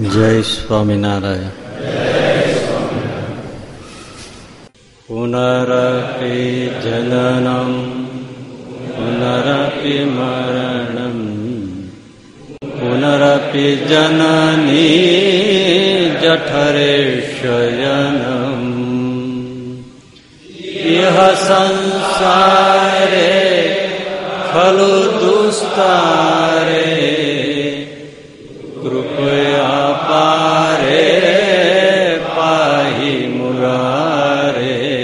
જય સ્વામિનારાયણ. પુનરપિ જનનમ પુનરપિ મરણમ પુનરપિ જનની જઠરે શયનમ ઇહ સંસારે ખલુ દુસ્તારે કૃપયા પારે પાહી મુરારે.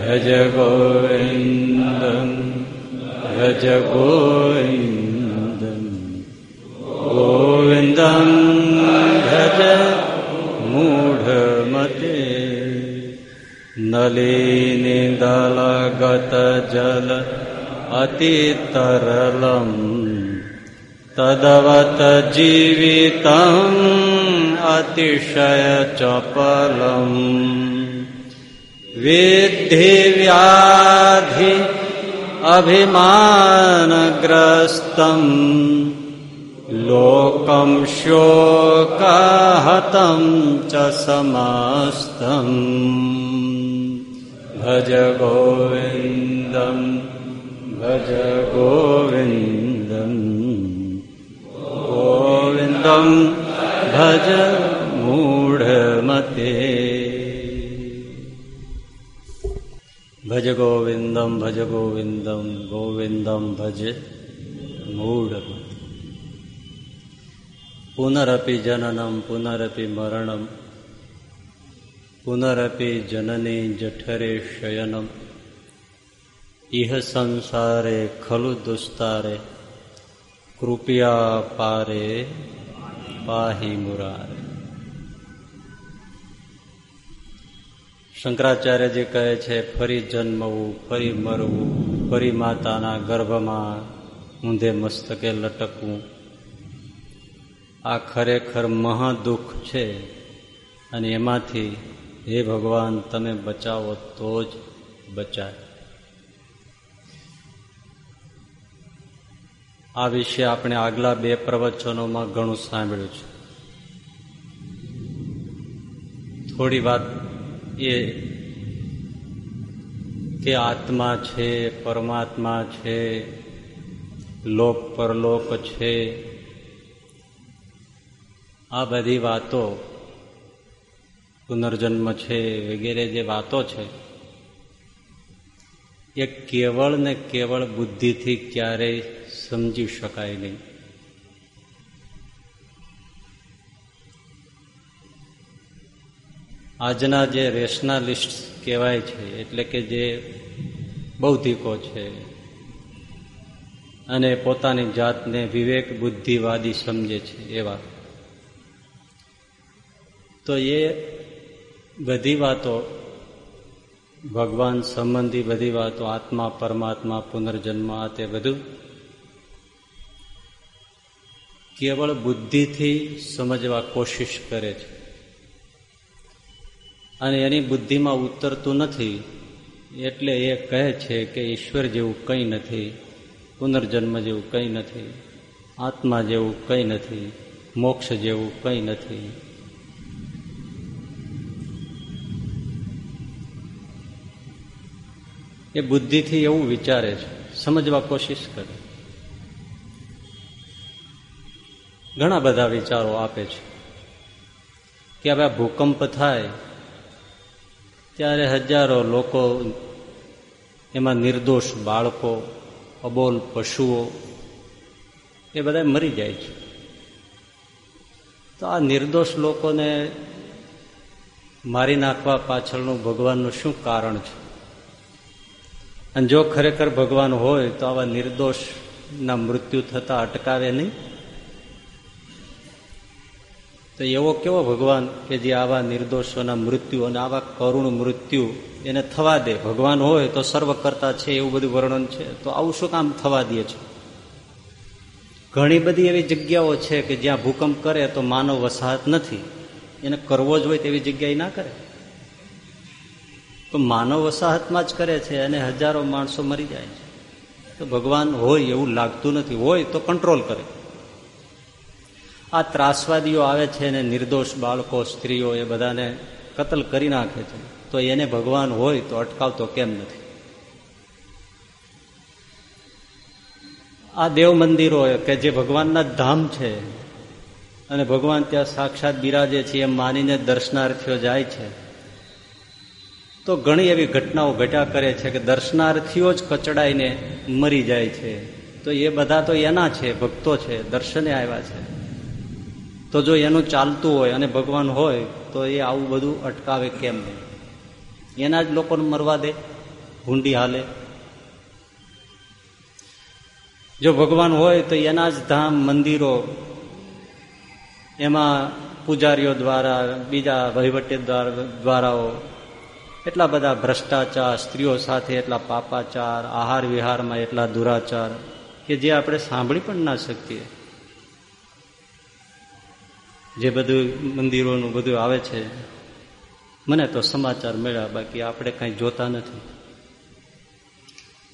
ભજ ગોવિંદમ ભજ ગોવિંદમ ગોવિંદમ ભજ મૂઢમતે. નલિનિદલગત જલ અતિતરલમ તદવત जीवितम् અતિશય चपलम् વિદ્ધિ વ્યાધિ અભિમાનગ્રસ્તમ લોકમ શોકહતમ ચ સમસ્તમ ભજ ગોવિંદમ ભજ ગોવિંદમ ગોવિંદમ ભજ મૂઢમતે ભજ ગોવિંદમ ભજ ગોવિંદમ ગોવિંદમ ભજ મૂઢમતે પુનરપિ જનનમ પુનરપિ મરણમ પુનરપિ જનની જઠરે શયનમ ઇહ સંસારે ખલુ દુસ્તારે કૃપયા પારે પાહી મુરારે શંકરાચાર્યજી કહે છે ફરી જન્મવું ફરી મરવું ફરી માતાના ગર્ભમાં ઊંધે મસ્તકે લટકવું આ ખરેખર મહાદુઃખ છે અને એમાંથી હે ભગવાન, તમે બચાવો તો જ બચાય. આ વિશે આપણે આગલા બે પ્રવચનોમાં ઘણું સાંભળ્યું છે. થોડી વાત એ કે આત્મા છે, પરમાત્મા છે, લોક પરલોક છે. આ બધી વાતો પુનર્જન્મ છે વગેરે જે વાતો છે, એ કેવળ ને કેવળ બુદ્ધિથી ક્યારેય સમજી શકાય નહીં. આજના જે રેશનાલિસ્ટ કહેવાય છે, એટલે કે જે બૌદ્ધિકો છે, અને પોતાની જાતને વિવેક બુદ્ધિવાદી સમજે છે એવા તો એ બધી વાતો ભગવાન સંબંધી બધી વાતો, આત્મા, પરમાત્મા, પુનર્જન્મ, આ તે બધું કેવળ બુદ્ધિથી સમજવા કોશિશ કરે છે. અને એની બુદ્ધિમાં ઉતરતું નથી, એટલે એ કહે છે કે ઈશ્વર જેવું કંઈ નથી, પુનર્જન્મ જેવું કંઈ નથી, આત્મા જેવું કંઈ નથી, મોક્ષ જેવું કંઈ નથી. એ બુદ્ધિથી એવું વિચારે છે, સમજવા કોશિશ કરે ઘણા બધા વિચારો આપે છે કે હવે ભૂકંપ થાય, ત્યારે હજારો લોકો એમાં નિર્દોષ બાળકો, અબોલ પશુઓ, એ બધા મરી જાય છે. તો આ નિર્દોષ લોકોને મારી નાખવા પાછળનું ભગવાનનું શું કારણ છે? અને જો ખરેખર ભગવાન હોય તો આવા નિર્દોષના મૃત્યુ થતા અટકાવે નહીં? તો એવો કેવો ભગવાન કે જે આવા નિર્દોષોના મૃત્યુ અને આવા કરુણ મૃત્યુ એને થવા દે? ભગવાન હોય તો સર્વ કરતા છે, એવું બધું વર્ણન છે. તો આવું શું કામ થવા દે છે? ઘણી બધી એવી જગ્યાઓ છે કે જ્યાં ભૂકંપ કરે તો માનવ વસાહત નથી. એને કરવો જ હોય તેવી જગ્યાએ ના કરે. તો માનવ વસાહતમાં જ કરે છે અને હજારો માણસો મરી જાય છે. તો ભગવાન હોય એવું લાગતું નથી. હોય તો કંટ્રોલ કરે. આ ત્રાસવાદીઓ આવે છે ને નિર્દોષ બાળકો, સ્ત્રીઓ એ બધાને કતલ કરી નાખે છે. તો એને ભગવાન હોય તો અટકાવતો કેમ નથી? આ દેવ મંદિરો કે જે ભગવાનના ધામ છે અને ભગવાન ત્યાં સાક્ષાત બિરાજે છે એમ માનીને દર્શનાર્થીઓ જાય છે. તો ઘણી એવી ઘટનાઓ ઘટ્યા કરે છે કે દર્શનાર્થીઓ જ કચડાઈને મરી જાય છે. તો એ બધા તો એના છે, ભક્તો છે, દર્શને આવ્યા છે. તો જો એનું ચાલતું હોય અને ભગવાન હોય, તો એ આવું બધું અટકાવે કેમ? નહીં એના જ લોકોને મરવા દે હુંડી હાલે. જો ભગવાન હોય, તો એના જ ધામ, મંદિરો, એમાં પૂજારીઓ દ્વારા, બીજા વહીવટી દ્વારાઓ, એટલા બધા ભ્રષ્ટાચાર, સ્ત્રીઓ સાથે એટલા પાપાચાર, આહાર વિહારમાં એટલા દુરાચાર, કે જે આપણે સાંભળી પણ ના શકીએ. જે બધું મંદિરોનું બધું આવે છે, મને તો સમાચાર મળ્યા, બાકી આપણે કંઈ જોતા નથી.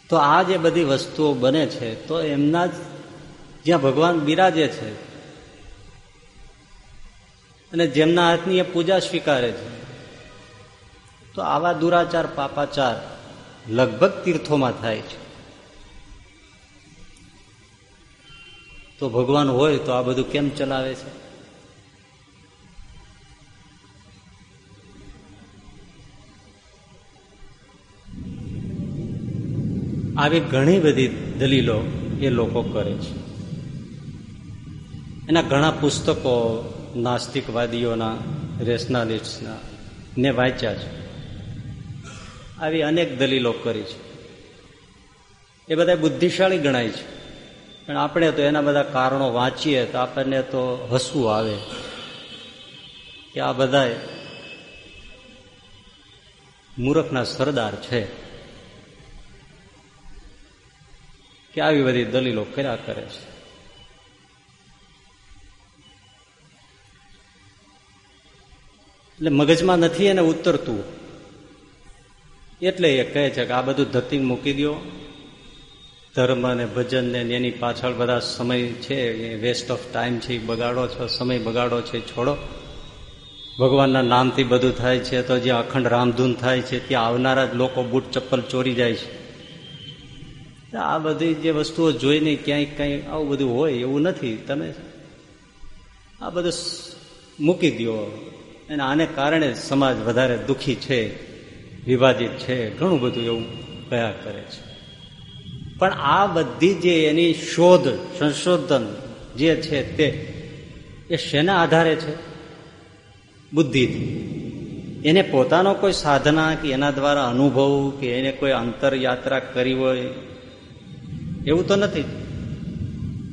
તો આ જે બધી વસ્તુઓ બને છે, તો એમના જ જ્યાં ભગવાન બિરાજે છે, અને જેમના હાથની એ પૂજા સ્વીકારે છે, તો આવા દુરાચાર, પાપાચાર લગભગ તીર્થોમાં થાય છે. તો ભગવાન હોય તો આ બધું કેમ ચલાવે છે? આવી ઘણી બધી દલીલો એ લોકો કરે છે. એના ઘણા પુસ્તકો નાસ્તિકવાદીઓના, રેશનાલિસ્ટના ને વાંચ્યા છે. આવી અનેક દલીલો કરી છે. એ બધા બુદ્ધિશાળી ગણાય છે. પણ આપણે તો એના બધા કારણો વાંચીએ તો આપણને તો હસવું આવે. કે આ બધા મૂર્ખના સરદાર છે. કે આવી બધી દલીલો કર્યા કરે છે. એટલે મગજમાં નથી એને ઉતરતું. એટલે એ કહે છે કે આ બધું ધતિંગ મૂકી દો ધર્મ અને ભજન ને એની પાછળ બધા સમય છે વેસ્ટ ઓફ ટાઈમ છે બગાડો છો, સમય બગાડો છે છોડો. ભગવાનના નામથી બધું થાય છે, તો જ્યાં અખંડ રામધૂન થાય છે, ત્યાં આવનારા જ લોકો બૂટ ચપ્પલ ચોરી જાય છે. આ બધી જે વસ્તુઓ જોઈને ક્યાંય કંઈ આવું બધું હોય એવું નથી. તમે આ બધું મૂકી દો અને આને કારણે સમાજ વધારે દુઃખી છે, વિભાજિત છે, ઘણું બધું એવું કયા કરે છે. પણ આ બધી જે એની શોધ, સંશોધન જે છે તે, એ શેના આધારે છે? બુદ્ધિથી. એને પોતાનો કોઈ સાધના કે એના દ્વારા અનુભવ કે એને કોઈ અંતર યાત્રા કરી હોય એવું તો નથી.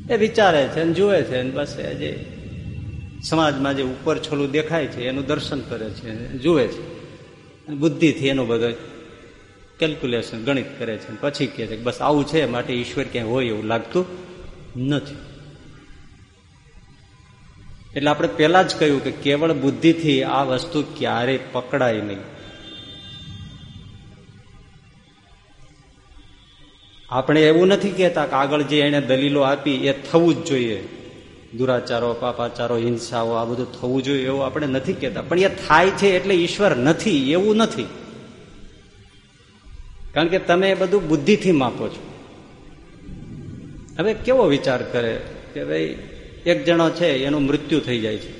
એ વિચારે છે ને જુએ છે ને બસ જે સમાજમાં જે ઉપર છોલું દેખાય છે, એનું દર્શન કરે છે, જુએ છે. બુદ્ધિથી એનું બધું કેલ્ક્યુલેશન ગણિત કરે છે. પછી કહે છે બસ આવું છે, માટે ઈશ્વર ક્યાંય હોય એવું લાગતું નથી. એટલે આપણે પહેલા જ કહ્યું કે કેવળ બુદ્ધિથી આ વસ્તુ ક્યારેય પકડાય નહીં. આપણે એવું નથી કહેતા કે આગળ જે એને દલીલો આપી એ થવું જ જોઈએ. દુરાચારો, પાપાચારો, હિંસાઓ, આ બધું થવું જોઈએ એવું આપણે નથી કહેતા. પણ એ થાય છે એટલે ઈશ્વર નથી, એવું નથી. કારણ કે તમે બધું બુદ્ધિથી માપો છો. હવે કેવો વિચાર કરે કે ભાઈ, એક જણો છે, એનું મૃત્યુ થઈ જાય છે.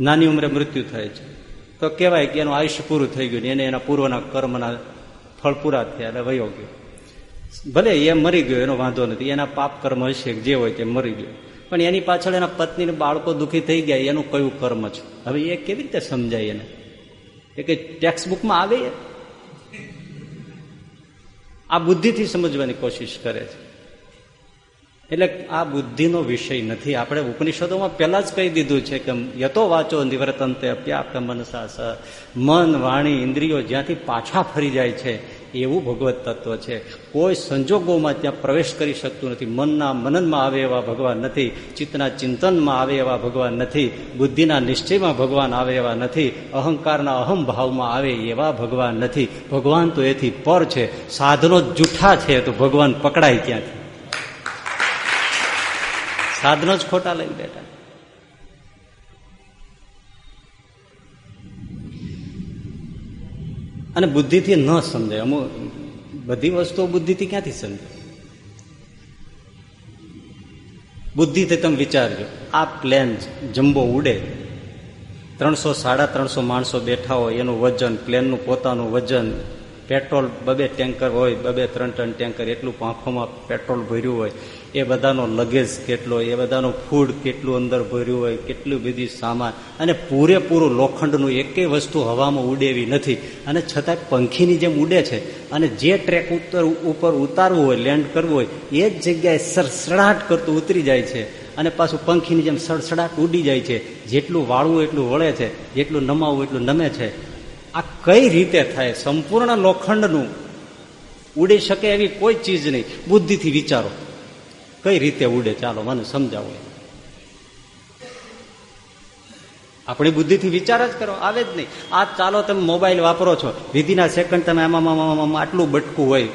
નાની ઉંમરે મૃત્યુ થાય છે. તો કહેવાય કે એનું આયુષ્ય પૂરું થઈ ગયું એને એના પૂર્વના કર્મના ફળ પૂરા થયા એટલે વયો ગયો. ભલે એ મરી ગયો, એનો વાંધો નથી. એના પાપ કર્મ હશે, જે હોય તે મરી ગયો. પણ એની પાછળ એના પત્ની બાળકો દુઃખી થઈ ગયા, એનું કયું કર્મ છે? હવે એ કેવી રીતે સમજાય એને? એ કઈ ટેક્સ્ટ બુકમાં આવે આ બુદ્ધિથી સમજવાની કોશિશ કરે છે. એટલે આ બુદ્ધિનો વિષય નથી. આપણે ઉપનિષદોમાં પહેલા જ કહી દીધું છે કે યતો વાંચો નિવર્તનતે અપ્યાપ્ત મનસા મન વાણી ઇન્દ્રિયો જ્યાંથી પાછા ફરી જાય છે એવું ભગવત તત્વ છે. કોઈ સંજોગોમાં ત્યાં પ્રવેશ કરી શકતું નથી. મનના મનનમાં આવે એવા ભગવાન નથી. ચિત્તના ચિંતનમાં આવે એવા ભગવાન નથી. બુદ્ધિના નિશ્ચયમાં ભગવાન આવે એવા નથી. અહંકારના અહમ ભાવમાં આવે એવા ભગવાન નથી. ભગવાન તો એથી પર છે. સાધનો જૂઠા છે તો ભગવાન પકડાય ક્યાંથી? સાધનો જ ખોટા લઈને બેઠા અને બુદ્ધિથી ન સમજાય. અમુક બધી વસ્તુઓ બુદ્ધિથી ક્યાંથી સમજાય બુદ્ધિથી તમે વિચારજો. આ પ્લેન જમ્બો ઉડે. ત્રણસો સાડા ત્રણસો માણસો બેઠા હોય, એનું વજન, પ્લેનનું પોતાનું વજન, પેટ્રોલ બબે ટેન્કર હોય, બબે ત્રણ ટન ટેન્કર, એટલું પાંખોમાં પેટ્રોલ ભર્યું હોય. એ બધાનો લગેજ કેટલો એ બધાનો ફૂડ કેટલું અંદર ભર્યું હોય, કેટલું બધી સામાન. અને પૂરેપૂરું લોખંડનું એકેય વસ્તુ હવામાં ઉડેવી નથી. અને છતાં પંખીની જેમ ઉડે છે. અને જે ટ્રેક ઉત્તર ઉપર ઉતારવું હોય લેન્ડ કરવું હોય, એ જ જગ્યાએ સરસડાટ કરતું ઉતરી જાય છે. અને પાછું પંખીની જેમ સડસડાટ ઉડી જાય છે. જેટલું વાળવું એટલું વળે છે. જેટલું નમાવવું એટલું નમે છે. આ કઈ રીતે થાય? સંપૂર્ણ લોખંડનું ઉડી શકે એવી કોઈ ચીજ નહીં. બુદ્ધિથી વિચારો. કઈ રીતે ઉડે? ચાલો, મને સમજાવો. આપણી બુદ્ધિથી વિચાર જ કરો, આવે જ નહીં. આ ચાલો તમે મોબાઈલ વાપરો છો. વિધિના સેકન્ડ તમે આમાં આટલું બટકું હોય,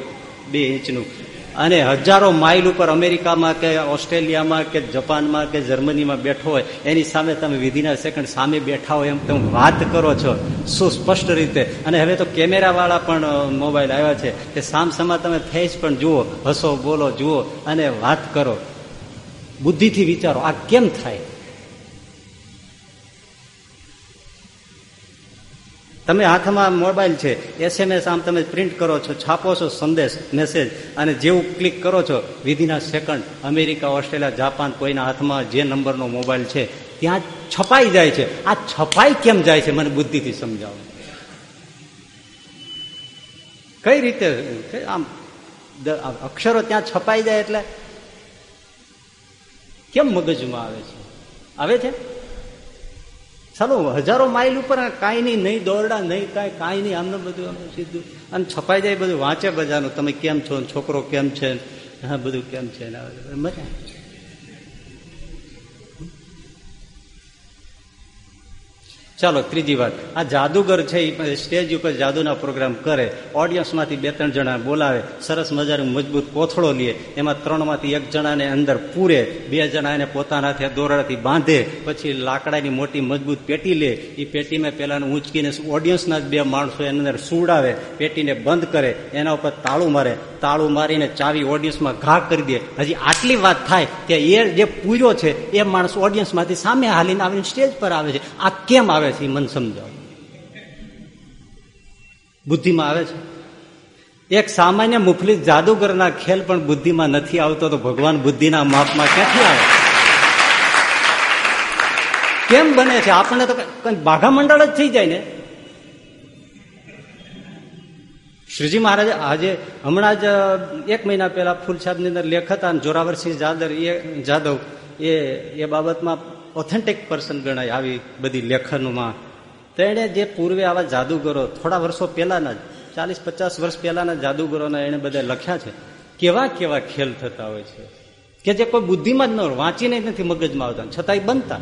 બે ઇંચનું. અને હજારો માઇલ ઉપર અમેરિકામાં કે ઓસ્ટ્રેલિયામાં કે જપાનમાં કે જર્મનીમાં બેઠો હોય, એની સામે તમે વિધિના સેકન્ડ સામે બેઠા હોય એમ તમે વાત કરો છો, સુસ્પષ્ટ રીતે. અને હવે તો કેમેરાવાળા પણ મોબાઈલ આવ્યા છે કે સામસામાં સમા તમે ફેસ પણ જુઓ, હસો બોલો, જુઓ અને વાત કરો. બુદ્ધિથી વિચારો, આ કેમ થાય? તમે હાથમાં મોબાઈલ છે એસએમએસ આમ તમે પ્રિન્ટ કરો છો, છાપો છો સંદેશ, મેસેજ, અને જેવું ક્લિક કરો છો, વિધિના સેકન્ડ, અમેરિકા, ઓસ્ટ્રેલિયા, જાપાન, કોઈના હાથમાં જે નંબરનો મોબાઈલ છે, ત્યાં છપાઈ જાય છે. આ છપાઈ કેમ જાય છે, મને બુદ્ધિથી સમજાવો. કઈ રીતે? આમ અક્ષરો ત્યાં છપાઈ જાય એટલે? કેમ મગજમાં આવે છે? આવે છે? ચાલો, હજારો માઇલ ઉપર કાંઈ નહીં નહીં દોરડા, નહીં કાંઈ કાંઈ નહીં આમને બધું આમ સીધું. આમ છપાઈ જાય બધું વાંચે બજારનું તમે કેમ છો? છોકરો કેમ છે? હા, બધું કેમ છે? મજા ચાલો, ત્રીજી વાત. આ જાદુગર છે એ સ્ટેજ ઉપર જાદુના પ્રોગ્રામ કરે. ઓડિયન્સમાંથી બે ત્રણ જણા બોલાવે. સરસ મજાનું મજબૂત કોથળો લે. એમાં ત્રણમાંથી એક જણાને અંદર પૂરે, બે જણા એને પોતાના હાથે દોરડાથી બાંધે, પછી લાકડાની મોટી મજબૂત પેટી લે. એ પેટીમાં પહેલાં ઊંચકીને ઓડિયન્સના જ બે માણસો એની અંદર સુડાવે પેટીને બંધ કરે, એના ઉપર તાળું મારે. તાળું મારીને ચાવી ઓડિયન્સમાં ઘા કરી દે. હજી આટલી વાત થાય કે એ જે પૂર્યો છે, એ માણસ ઓડિયન્સમાંથી સામે હાલીને આવીને સ્ટેજ પર આવે છે. આ કેમ આવે? છે મન સમજાવો. બુદ્ધિમાં આવે છે? એક સામાન્ય મુફલી જાદુગરના ખેલ પણ બુદ્ધિમાં નથી આવતો તો ભગવાન બુદ્ધિના માપમાં ક્યાંથી આવે? કેમ બને છે? આપણને તો કઈ બાઘા મંડળ જ થઈ જાય ને? શ્રીજી મહારાજ આજે હમણાં જ એક મહિના પહેલા ફૂલછાદની અંદર લેખ હતા જોરાવરસિંહ જાદર એ જાદવ એ એ બાબતમાં ઓથેન્ટિક પર્સન ગણાય આવી બધી લેખનમાં. એણે જે પૂર્વે આવા જાદુગરો, થોડા વર્ષો પહેલાના જ, ચાલીસ, પચાસ વર્ષ પહેલાના જાદુગરોના એણે બધા લખ્યા છે, કેવા કેવા ખેલ થતા હોય છે. કે જે કોઈ બુદ્ધિમાં જ ન વાંચીને નથી મગજમાં આવતા, છતાંય બનતા.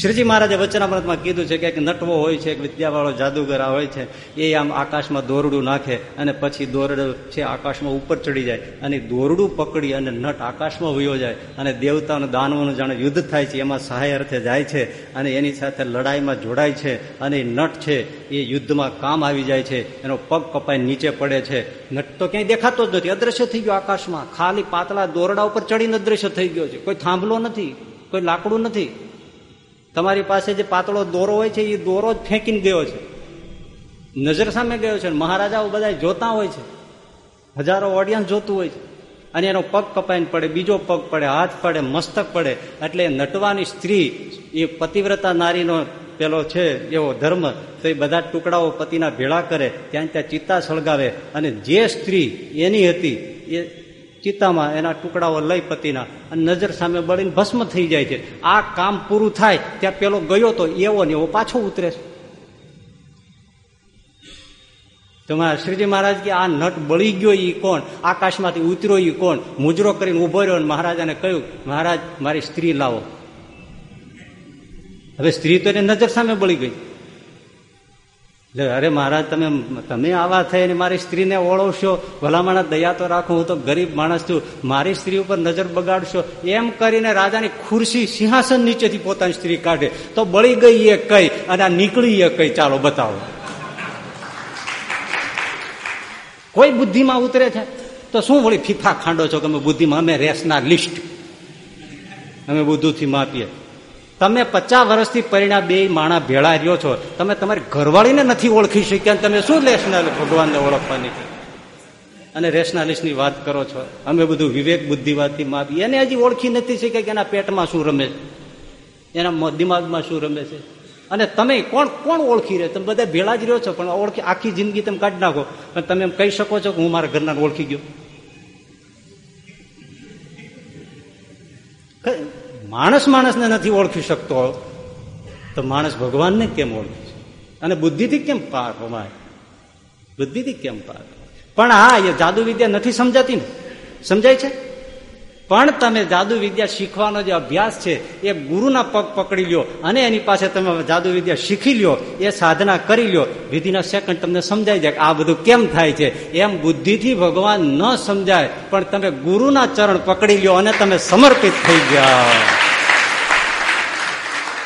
શ્રીજી મહારાજે વચનામૃતમાં કીધું છે કે એક નટવો હોય છે, એક વિદ્યાવાળો જાદુગરા હોય છે, એ આમ આકાશમાં દોરડું નાખે અને પછી દોરડું છે આકાશમાં ઉપર ચડી જાય અને દોરડું પકડી અને નટ આકાશમાં વયો જાય અને દેવતાનું દાનવનું જાણે યુદ્ધ થાય છે, એમાં સહાય અર્થે જાય છે અને એની સાથે લડાઈમાં જોડાય છે અને નટ છે, એ યુદ્ધમાં કામ આવી જાય છે, એનો પગ કપાઈ નીચે પડે છે. નટ તો ક્યાંય દેખાતો જ નથી અદ્રશ્ય થઈ ગયો આકાશમાં, ખાલી પાતળા દોરડા ઉપર ચડીને અદ્રશ્ય થઈ ગયો છે. કોઈ થાંભલો નથી, કોઈ લાકડું નથી. તમારી પાસે જે પાતળો દોરો હોય છે, એ દોરો જ ફેંકીને ગયો છે. નજર સામે ગયો છે મહારાજાઓ બધા જોતા હોય છે. હજારો ઓડિયન્સ જોતું હોય છે. અને એનો પગ કપાઈને પડે, બીજો પગ પડે, હાથ પડે, મસ્તક પડે. એટલે નટવાની સ્ત્રી, એ પતિવ્રતા નારીનો પેલો છે, એવો ધર્મ, તો એ બધા ટુકડાઓ પતિના ભેળા કરે, ત્યાં ત્યાં ચિત્તા સળગાવે. અને જે સ્ત્રી એની હતી, એ ચિત્તામાં એના ટુકડાઓ લઈ પતિના અને નજર સામે બળીને ભસ્મ થઈ જાય છે. આ કામ પૂરું થાય, ત્યાં પેલો ગયો તો એવો ને એવો પાછો ઉતરે છે. તમારા શ્રીજી મહારાજ કે આ નટ બળી ગયો એ કોણ? આકાશમાંથી ઉતર્યો એ કોણ? મુજરો કરીને ઊભો રહ્યો મહારાજાને કહ્યું, મહારાજ, મારી સ્ત્રી લાવો. હવે સ્ત્રી તો એને નજર સામે બળી ગઈ. અરે મહારાજ, તમે તમે આવા થઈ અને મારી સ્ત્રીને ઓળવશો ભલામણા દયા તો રાખો, હું તો ગરીબ માણસ છું. મારી સ્ત્રી ઉપર નજર બગાડશો. એમ કરીને રાજાની ખુરશી સિંહાસન નીચેથી પોતાની સ્ત્રી કાઢે. તો બળી ગઈ એ કઈ, અને આ નીકળી એ કઈ. ચાલો, બતાવો. કોઈ બુદ્ધિમાં ઉતરે છે? તો શું વળી ફીફા ખાંડો છો કે અમે બુદ્ધિમાં? અમે રેસના લિસ્ટ. અમે બુદ્ધુથી માપીએ. તમે પચાસ વર્ષથી પરિણામ બે માણા ભેળા રહ્યો છો. તમે તમારી ઘરવાળીને નથી ઓળખી શક્યા તમે શું રેશનલ ભગવાનને ઓળખવાની? અને રેશનાલિસ્ટની વાત કરો છો. અમે બધું વિવેક બુદ્ધિવાદથી માપી એને હજી ઓળખી નથી શક્યા કે એના પેટમાં શું રમે છે. એના દિમાગમાં શું રમે છે. અને તમે કોણ કોણ ઓળખી રહ્યો? તમે બધા ભેળા જ રહ્યો છો, પણ ઓળખી, આખી જિંદગી તમે કાઢી નાખો. પણ તમે એમ કહી શકો છો કે હું મારા ઘરના ઓળખી ગયો. માણસ માણસને નથી ઓળખી શકતો. તો માણસ ભગવાનને કેમ ઓળખે છે? અને બુદ્ધિથી કેમ પાર હોવાય? બુદ્ધિથી કેમ પાર? પણ હા એ જાદુ વિદ્યા નથી સમજાતી ને. સમજાય છે? પણ તમે જાદુ વિદ્યા શીખવાનો જે અભ્યાસ છે, એ ગુરુના પગ પકડી લ્યો અને એની પાસે તમે જાદુ વિદ્યા શીખી લ્યો, એ સાધના કરી લ્યો. વિધિના સેકન્ડ તમને સમજાઈ જાય આ બધું કેમ થાય છે. એમ બુદ્ધિથી ભગવાન ન સમજાય, પણ તમે ગુરુના ચરણ પકડી લ્યો અને તમે સમર્પિત થઈ ગયા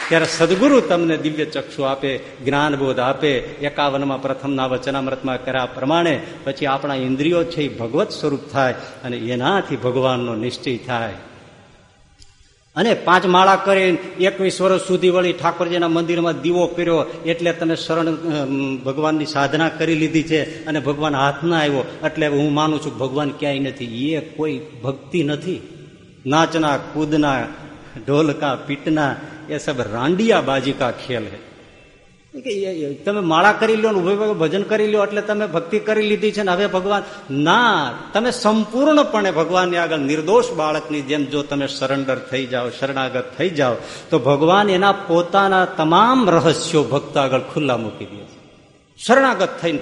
ત્યારે સદગુરુ તમને દિવ્ય ચક્ષુ આપે, જ્ઞાનબોધ આપે, એકાવનમાં પ્રથમના વચનામૃતમાં કર્યા પ્રમાણે પછી આપણા ઇન્દ્રિયો છે એ ભગવત સ્વરૂપ થાય અને એનાથી ભગવાનનો નિશ્ચય થાય. અને પાંચ માળા કરીને એકવીસ વર્ષ સુધી વળી ઠાકોરજીના મંદિરમાં દીવો કર્યો એટલે તમે શરણ ભગવાનની સાધના કરી લીધી છે અને ભગવાન હાથમાં આવ્યો એટલે હું માનું છું ભગવાન ક્યાંય નથી. એ કોઈ ભક્તિ નથી. નાચના, કૂદના, ઢોલકા, પીટના એ રાંડિયા બાજી કા ખેલ હે. તમે માળા કરી લો ને ભજન કરી લો એટલે તમે ભક્તિ કરી લીધી છે ને હવે ભગવાન ના, તમે સંપૂર્ણપણે ભગવાનની આગળ નિર્દોષ બાળકની જેમ જો તમે સરેન્ડર થઈ જાઓ, શરણાગત થઈ જાઓ, તો ભગવાન એના પોતાના તમામ રહસ્યો ભક્ત આગળ ખુલ્લા મૂકી દે છે. શરણાગત થઈને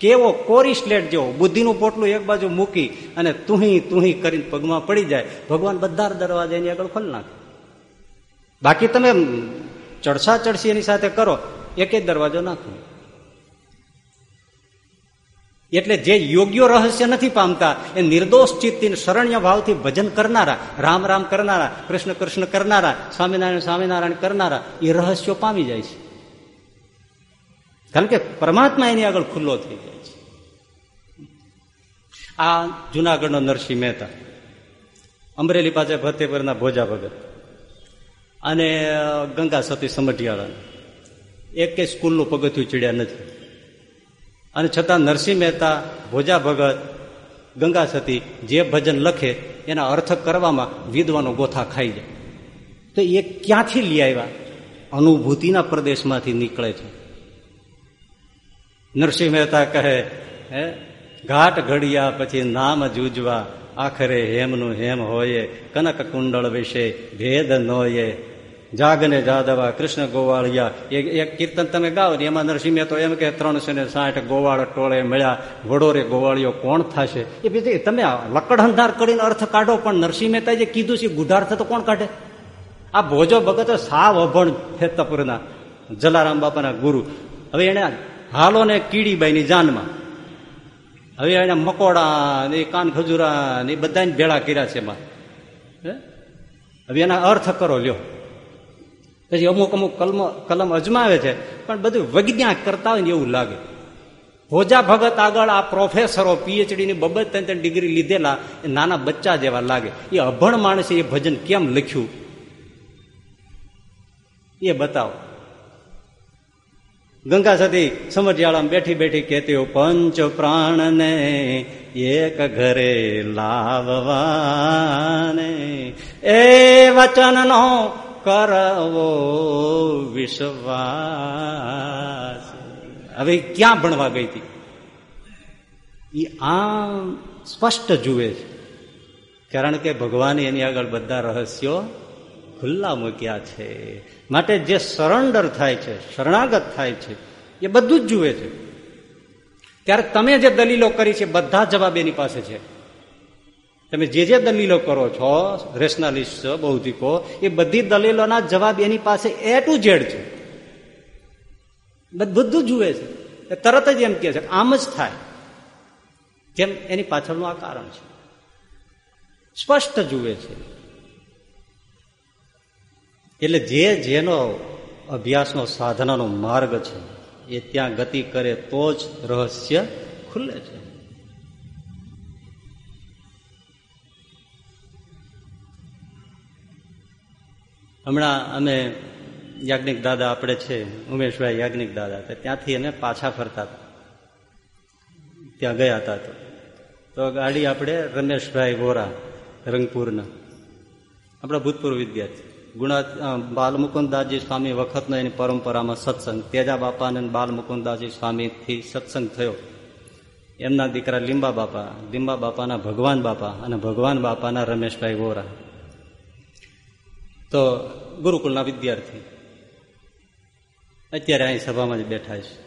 કેવો કોરી સ્લેટ જેવો બુદ્ધિનું પોટલું એક બાજુ મૂકી અને તુહી તુહી કરીને પગમાં પડી જાય. ભગવાન બધા દરવાજા એની આગળ ખોલી નાખે. બાકી તમે ચડસા ચડસી એની સાથે કરો, એક જ દરવાજો નાખો. એટલે જે યોગ્ય રહસ્ય નથી પામતા, એ નિર્દોષ ચિત્તી શરણ્ય ભાવથી ભજન કરનારા, રામ રામ કરનારા, કૃષ્ણ કૃષ્ણ કરનારા, સ્વામિનારાયણ સ્વામિનારાયણ કરનારા, એ રહસ્યો પામી જાય છે. કારણ કે પરમાત્મા એની આગળ ખુલ્લો થઈ જાય છે. આ જુનાગઢનો નરસિંહ મહેતા, અમરેલી પાસે ફતેપુરના ભોજા ભગત. અને ગંગા સતી સમઢિયાળાને. એક સ્કૂલનું પગથિયું ચડ્યા નથી. અને છતાં નરસિંહ મહેતા, ભોજા ભગત, ગંગા સતી જે ભજન લખે, એના અર્થ કરવામાં વિદ્વાનો ગોથા ખાઈ જાય. તો એ ક્યાંથી લઈ આવ્યા? અનુભૂતિના પ્રદેશમાંથી નીકળે છે. નરસિંહ મહેતા કહે, હે, ઘાટ ઘડિયા પછી નામ જૂજવા આખરે હેમનું હેમ હોય, કનક કુંડળ વિશે ભેદ નોયે. જાગને જાદવા કૃષ્ણ ગોવાળિયા, એક કીર્તન તમે ગાઓ ને, એમાં નરસિંહ તો એમ કે ત્રણસો ને સાઠ ગોવાળ ટોળે મળ્યા, વડોરે ગોવાળીઓ કોણ થશે? એ બીજી તમે લકડ હંધાર કરીને અર્થ કાઢો, પણ નરસિંહ મહેતા જે કીધું છે, ગુઢાર્થ તો કોણ કાઢે? આ ભોજો ભગત સાવ અભણ ફેતપુરના જલારામ બાપાના ગુરુ. હવે એને હાલો ને કીડીબાઈની જાનમાં હવે એને મકોડા ને કાન ખજૂરા ને બધાને ભેળા કર્યા છે એમાં. હવે એના અર્થ કરો લ્યો. પછી અમુક અમુક કલમ કલમ અજમાવે છે, પણ બધું વૈજ્ઞાન કરતા હોય ને એવું લાગે. ભોજા ભગત આગળ આ પ્રોફેસરો પીએચડી ની બબત ત્રણ ત્રણ ડિગ્રી લીધેલા, એ નાના બચ્ચા જેવા લાગે. એ અભણ માણસે એ ભજન કેમ લખ્યું? એ બતાવો. ગંગા સતી સમજિયાળામાં બેઠી બેઠી કહેતી પંચ પ્રાણ ને એક ઘરે લાવવાને એ વચન નો કરવો વિશ્વાસ. હવે ક્યાં ભણવા ગઈ હતી? એ આમ સ્પષ્ટ જુએ છે. કારણ કે ભગવાને એની આગળ બધા રહસ્યો ખુલ્લા મૂક્યા છે. માટે જે સરેન્ડર થાય છે, શરણાગત થાય છે, એ બધું જ જુએ છે. ત્યારે તમે જે દલીલો કરી છે, બધા જવાબ એની પાસે છે. તમે જે જે દલીલો કરો છો, રેશનાલિસ્ટ, બૌદ્ધિકો, એ બધી દલીલોના જવાબ એની પાસે એ ટુ ઝેડ છે. બધું જુએ છે. એ તરત જ એમ કહે છે, આમ જ થાય. કેમ એની પાછળનું આ કારણ છે. સ્પષ્ટ જુએ છે. એટલે જે જેનો અભ્યાસનો સાધનાનો માર્ગ છે, એ ત્યાં ગતિ કરે તો જ રહસ્ય ખુલ્લે છે. હમણાં અમે યાજ્ઞિક દાદા આપણે છે, ઉમેશભાઈ યાજ્ઞિક દાદા ત્યાંથી એને પાછા ફરતા હતા. ત્યાં ગયા હતા તો. તો ગાડી આપણે રમેશભાઈ વોરા, રંગપુરના. આપણા ભૂતપૂર્વ વિદ્યાર્થી. ગુણા બાલમુકુદાસજી સ્વામી વખતનો એની પરંપરામાં સત્સંગ. તેજા બાપા અને બાલમુકુદાસજી સ્વામીથી સત્સંગ થયો. એમના દીકરા લીંબા બાપા, લીંબા બાપાના ભગવાન બાપા અને ભગવાન બાપાના રમેશભાઈ વોરા. તો ગુરુકુળના વિદ્યાર્થી. અત્યારે અહીં સભામાં જ બેઠા છે.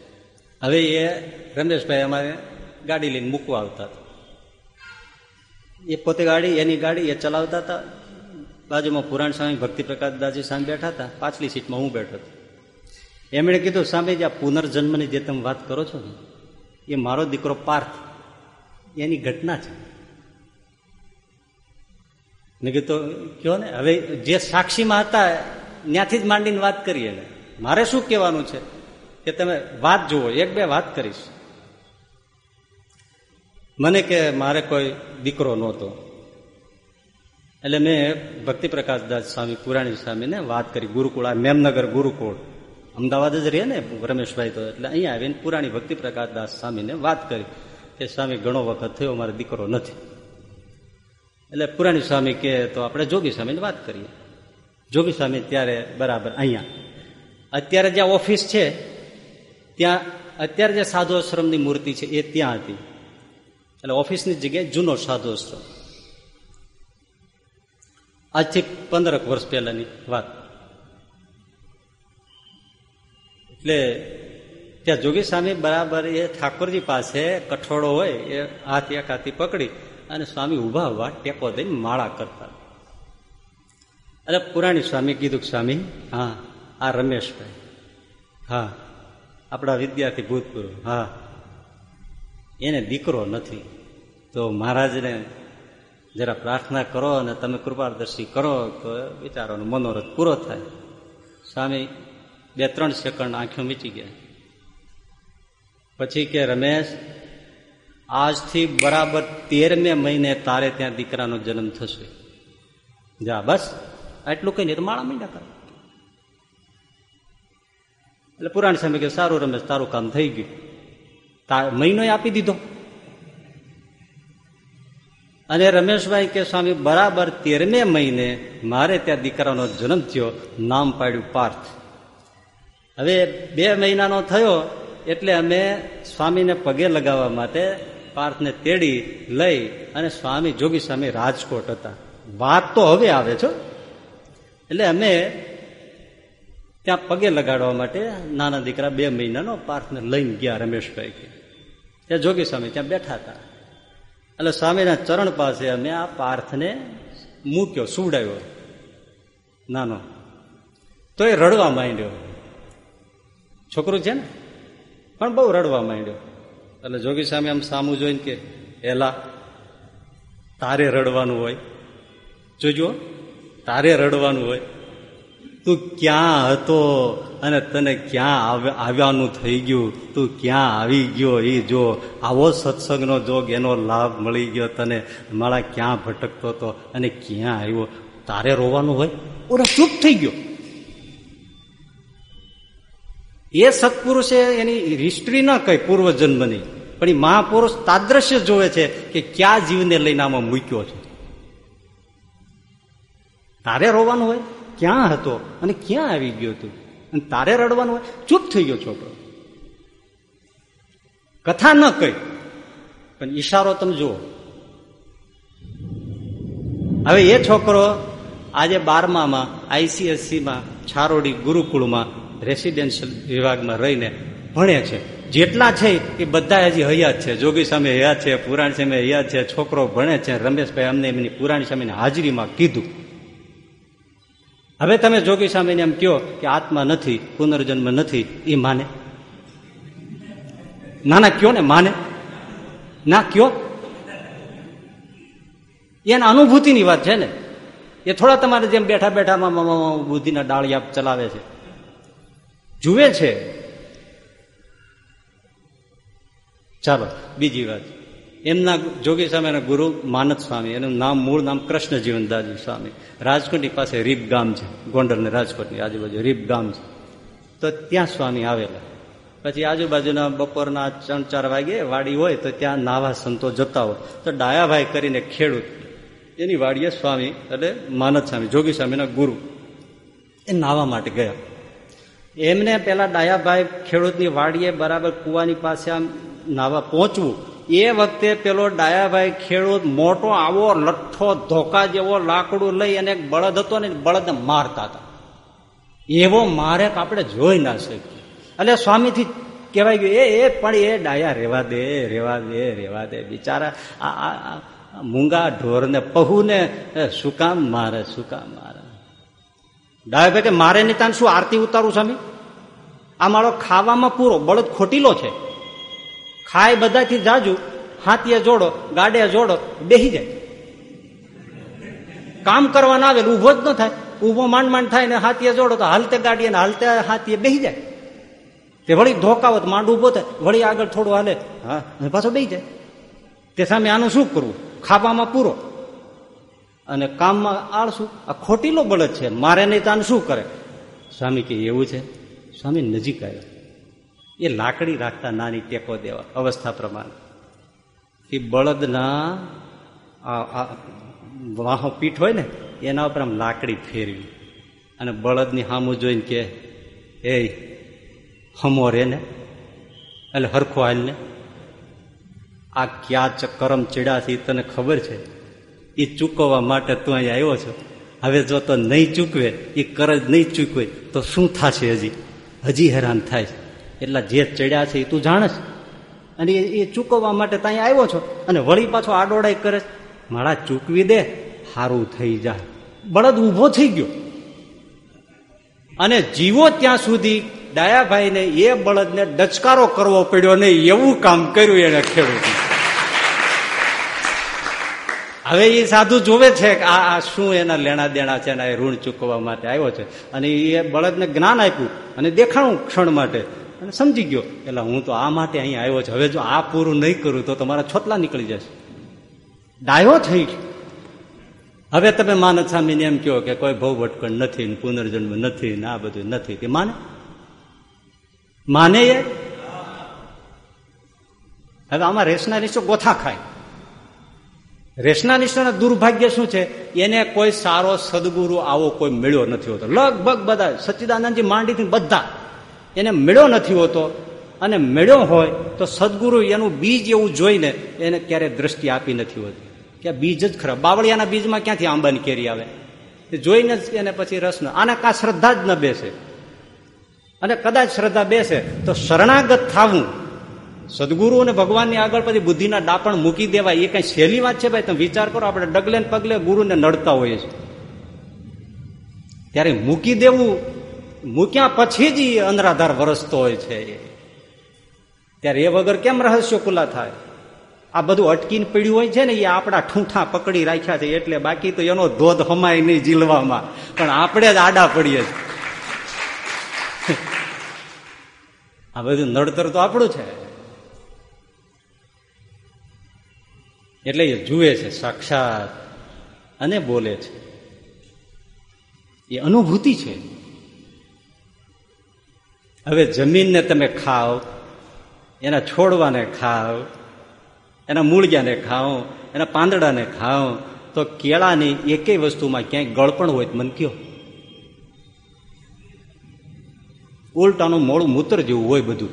હવે એ રમેશભાઈ અમારે ગાડી લઈને મૂકવા આવતા હતા. એ પોતે ગાડી, એની ગાડી એ ચલાવતા હતા. બાજુમાં પુરાણ સ્વામી ભક્તિ પ્રકાશ દાસજી સામે બેઠા હતા. પાછલી સીટમાં હું બેઠો હતો. એમણે કીધું સામે જે આ પુનર્જન્મની જે તમે વાત કરો છો ને, એ મારો દીકરો પાર્થ. એની ઘટના છે. મેં કીધું કયો ને? હવે જે સાક્ષીમાં હતા, ત્યાંથી જ માંડીને વાત કરીએ ને. મારે શું કહેવાનું છે? કે તમે વાત જુઓ, એક બે વાત કરીશ. મને કે, મારે કોઈ દીકરો નહોતો. એટલે મેં ભક્તિ પ્રકાશદાસ સ્વામી, પુરાણી સ્વામીને વાત કરી, ગુરુકુળ, આ મેમનગર ગુરુકુળ. અમદાવાદ જ રહે ને રમેશભાઈ તો, એટલે અહીંયા આવીને પુરાણી ભક્તિ પ્રકાશદાસ સ્વામીને વાત કરી કે, સ્વામી, ઘણો વખત થયો, મારો દીકરો નથી. એટલે પુરાણી સ્વામી કે, તો આપણે જોગી સ્વામીને વાત કરીએ. જોગી સ્વામી ત્યારે બરાબર અહીંયા. અત્યારે જ્યાં ઓફિસ છે, ત્યાં અત્યારે જે સાધુ આશ્રમની મૂર્તિ છે, એ ત્યાં હતી. એટલે ઓફિસની જગ્યાએ જૂનો સાધુ આશ્રમ. આજથી પંદરક વર્ષ પહેલાની વાત. એટલે ત્યાં જોગી સ્વામી બરાબર એ ઠાકોરજી પાસે કઠોળો હોય એ હાથ એક હાથી પકડી અને સ્વામી ઊભા ઊભા ટેકો દઈને માળા કરતા. અરે પુરાણી સ્વામી કીધું સ્વામી, હા, આ રમેશભાઈ. હા, આપણા વિદ્યાર્થી ભૂતપૂર્વ, હા. એને દીકરો નથી. તો મહારાજને જરા પ્રાર્થના કરો અને તમે કૃપાદર્શી કરો તો વિચારોનો મનોરથ પૂરો થાય. સ્વામી બે ત્રણ સેકન્ડ આંખો મીચી ગયા. પછી કે, રમેશ, આજથી બરાબર તેરમે મહિને તારે ત્યાં દીકરાનો જન્મ થશે. જા, બસ. આટલું કઈ નિર્માળા મીંડા કરે. એટલે પુરાણ સામે કે, સારું રમેશ, તારું કામ થઈ ગયું. મહિનો આપી દીધો. અને રમેશભાઈ કે, સ્વામી, બરાબર તેરમે મહિને મારે ત્યાં દીકરાનો જન્મ થયો, નામ પાડ્યું પાર્થ. હવે બે મહિનાનો થયો, એટલે અમે સ્વામીને પગે લગાવવા માટે પાર્થને તેડી લઈ અને સ્વામી જોગી સ્વામી રાજકોટ હતા. વાત તો હવે આવે છો, એટલે અમે ત્યાં પગે લગાડવા માટે નાના દીકરા બે મહિનાનો પાર્થને લઈને ગયા રમેશભાઈ ત્યાં જોગી સ્વામી ત્યાં બેઠા હતા. એટલે સ્વામીના ચરણ પાસે અમે આ પાર્થને મૂક્યો, સુવડાવ્યો. નાનો. તો એ રડવા માંડ્યો. છોકરું છે ને? પણ બહુ રડવા માંડ્યો. એટલે જોગી સ્વામી આમ સામું જોઈને કે, એલા, તારે રડવાનું હોય. જોજો તારે રડવાનું હોય. તું ક્યાં હતો અને તને ક્યાં આવ્યાનું થઈ ગયું? તું ક્યાં આવી ગયો? એ જો, આવો સત્સંગનો જોગ, એનો લાભ મળી ગયો તને. મારા ક્યાં ભટકતો હતો અને ક્યાં આવ્યો? તારે રોવાનું હોય? ઓરા ચૂપ થઈ ગયો. એ સત્પુરુષે એની હિસ્ટ્રી ના કઈ પૂર્વજન્મની પણ એ મહાપુરુષ તાદ્રશ્ય જોવે છે કે ક્યાં જીવને લઈને આમાં મૂક્યો છે. તારે રોવાનું હોય? ક્યાં હતો અને ક્યાં આવી ગયો તું અને તારે રડવાનું હોય? ચૂપ થઈ ગયો છોકરો. કથા ન કહી. પણ ઈશારો તમે જુઓ. હવે એ છોકરો આજે બારમામાં, આઈસીએસસીમાં, છારોડી ગુરુકુળમાં, રેસિડેન્શિયલ વિભાગમાં રહીને ભણે છે. જેટલા છે એ બધા હજી હયાત છે. જોગી સામે હયાત છે, પુરાણ સામે હયાત છે, છોકરો ભણે છે. રમેશભાઈ અમને એમની પુરાણી સામેની હાજરીમાં કીધું. હવે તમે જોગી સામે એમ કહો કે આત્મા નથી, પુનર્જન્મ નથી એ માને. ના ના કયો ને માને? ના કયો? એના અનુભૂતિની વાત છે ને. એ થોડા તમારે જેમ બેઠા બેઠામાં બુદ્ધિના ડાળિયા ચલાવે છે. જુએ છે. ચાલો, બીજી વાત. એમના જોગી સ્વામીના ગુરુ માનદ સ્વામી, એનું નામ, મૂળ નામ કૃષ્ણ જીવનદાસજી સ્વામી. રાજકોટની પાસે રીપ ગામ છે ગોંડલ ને રાજકોટની આજુબાજુ રીપ ગામ છે. તો ત્યાં સ્વામી આવેલા. પછી આજુબાજુના બપોરના ત્રણ, ચાર વાગે વાડી હોય તો ત્યાં નાવા સંતો જતા હોય. તો ડાયાભાઈ કરીને ખેડૂત. એની વાડીએ સ્વામી એટલે માનદ સ્વામી, જોગી સ્વામીના ગુરુ. એ નાવા માટે ગયા. એમને પેલા ડાયાભાઈ ખેડૂતની વાડીએ બરાબર કુવાની પાસે આમ નાવા પહોંચવું એ વખતે પેલો ડાયાભાઈ ખેડૂત મોટો આવો લઠ્ઠો ધોકા જેવો લાકડું લઈ અને એક બળદ હતો ને બળદને મારતા હતા. એવો મારે આપણે જોઈ ના શકીએ. એટલે સ્વામીથી કહેવાય ગયું, એ એ, પણ એ ડાયા રેવા દે રેવા દે રેવા દે. બિચારા આ મૂંગા ઢોરને, પહુને શું કામ મારે, શું કામ મારે? ડાયાભાઈ કે, મારે નહીં તાન શું આરતી ઉતારું, સ્વામી? આ મારો ખાવામાં પૂરો, બળદ ખોટીલો છે. ખાય બધાથી જાજુ, હાથીએ જોડો ગાડે જોડો, બેહી જાય. કામ કરવા ના આવે ઊભો જ ન થાય. ઊભો માંડ માંડ થાય ને હાથીએ જોડો તો હાલતે ગાડીએ ને હાલતે હાથીએ બેહી જાય. તે વળી ધોકાવત માંડ ઊભો થાય, વળી આગળ થોડું હાલે, હા પાછો બેહી જાય. તે સામે આનું શું કરવું? ખાવામાં પૂરો. અને કામમાં આળશું આ ખોટીલો બળદ છે, મારે નહીં તો આનું શું કરે? સ્વામી કે એવું છે, સ્વામી નજીક આવ્યા. એ લાકડી રાખતા નાની ટેકો દેવા, અવસ્થા પ્રમાણે. એ બળદના વાહો પીઠ હોય ને, એના ઉપર આમ લાકડી ફેરવી. અને બળદની સામું જોઈને કે, એ, હમો રે ને એટલે હરખો હાલ ને. આ ક્યાં કરમ ચીડા છે તને ખબર છે? એ ચૂકવવા માટે તું અહીં આવ્યો છો. હવે જો તો નહીં ચૂકવે એ કરજ નહીં ચૂકવે, તો શું થશે હજી? હજી હેરાન થાય છે. એટલા જે ચડ્યા છે એ તું જાણસ અને એ ચૂકવવા માટે ત્યાં આવ્યો છો અને વળી પાછો આડોડાઈ કરે મારા ચૂકવી દે સારું થઈ જાય. બળદ ઊભો થઈ ગયો. અને જીવો ત્યાં સુધી ડાયાભાઈને એ બળદને ડચકારો કરવો પડ્યો ને એવું કામ કર્યું એને ખેડૂત. હવે એ સાધુ જોવે છે કે આ શું એના લેણા દેણા છે એ ઋણ ચૂકવવા માટે આવ્યો છે. અને એ બળદને જ્ઞાન આપ્યું અને દેખાણું ક્ષણ માટે અને સમજી ગયો. એટલે હું તો આ માટે અહીંયા આવ્યો છું. હવે જો આ પૂરું નહીં કરું તો તમારા છોટલા નીકળી જશે. ડાયો થઈ હવે તમે માનદ સ્વામીને એમ કહો કે કોઈ ભવ ભટકણ નથી પુનર્જન્મ નથી ને આ બધું નથી. તે માને? માને એ? હવે આમાં રેશના નિશો ગોથા ખાય. રેશના નિષ્ઠાના દુર્ભાગ્ય શું છે? એને કોઈ સારો સદગુરુ આવો કોઈ મળ્યો નથી હોતો. લગભગ બધા. સચ્ચિદાનંદજી માંડીથી બધા. એને મેળો નથી હોતો અને મેળ્યો હોય તો સદગુરુ એનું બીજ એવું જોઈને એને ક્યારે દ્રષ્ટિ આપી નથી હોતી. કે બીજ જ ખરાબ. બાવળિયાના બીજમાં ક્યાંથી આંબાની કેરી આવે? જોઈને જ એને પછી રસ ન આને કાં શ્રદ્ધા જ ન બેસે. અને કદાચ શ્રદ્ધા બેસે તો શરણાગત થવું. સદગુરુ અને ભગવાનની આગળ પછી બુદ્ધિના ડાપણ મૂકી દેવાય. એ કઈ સહેલી વાત છે ભાઈ? તમે વિચાર કરો, આપણે ડગલે પગલે ગુરુને નડતા હોઈએ છીએ. ત્યારે મૂકી દેવું મૂક્યા પછી જ અંધરાધાર વરસતો હોય છે ત્યારે એ વગર કેમ રહસ્યો ખુલ્લા થાય? આ બધું અટકીને પીડ્યું હોય છે ને એ આપણા ઠૂંઠા પકડી રાખ્યા છે, એટલે બાકી તો એનો ધોધ હમાય નહીં જીલવામાં પણ આપણે જ આડા પડીએ છીએ. આ બધું નડતર તો આપણું છે. એટલે એ જુએ છે, સાક્ષાત અને બોલે છે. એ અનુભૂતિ છે. હવે જમીનને તમે ખાઓ, એના છોડવાને ખાઓ, એના મૂળિયાને ખાઓ, એના પાંદડાને ખાઓ, તો કેળાની એકેય વસ્તુમાં ક્યાંય ગળપણ હોય મને કયો? ઉલટાનું મોડું મૂત્ર જેવું હોય બધું.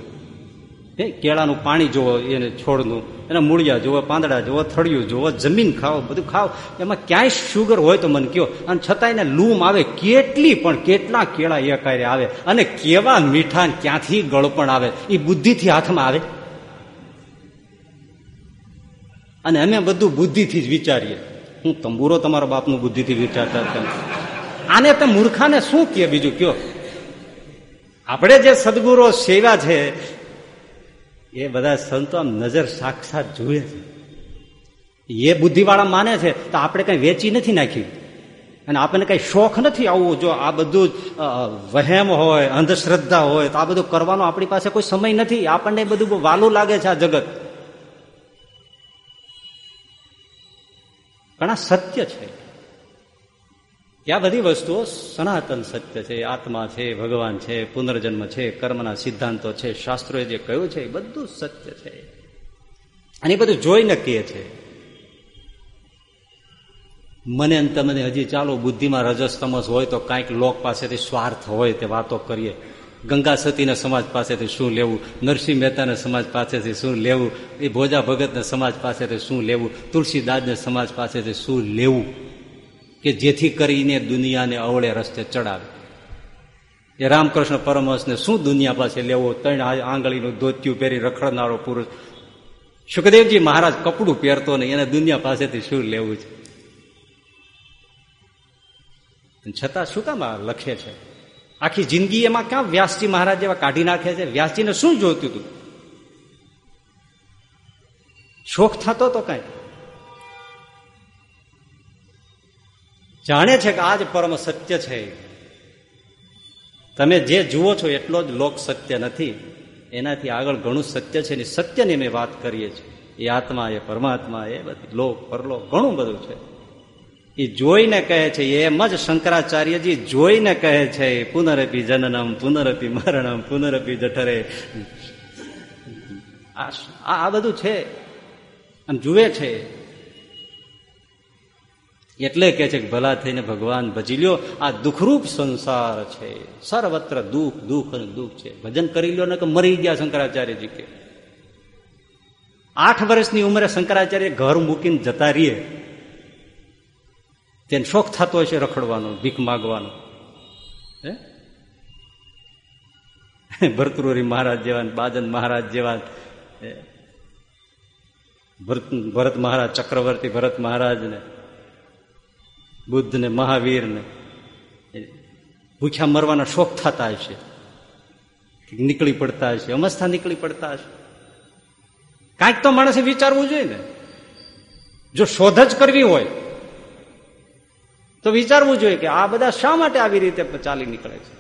કેળાનું પાણી જોવો, એને છોડનું. એના મૂળિયા જુઓ, પાંદડા જુઓ, થળિયું જુઓ, જમીન ખાઓ, બધું ખાઓ. એમાં ક્યાંય શુગર હોય તો મને કયો અને છતાં એને લૂમ આવે, કેટલી પણ, કેટલા કેળા એ કાર્ય આવે. અને કેવા મીઠા ક્યાંથી ગળપણ આવે? એ બુદ્ધિથી હાથમાં આવે. અને અમે બધું બુદ્ધિથી જ વિચારીએ. હું તંબુરો તમારા બાપનું બુદ્ધિથી વિચારતા આને તમે મૂર્ખાને શું કે બીજું? કયો આપણે જે સદગુરો સેવા છે એ બધા સંતો આમ નજર સાક્ષાત જુએ છે. એ બુદ્ધિવાળા માને છે, તો આપણે કઈ વેચી નથી નાખી. અને આપણને કઈ શોખ નથી આવવું, જો આ બધું વહેમ હોય, અંધશ્રદ્ધા હોય, તો આ બધું કરવાનો આપણી પાસે કોઈ સમય નથી. આપણને બધું વાલું લાગે છે આ જગત. ઘણા સત્ય છે. આ બધી વસ્તુઓ સનાતન સત્ય છે, આત્મા છે, ભગવાન છે, પુનર્જન્મ છે, કર્મના સિદ્ધાંતો છે, શાસ્ત્રોએ જે કહ્યું છે, એ બધું સત્ય છે. અને એ બધું જોઈ નક્કીએ છે. મને તમને હજી ચાલો, બુદ્ધિમાં રજસ તમસ હોય તો કાંઈક લોક પાસેથી સ્વાર્થ હોય તે વાતો કરીએ. ગંગા સતીના સમાજ પાસેથી શું લેવું? નરસિંહ મહેતાના સમાજ પાસેથી શું લેવું? એ ભોજા ભગતના સમાજ પાસેથી શું લેવું? તુલસીદાસના સમાજ પાસેથી શું લેવું? કે જેથી કરીને દુનિયાને અવળે રસ્તે ચડાવે. એ રામકૃષ્ણ પરમહંસને શું દુનિયા પાસે લેવો? ત્રણ આંગળીનું ધોત્યું પહેરી રખડનારો પુરુષ. સુખદેવજી મહારાજ કપડું પહેરતો નહીં, એને દુનિયા પાસેથી શું લેવું છે? છતાં શું કામ લખે છે? આખી જિંદગી એમાં ક્યાં વ્યાસજી મહારાજ એવા કાઢી નાખે છે? વ્યાસજીને શું જોતું હતું? શોખ થતો તો કઈ? જાણે છે કે આ જ પરમ સત્ય છે. તમે જે જુઓ છો એટલો જ લોક સત્ય નથી. એનાથી આગળ ઘણું સત્ય છે ને સત્યની અમે વાત કરીએ છીએ. એ આત્મા એ પરમાત્મા એ બધી લોક, પરલોક ઘણું બધું છે. એ જોઈને કહે છે, એમ જ શંકરાચાર્યજી જોઈને કહે છે, પુનરપી જનનમ, પુનરપી મરણમ, પુનરપી જઠરે. આ બધું છે. આમ જુએ છે. એટલે કે છે કે ભલા થઈને ભગવાન ભજી લ્યો. આ દુઃખરૂપ સંસાર છે. સર્વત્ર દુઃખ દુઃખ અને દુઃખ છે. ભજન કરી લ્યો ને કે મરી ગયા શંકરાચાર્યજી કે. આઠ વર્ષની ઉંમરે શંકરાચાર્ય ઘર મૂકીને જતા રહીએ. તેને શોખ થતો હશે રખડવાનો, ભીખ માગવાનો. હે? ભરતૃરી મહારાજ જેવા બાજન મહારાજ જેવા ભરત મહારાજ, ચક્રવર્તી ભરત મહારાજ ને બુદ્ધ ને મહાવીર ને ભૂખ્યા મરવાના શોખ થતા હશે. નીકળી પડતા હશે અમસ્થા નીકળી પડતા હશે. કાંઈક તો માણસે વિચારવું જોઈએ ને. જો શોધ જ કરવી હોય, તો વિચારવું જોઈએ કે આ બધા શા માટે આવી રીતે ચાલી નીકળે છે.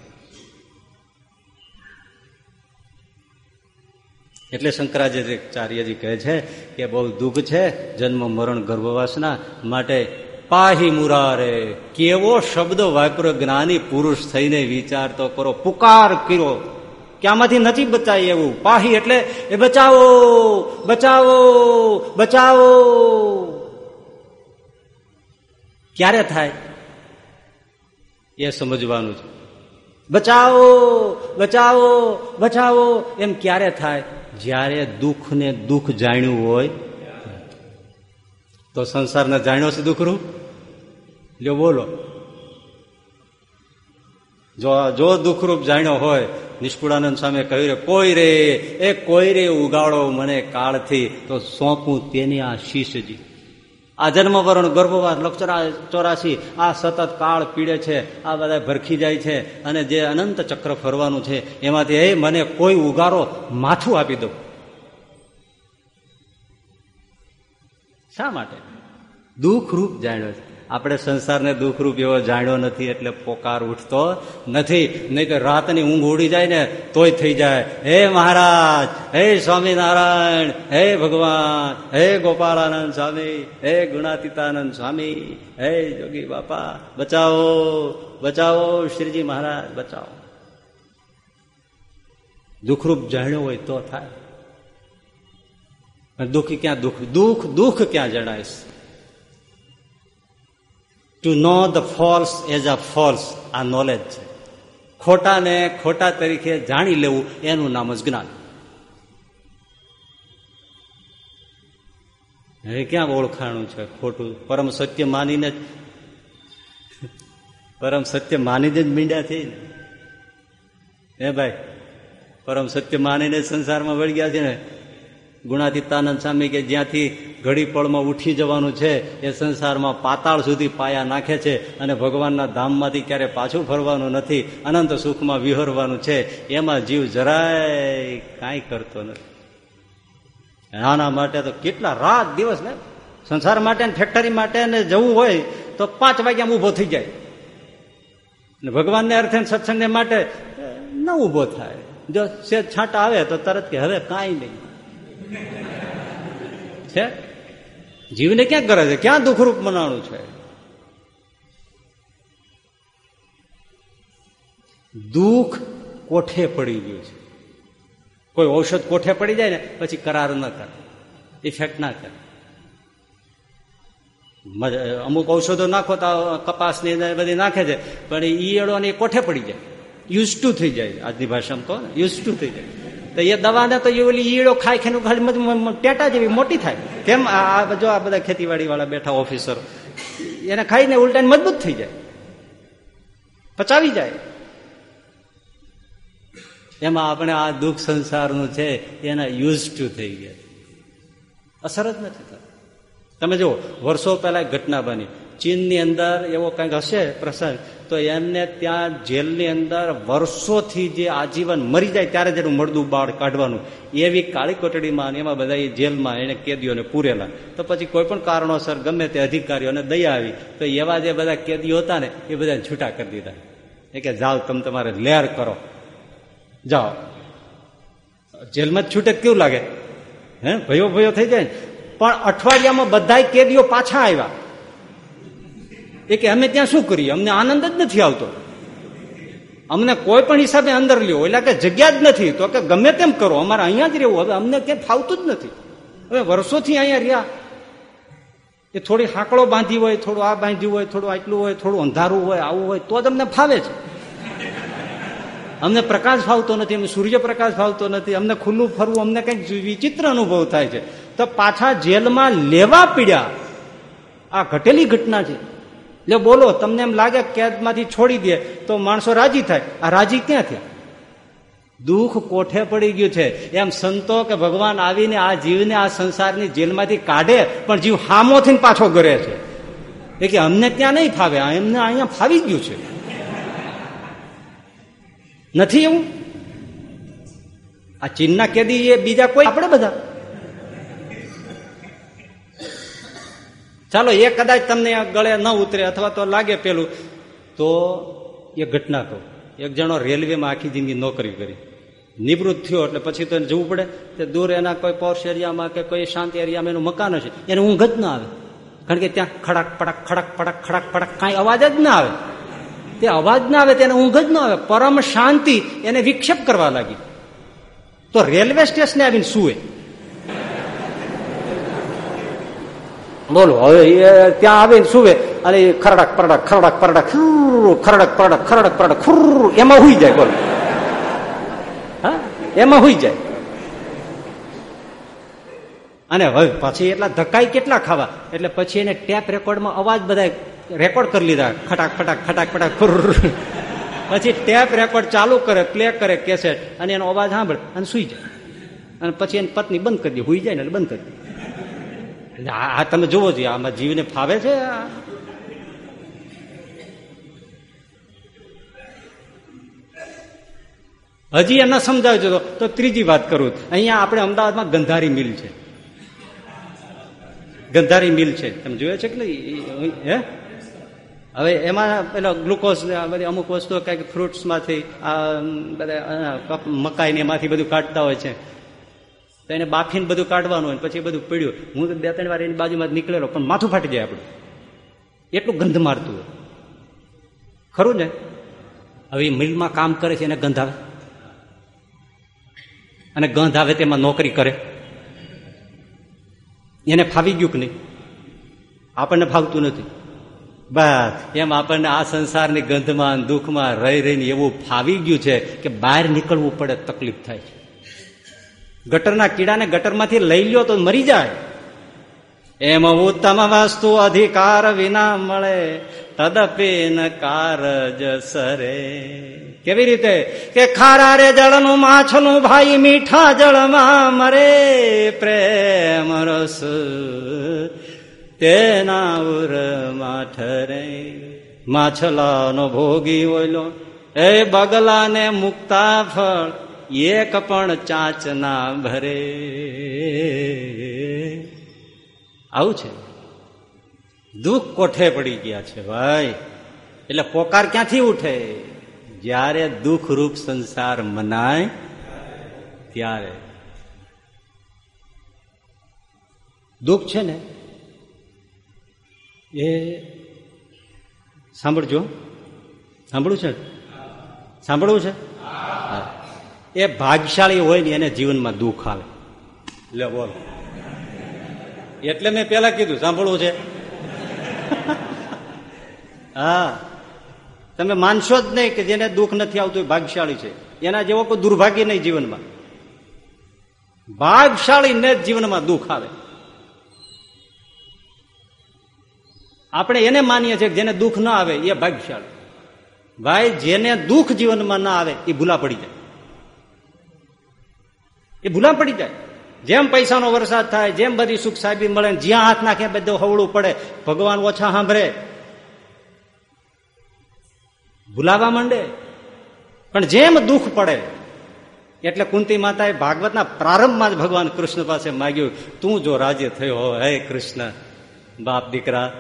એટલે શંકરાચાર્યજી કહે છે કે બહુ દુઃખ છે, જન્મ, મરણ, ગર્ભવાસના માટે પાહી મુરારે, કેવો શબ્દ વાપરો જ્ઞાની પુરુષ થઈને વિચાર તો કરો, પુકાર કર્યો. ક્યાંમાંથી નથી બચાય એવું? પાહી એટલે એ બચાવો બચાવો બચાવો. ક્યારે થાય? એ સમજવાનું છે. બચાવો બચાવો બચાવો. એમ ક્યારે થાય? જ્યારે દુઃખ ને દુઃખ જાણ્યું હોય તો સંસારને જાણ્યો છે દુઃખરૂપ? લ્યો બોલો. જો જો દુઃખરૂપ જાણ્યો હોય, નિષ્કુળાનંદ સામે કહ્યું રે, કોઈ રે, એ કોઈ રે ઉગાડો મને કાળથી, તો સોંપું તેની આ શીશજી આ જન્મવરણ ગર્ભવાર લક્ષરા ચોરાસી, આ સતત કાળ પીડે છે, આ બધા ભરખી જાય છે, અને જે અનંત ચક્ર ફરવાનું છે, એમાંથી એ મને કોઈ ઉગારો માથું આપી દો. શા માટે? દુઃખરૂપ જાણ્યો છે. આપણે સંસારને દુઃખરૂપ એવો જાણ્યો નથી એટલે પોકાર ઉઠતો નથી. નહીં તો રાતની ઊંઘ ઉડી જાય ને તોય થઈ જાય. હે મહારાજ, હે સ્વામિનારાયણ, હે ભગવાન, હે ગોપાળાનંદ સ્વામી, હે ગુણાતીતાનંદ સ્વામી, હે જોગી બાપા, બચાવો બચાવો શ્રીજી મહારાજ, બચાવો. દુઃખરૂપ જાણ્યો હોય તો થાય. દુઃખી ક્યાં દુઃખ? દુઃખ દુઃખ ક્યાં જણાય? To know the false as a false આ નોલેજ છે ખોટાને ખોટા તરીકે જાણી લેવું, એનું નામ જ જ્ઞાન. હવે ક્યાં ઓળખાણું છે ખોટું? પરમ સત્ય માનીને પરમ સત્ય માનીને જ મીંડા થઈ ને. હે ભાઈ? પરમ સત્ય માનીને સંસારમાં વળી ગયા છે ને. ગુણાતીતાનંદ સ્વામી કે જ્યાંથી ઘડી પળમાં ઉઠી જવાનું છે, એ સંસારમાં પાતાળ સુધી પાયા નાખે છે અને ભગવાનના ધામમાંથી ક્યારે પાછું ફરવાનું નથી, અનંત સુખમાં વિહરવાનું છે, એમાં જીવ જરાય કાંઈ કરતો નથી. નાના માટે તો કેટલા રાત દિવસ ને સંસાર માટે ફેક્ટરી માટે જવું હોય તો પાંચ વાગ્યા ઊભો થઈ જાય. ને ભગવાનને અર્થે સત્સંગને માટે ન ઊભો થાય. જો છાંટા આવે તો તરત કે હવે કાંઈ નહીં. છે? જીવને ક્યાં કરે છે? ક્યાં દુઃખરૂપ મનાણું છે? દુઃખ કોઠે પડી ગયું છે? કોઈ ઔષધ કોઠે પડી જાય ને, પછી કરાર ન કરે. ઇફેક્ટ ના કરે. અમુક ઔષધો નાખો તો કપાસની બધી નાખે છે, પણ ઈયળો ને કોઠે પડી જાય? યુઝ ટુ થઈ જાય. આજની ભાષામાં કહો ને યુઝ ટુ થઈ જાય. તો એ દવાને તો એ ઓલી ઈડો ખાઈ ખાઈ ખાલી ટેટા જેવી મોટી થાય. કેમ જો આ બધા ખેતીવાડી વાળા બેઠા ઓફિસરો એને ખાઈને ઉલટાને મજબૂત થઈ જાય. પચાવી જાય. એમાં આપણે આ દુઃખ સંસારનું છે, એના યુઝ ટુ થઈ ગયા. અસર જ નથી થતી. તમે જુઓ, વર્ષો પહેલા ઘટના બની. ચીનની અંદર એવો કંઈક હશે પ્રસંગ, તો એમને ત્યાં જેલની અંદર વર્ષોથી જે આજીવન મરી જાય ત્યારે જેનું મળદું બાળ કાઢવાનું. એવી કાળી કોટડીમાં એમાં બધા જેલમાં એને કેદીઓને પૂરેલા. તો પછી કોઈ પણ કારણોસર ગમે તે અધિકારીઓને દયા આવી, તો એવા જે બધા કેદીઓ હતા ને, એ બધાને છૂટા કરી દીધા. એ કે, જાઓ, તમે તમારે લેર કરો. જાઓ. જેલમાં જ છૂટે કેવું લાગે? હે? ભયો ભયો થઈ જાય પણ અઠવાડિયામાં બધા કેદીઓ પાછા આવ્યા. એ કે અમે ત્યાં શું કરીએ? અમને આનંદ જ નથી આવતો. અમને કોઈ પણ હિસાબે અંદર લ્યો, એટલે કે જગ્યા જ નથી. તો કે ગમે તેમ કરો, અમારે અહીંયા જ રહેવું. હવે અમને ક્યાંય ફાવતું જ નથી. હવે વર્ષોથી અહીંયા રહ્યા. એ થોડી હાંકડો બાંધી હોય, થોડું આ બાંધ્યું હોય, થોડું આટલું હોય, થોડું અંધારું હોય, આવું હોય, તો જ અમને ફાવે છે. અમને પ્રકાશ ફાવતો નથી, અમને સૂર્યપ્રકાશ ફાવતો નથી, અમને ખુલ્લું ફરવું, અમને કંઈક વિચિત્ર અનુભવ થાય છે. તો પાછા જેલમાં લેવા પીડ્યા. આ ઘટેલી ઘટના છે. એટલે બોલો, તમને એમ લાગે કેદમાંથી છોડી દે, તો માણસો રાજી થાય. આ રાજી ક્યાં થયા? દુઃખ કોઠે પડી ગયું છે. એમ સંતો કે ભગવાન આવીને આ જીવને, આ સંસારની જેલમાંથી કાઢે, પણ જીવ હામો થઈને પાછો ઘરે છે. એ કે અમને ત્યાં નહીં ફાવે એમને અહીંયા ફાવી ગયું છે. નથી એવું? આ ચીનના કેદી એ બીજા કોઈ? આપણે બધા. ચાલો, એ કદાચ તમને ગળે ન ઉતરે અથવા તો લાગે પેલું, તો એ ઘટના કહું. એક જણો રેલવેમાં આખી જિંદગી નોકરી કરી. નિવૃત્ત થયો એટલે પછી તો જવું પડે. તે દૂર એના કોઈ પોર્શ એરિયામાં કે કોઈ શાંતિ એરિયામાં એનું મકાન છે એને ઊંઘ જ ના આવે. કારણ કે ત્યાં ખડક, પડક ખડક પડક ખડક, પડક કાંઈ અવાજ જ ના આવે. તે અવાજ ના આવે, તેને ઊંઘ જ ના આવે. પરમ શાંતિ એને વિક્ષેપ કરવા લાગી. તો રેલવે સ્ટેશને આવીને સુવે. બોલો, હવે ત્યાં આવે ને સુવે, અને ખરડક, પરડક ખરડક પરડક ખરડક પરડક ખરડક, પરડક ખુર એમાં હુઈ જાય, બોલો. હા? એમાં હુઈ જાય. અને હવે પછી એટલા ધક્કાઈ કેટલા ખાવા? એટલે પછી એને ટેપ રેકોર્ડમાં અવાજ બધા રેકોર્ડ કરી લીધા. ખટાક ફટાક ખટાક ફટાક ખુર પછી ટેપ રેકોર્ડ ચાલુ કરે, પ્લે કરે, કેસેટ. અને એનો અવાજ સાંભળે અને સુઈ જાય. અને પછી એની પત્ની બંધ કરી દે, હુઈ જાય ને બંધ કરી દે. આ તમે જોવો જોઈએ આમાં જીવને ફાવે છે હજી એના સમજાવજો તો ત્રીજી વાત કરું. અહીંયા આપણે અમદાવાદમાં ગંધારી મિલ છે. ગંધારી મિલ છે. તમે જોયા છે કે નહીં? હે? હવે એમાં પેલો ગ્લુકોઝ બધી અમુક વસ્તુઓ કંઈક ફ્રૂટ્સમાંથી આ બધા મકાઈ ને એમાંથી બધું કાઢતા હોય છે. તો એને બાફીને બધું કાઢવાનું હોય પછી બધું પડ્યું. હું તો બે ત્રણ વાર એની બાજુમાં નીકળેલો, પણ માથું ફાટી જાય આપણું. એટલું ગંધ મારતું હોય. ખરું ને? હવે એ મિલમાં કામ કરે છે, એને ગંધ આવે? અને ગંધ આવે તેમાં નોકરી કરે? એને ફાવી ગયું કે નહીં? આપણને ફાવતું નથી. બસ. એમ આપણને આ સંસારની ગંધમાં દુઃખમાં રહી રહીને એવું ફાવી ગયું છે કે બહાર નીકળવું પડે, તકલીફ થાય છે. ગટરના કીડાને ગટરમાંથી લઈ લ્યો તો મરી જાય. એમ ઉત્તમ વસ્તુ અધિકાર વિના મળે, તદપીન કારજ સરે. કેવી રીતે? કે ખારા રે જળનું માછનું ભાઈ મીઠા જળમાં મરે, પ્રેમ રસ તેના ઉર માઠરે માછલાનો ભોગી ઓયલો, એ બગલાને મુક્તા ફળ એક પણ ચાચ ના ભરે. આવું છે? દુઃખ કોઠે પડી ગયા છે ભાઈ? એટલે પોકાર ક્યાંથી ઉઠે? જ્યારે દુઃખરૂપ સંસાર મનાય, ત્યારે. દુઃખ છે ને? એ સાંભળજો. સાંભળવું છે? સાંભળવું છે? એ ભાગશાળી હોય ને એને જીવનમાં દુઃખ આવે. લે, બોલો. એટલે મેં પેલા કીધું, સાંભળવું છે. હા. તમે માનશો જ નહીં કે જેને દુઃખ નથી આવતું એ ભાગશાળી છે. એના જેવો કોઈ દુર્ભાગ્ય નહીં જીવનમાં. ભાગશાળીને જ જીવનમાં દુઃખ આવે. આપણે એને માનીએ છીએ જેને દુઃખ ના આવે એ ભાગ્યશાળી ભાઈ, જેને દુઃખ જીવનમાં ના આવે એ ભૂલા પડી જાય. એ ભૂલા પડી જાય. જેમ પૈસાનો વરસાદ થાય, જેમ બધી સુખ સાહેબી મળે જ્યાં હાથ નાખે બધું હવળું પડે, ભગવાન ઓછા સાંભળે. ભૂલાવા માંડે. પણ જેમ દુઃખ પડે, એટલે કુંતી માતાએ ભાગવતના પ્રારંભમાં જ ભગવાન કૃષ્ણ પાસે માગ્યું, તું જો રાજ્ય થયો હે કૃષ્ણ, બાપ દીકરા,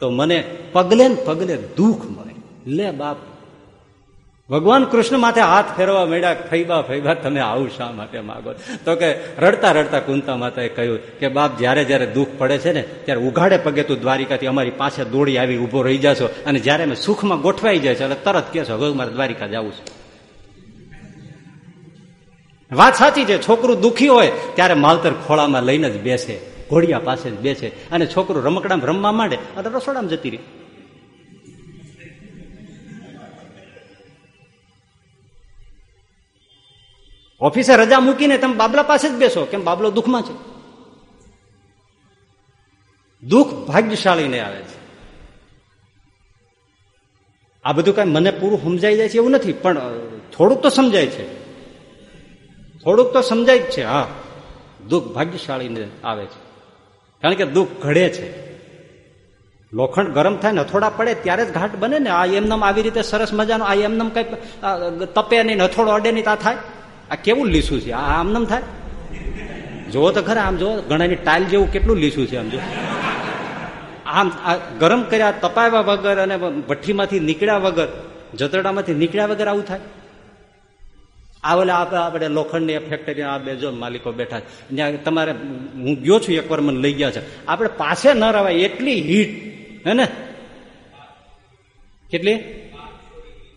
તો મને પગલે ને પગલે દુઃખ મળે. લે બાપ ભગવાન કૃષ્ણ માથે હાથ ફેરવા માંડ્યા, ફૈબા ફૈબા, તમે આવું શા માટે માગો તો કે રડતા રડતા કુંતા માતાએ કહ્યું કે બાપ, જ્યારે જ્યારે દુઃખ પડે છે ને, ત્યારે ઉઘાડે પગે તું દ્વારિકાથી અમારી પાસે દોડી આવી ઊભો રહી જશો અને જ્યારે અમે સુખમાં ગોઠવાઈ જાય છે, એટલે તરત કહેશો, હવે મારે દ્વારિકા જવું છે. વાત સાચી છે, છોકરું દુઃખી હોય ત્યારે માવતર ખોળામાં લઈને જ બેસે, ઘોડિયા પાસે જ બેસે અને છોકરું રમકડામાં રમવા માંડે અને રસોડામાં જતી રહી. ઓફિસે રજા મૂકીને તમે બાબલા પાસે જ બેસો, કેમ બાબલો દુઃખમાં છે? દુઃખ ભાગ્યશાળીને આવે છે. આ બધું કઈ મને પૂરું સમજાઈ જાય છે એવું નથી, પણ થોડુંક તો સમજાય છે. થોડુંક તો સમજાય જ છે, હા. દુઃખ ભાગ્યશાળીને આવે છે. કારણ કે દુઃખ ઘડે છે. લોખંડ ગરમ થાય ને અથોડા પડે ત્યારે જ ઘાટ બને ને, આ એમનામ આવી રીતે સરસ મજાનો, આ એમનામ કઈ તપે નહીં અથોડો અડે નહીં, તા થાય. આ કેવું લીસું છે? આ આમનામ થાય? જુઓ તો ખરા, આમ જો ઘણાની ટાઇલ જેવું કેટલું લીસું છે આમ જો આમ ગરમ કર્યા, તપાવ્યા વગર અને ભઠ્ઠીમાંથી નીકળ્યા વગર, જતરડામાંથી નીકળ્યા વગર આવું થાય? આ ઓલા આપણે લોખંડની ફેક્ટરી આ બે જો માલિકો બેઠા ત્યાં તમારે, હું ગયો છું એકવાર, મને લઈ ગયા છે. આપણે પાસે ન રવાય, એટલી હીટ હે ને? કેટલી?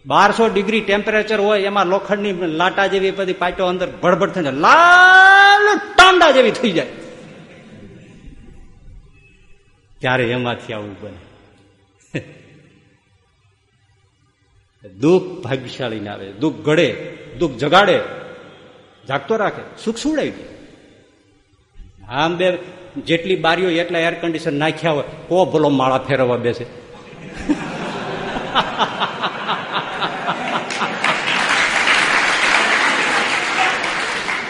બારસો ડિગ્રી ટેમ્પરેચર હોય, એમાં લોખંડની લાટા જેવી બધી પાટો અંદર ભડભડ થઈ જાય. લાલ ટાંડા જેવી થઈ જાય. ત્યારે એમાંથી આવું બને? દુઃખ ભાગ્યશાળીને આવે. દુઃખ ગળે દુઃખ જગાડે. જાગતો રાખે. સુખ સુડાવી દે. આમ બે જેટલી બારીઓ એટલા એર કન્ડિશન નાખ્યા હોય, કો ભલો માળા ફેરવવા બેસે?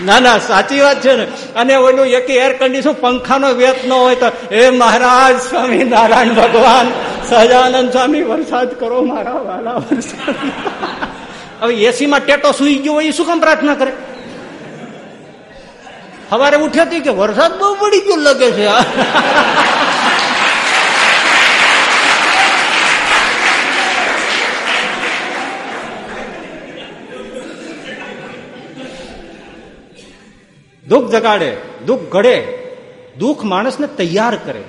ના ના, સાચી વાત છે ને. અને ઓલું એક એર કન્ડિશન પંખાનો વ્યત ન હોય તો, એ મહારાજ સ્વામી નારાયણ ભગવાન, સહજાનંદ સ્વામી, વરસાદ કરો મારા વાલા વરસાદ. હવે એસીમાં ટેટો સુઈ ગયો હોય, એ શું કામ પ્રાર્થના કરે? સવારે ઉઠ્યો કે, વરસાદ બહુ પડી ગયો, લાગે છે. દુઃખ જગાડે, દુઃખ ઘડે, દુઃખ માણસને તૈયાર કરે.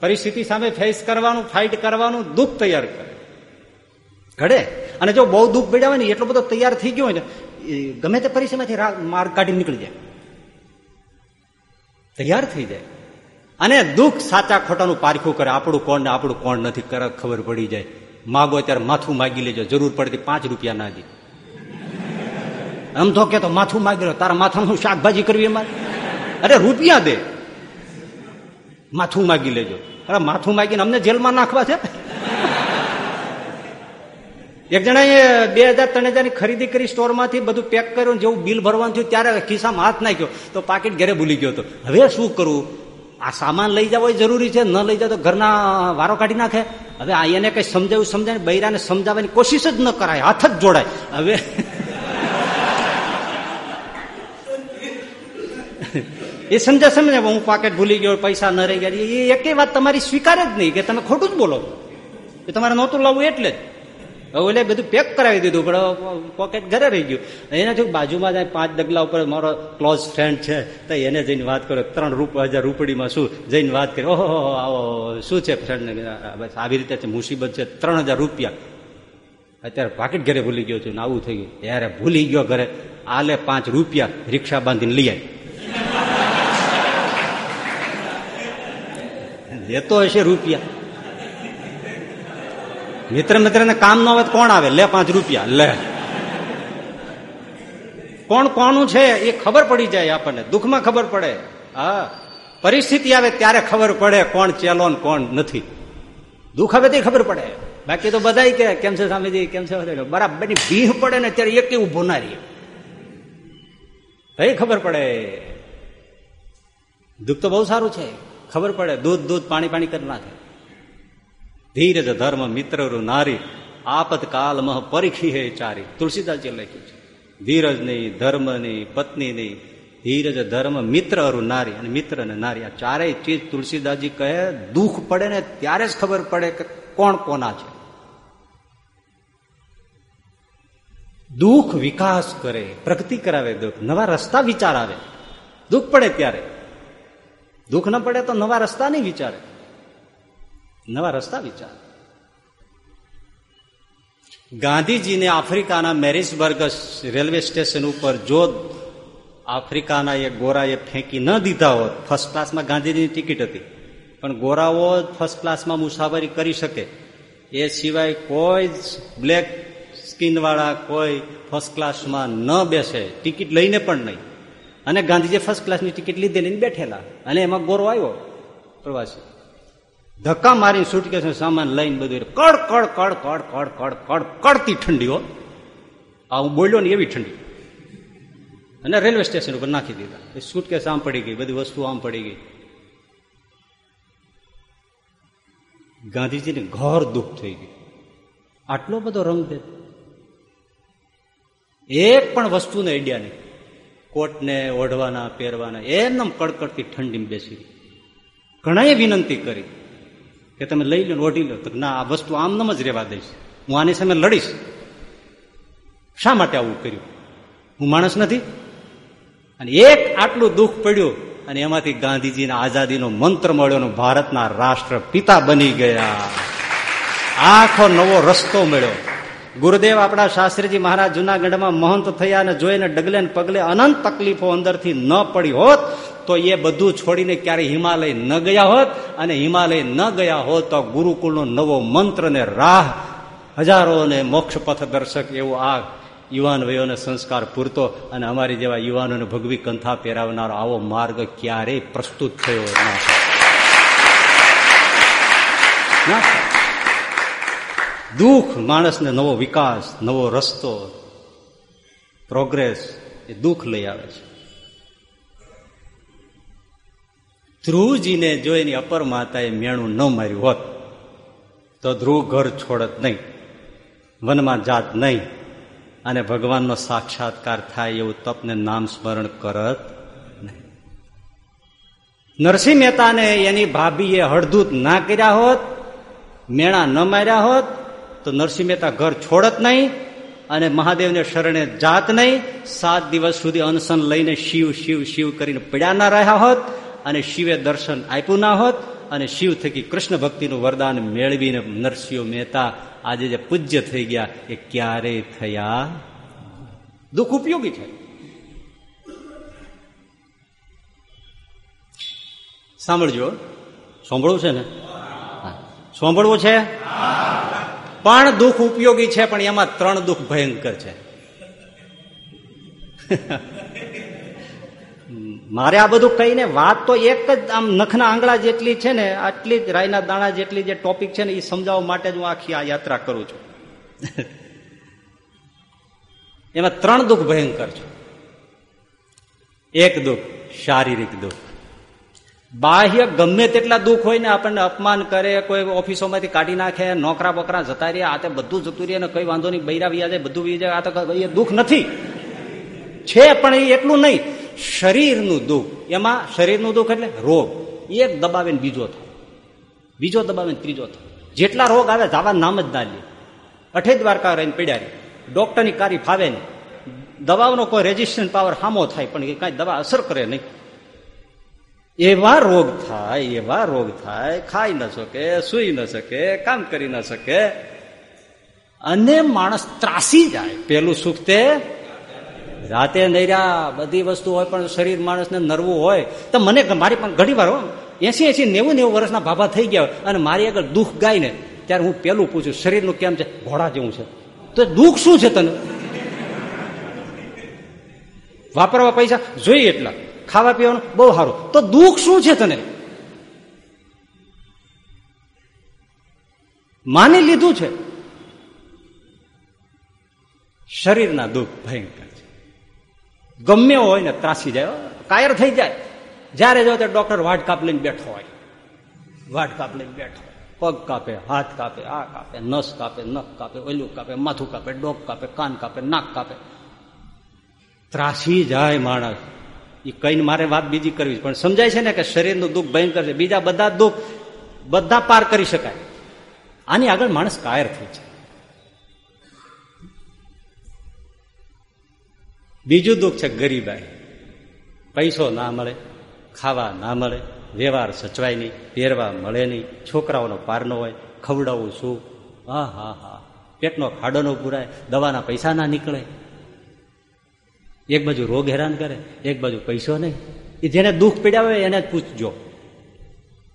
પરિસ્થિતિ સામે ફેસ કરવાનું ફાઇટ કરવાનું, દુઃખ તૈયાર કરે. ઘડે. અને જો બહુ દુઃખ હોય ને, એટલો બધો તૈયાર થઈ ગયો હોય ને ગમે તે પરિસ્થિતિમાંથી માર્ગ કાઢી નીકળી જાય. તૈયાર થઈ જાય. અને દુઃખ સાચા ખોટાનું પારખું કરે. આપણું કોણ ને આપણું કોણ નથી, કર, ખબર પડી જાય. માગો ત્યારે માથું માગી લેજો. જરૂર પડતી પાંચ રૂપિયા ના દે. આમ તો કે તો માથું માગી લો, તારા માથામાં શાકભાજી કરવી એમાં અરે, રૂપિયા દે. માથું માગી લેજો. અરે, માથું માગીને અમને જેલમાં નાખવા છે? એક જણાએ બે હજાર, ત્રણ હજારની ખરીદી કરી સ્ટોરમાંથી બધું પેક કર્યું જેવું બિલ ભરવાનું થયું, ત્યારે ખિસ્સામાં હાથ નાખ્યો. તો પાકીટ ઘરે ભૂલી ગયો હતો. હવે શું કરવું આ સામાન લઈ જવો જરૂરી છે? ન લઈ જાવ તો ઘરના વારો કાઢી નાખે? હવે આ એને કઈ સમજાવ્યું સમજાય બૈરાને સમજાવવાની કોશિશ જ ન કરાય. હાથ જ જોડાય. હવે એ સમજે સમજે હું પાકેટ ભૂલી ગયો, પૈસા ન રહી ગયા. એ એકે વાત તમારી સ્વીકારે જ નહીં, કે તમે ખોટું જ બોલો. એ તમારે નહોતું લાવવું એટલે જ. હવે એટલે બધું પેક કરાવી દીધું, પણ પોકેટ ઘરે રહી ગયું. એને જો બાજુમાં જાય પાંચ ડગલા ઉપર મારો ક્લોઝ ફ્રેન્ડ છે, તો એને જઈને વાત કરો, ત્રણ રૂપ, હજાર રૂપડીમાં શું? જઈને વાત કરી, ઓહો આવો, શું છે ફ્રેન્ડ બસ, આવી રીતે છે, મુસીબત છે, ત્રણ હજાર રૂપિયા. અત્યારે પાકેટ ઘરે ભૂલી ગયો છું ને આવું થઈ ગયું. ત્યારે ભૂલી ગયો ઘરે. આલે પાંચ રૂપિયા રિક્ષા બાંધીને લઈ આવી લેતો હશે રૂપિયા. મિત્ર મિત્ર ને કામ ન આવે કોણ આવે? લે પાંચ રૂપિયા, લે. કોણ કોનું છે એ ખબર પડી જાય આપણને. દુઃખમાં ખબર પડે. હા. પરિસ્થિતિ આવે ત્યારે ખબર પડે કોણ ચેલો કોણ નથી. દુઃખ આવે તે ખબર પડે. બાકી તો બધા કે, કેમ છે સ્વામીજી? કેમ છે? બરાબર. ભીહ પડે ને ત્યારે એક ઊભો ના રહીએ ભાઈ ખબર પડે. દુઃખ તો બહુ સારું છે. ખબર પડે, દૂધ દૂધ પાણી પાણી કરી નાખે. ધીરજ, ધર્મ મિત્ર નારી આપત કાલ મહ પરીખી હે ચારી. તુલસીદાસજી લખ્યું છે. ધીરજ નહીં ધર્મ નહીં પત્ની નહીં ધીરજ, ધર્મ, મિત્ર અરુ, નારી અને મિત્ર ને નારી, આ ચારેય ચીજ તુલસીદાસજી કહે, દુઃખ પડે ને ત્યારે જ ખબર પડે કે કોણ કોના છે. દુઃખ વિકાસ કરે, પ્રગતિ કરાવે દુઃખ, નવા રસ્તા વિચાર આવે. દુઃખ પડે ત્યારે. દુઃખ ન પડે તો નવા રસ્તા નહીં વિચારે. નવા રસ્તા વિચાર. ગાંધીજીને આફ્રિકાના મેરિસબર્ગ રેલવે સ્ટેશન ઉપર જો આફ્રિકાના એ ગોરાએ ફેંકી ન દીધા હોત ફર્સ્ટ ક્લાસમાં ગાંધીજીની ટિકિટ હતી. પણ ગોરાઓ ફર્સ્ટ ક્લાસમાં મુસાફરી કરી શકે. એ સિવાય કોઈ જ બ્લેક સ્કીનવાળા કોઈ ફર્સ્ટ ક્લાસમાં ન બેસે. ટિકિટ લઈને પણ નહીં. અને ગાંધીજી ફર્સ્ટ ક્લાસની ટિકિટ લીધેલી બેઠેલા. અને એમાં ગોરો આવ્યો. પ્રવાસી. ધક્કા મારીને સુટકેસ સામાન લઈને બધું કડ કડ કડ કડ કડ કડ કડ, કડતી ઠંડી હો. આ હું બોલ્યો ને એવી ઠંડી. અને રેલવે સ્ટેશન ઉપર નાખી દીધા. એ સુટકેસ આમ પડી ગઈ, બધી વસ્તુ આમ પડી ગઈ. ગાંધીજીને ઘર દુઃખ થઈ ગયું. આટલો બધો રંગભેદ એક પણ વસ્તુને આઈડિયા નહીં. કોટને ઓઢવાના, પહેરવાના એમનેમ કડકડતી ઠંડી બેસી ઘણાએ વિનંતી કરી કે તમે લઈ લો ઓઢી લો. તો ના, આ વસ્તુ આમનમ જ રહેવા દઈશ. હું આની સામે લડીશ. શા માટે આવું કર્યું? હું માણસ નથી. અને એક આટલું દુઃખ પડ્યું અને એમાંથી ગાંધીજીના આઝાદીનો મંત્ર મળ્યો ભારતના રાષ્ટ્ર પિતા બની ગયા. આખો નવો રસ્તો મળ્યો. ગુરુદેવ, આપણા શાસ્ત્રીજી મહારાજ જુનાગઢમાં મહંત થયા અને જોઈને ડગલે પગલે અનંત તકલીફો અંદરથી ન પડી હોત, તો એ બધું છોડીને ક્યારે હિમાલય ન ગયા હોત. અને હિમાલય ન ગયા હોત તો ગુરુકુળનો નવો મંત્ર ને રાહ હજારોને મોક્ષ પથ દર્શક એવું આ યુવાન વયોને સંસ્કાર પૂરતો અને અમારી જેવા યુવાનોને ભગવી કંથા પહેરાવનારો આવો માર્ગ ક્યારેય પ્રસ્તુત થયો ના દુઃખ માણસને નવો વિકાસ, નવો રસ્તો પ્રોગ્રેસ એ દુઃખ લઈ આવે છે. ધ્રુવજીને જો એની અપર માતાએ મેણું ન માર્યું હોત, તો ધ્રુવ ઘર છોડત નહીં, વનમાં જાત નહીં, અને ભગવાનનો સાક્ષાત્કાર થાય એવું તપને નામ સ્મરણ કરત નહીં. નરસિંહ મહેતાને એની ભાભીએ હળદૂત ના કર્યા હોત, મેણા ન માર્યા હોત તો નરસિંહ મહેતા ઘર છોડત નહીં અને મહાદેવને શરણે જાત નહીં. સાત દિવસ સુધી અનશન લઈને શિવ શિવ શિવ કરીને પડ્યા ના રહ્યા હોત અને શિવે દર્શન આપ્યું ના હોત અને શિવ થકી કૃષ્ણ ભક્તિનું વરદાન મેળવીને નરસિંહ મહેતા આજે જે પૂજ્ય થઈ ગયા એ ક્યારેય થયા? દુઃખ ઉપયોગી છે. સાંભળજો. સાંભળવું છે ને? સાંભળવું છે? પણ દુઃખ ઉપયોગી છે, પણ એમાં ત્રણ દુઃખ ભયંકર છે. મારે આ બધું કહીને વાત તો એક જ, આમ નખના આંગળા જેટલી છે ને, આટલી જ રાયના દાણા જેટલી જે ટોપિક છે ને એ સમજાવવા માટે જ હું આખી આ યાત્રા કરું છું. એમાં ત્રણ દુઃખ ભયંકર છે. એક દુઃખ, શારીરિક દુઃખ. બાહ્ય ગમે તેટલા દુઃખ હોય ને આપણને અપમાન કરે, કોઈ ઓફિસોમાંથી કાઢી નાખે, નોકરા બોકરા જતા રહે આ તે બધું જતું રહે ને કઈ વાંધો નહીં, બૈરા વ્યા જાય, બધું વી આ તો એ દુઃખ નથી. છે પણ એ એટલું નહીં. શરીરનું દુઃખ, એમાં શરીરનું દુઃખ એટલે રોગ. એક દબાવે ને બીજો થાય. બીજો દબાવીને ત્રીજો થાય. જેટલા રોગ આવે જવા નામ જ ના લે. અઠે દ્વારકા રહીને પીડ્યા ડોક્ટરની કારી ફાવે નહીં. દવાઓનો કોઈ રેઝિસ્ટન્ટ પાવર હામો થાય, પણ એ કાંઈ દવા અસર કરે નહીં. એવા રોગ થાય, એવા રોગ થાય, ખાઈ ન શકે, સુઈ ન શકે, કામ કરી ન શકે, અને માણસ ત્રાસી જાય. પેલું સુખ તે રાતે નૈરા બધી વસ્તુ હોય પણ શરીર માણસને નરવું હોય. તો મને મારી પણ ઘણી વાર એસી એસી નેવું નેવું વર્ષના ભાભા થઈ ગયા અને મારી આગળ દુઃખ ગાય ને ત્યારે હું પેલું પૂછું, શરીરનું કેમ છે? ઘોડા જેવું છે. તો દુઃખ શું છે તને? વાપરવા પૈસા? જોઈએ એટલા. ખાવા પીવાનું બહુ સારું. તો દુઃખ શું છે તને? માની લીધું છે. શરીરના દુઃખ ભયંકર છે. ગમે હોય ને ત્રાસી જાય કાયર થઈ જાય. જ્યારે જો ત્યારે ડોક્ટર વાટ કાપ લઈને બેઠો હોય. વાટ કાપ લઈને બેઠો પગ કાપે, હાથ કાપે, આ કાપે, નસ કાપે, નખ કાપે, ઓલું કાપે, માથું કાપે, ડોક કાપે, કાન કાપે, નાક કાપે. ત્રાસી જાય માણસ. એ કઈ મારે વાત બીજી કરવી પણ સમજાય છે ને કે શરીરનું દુઃખ ભયંકર છે. બીજા બધા દુઃખ બધા પાર કરી શકાય. આની આગળ માણસ કાયર થઈ છે બીજું દુઃખ છે ગરીબાઈ. પૈસો ના મળે, ખાવા ના મળે, વ્યવહાર સચવાય નહીં, પહેરવા મળે નહીં, છોકરાઓનો પાર ન હોય ખવડાવવું શું હા હા હા. પેટનો ખાડો નો પૂરાય, દવાના પૈસા ના નીકળે. એક બાજુ રોગ હેરાન કરે, એક બાજુ પૈસો નહીં. એ જેને દુઃખ પીડ્યા હોય એને જ પૂછજો.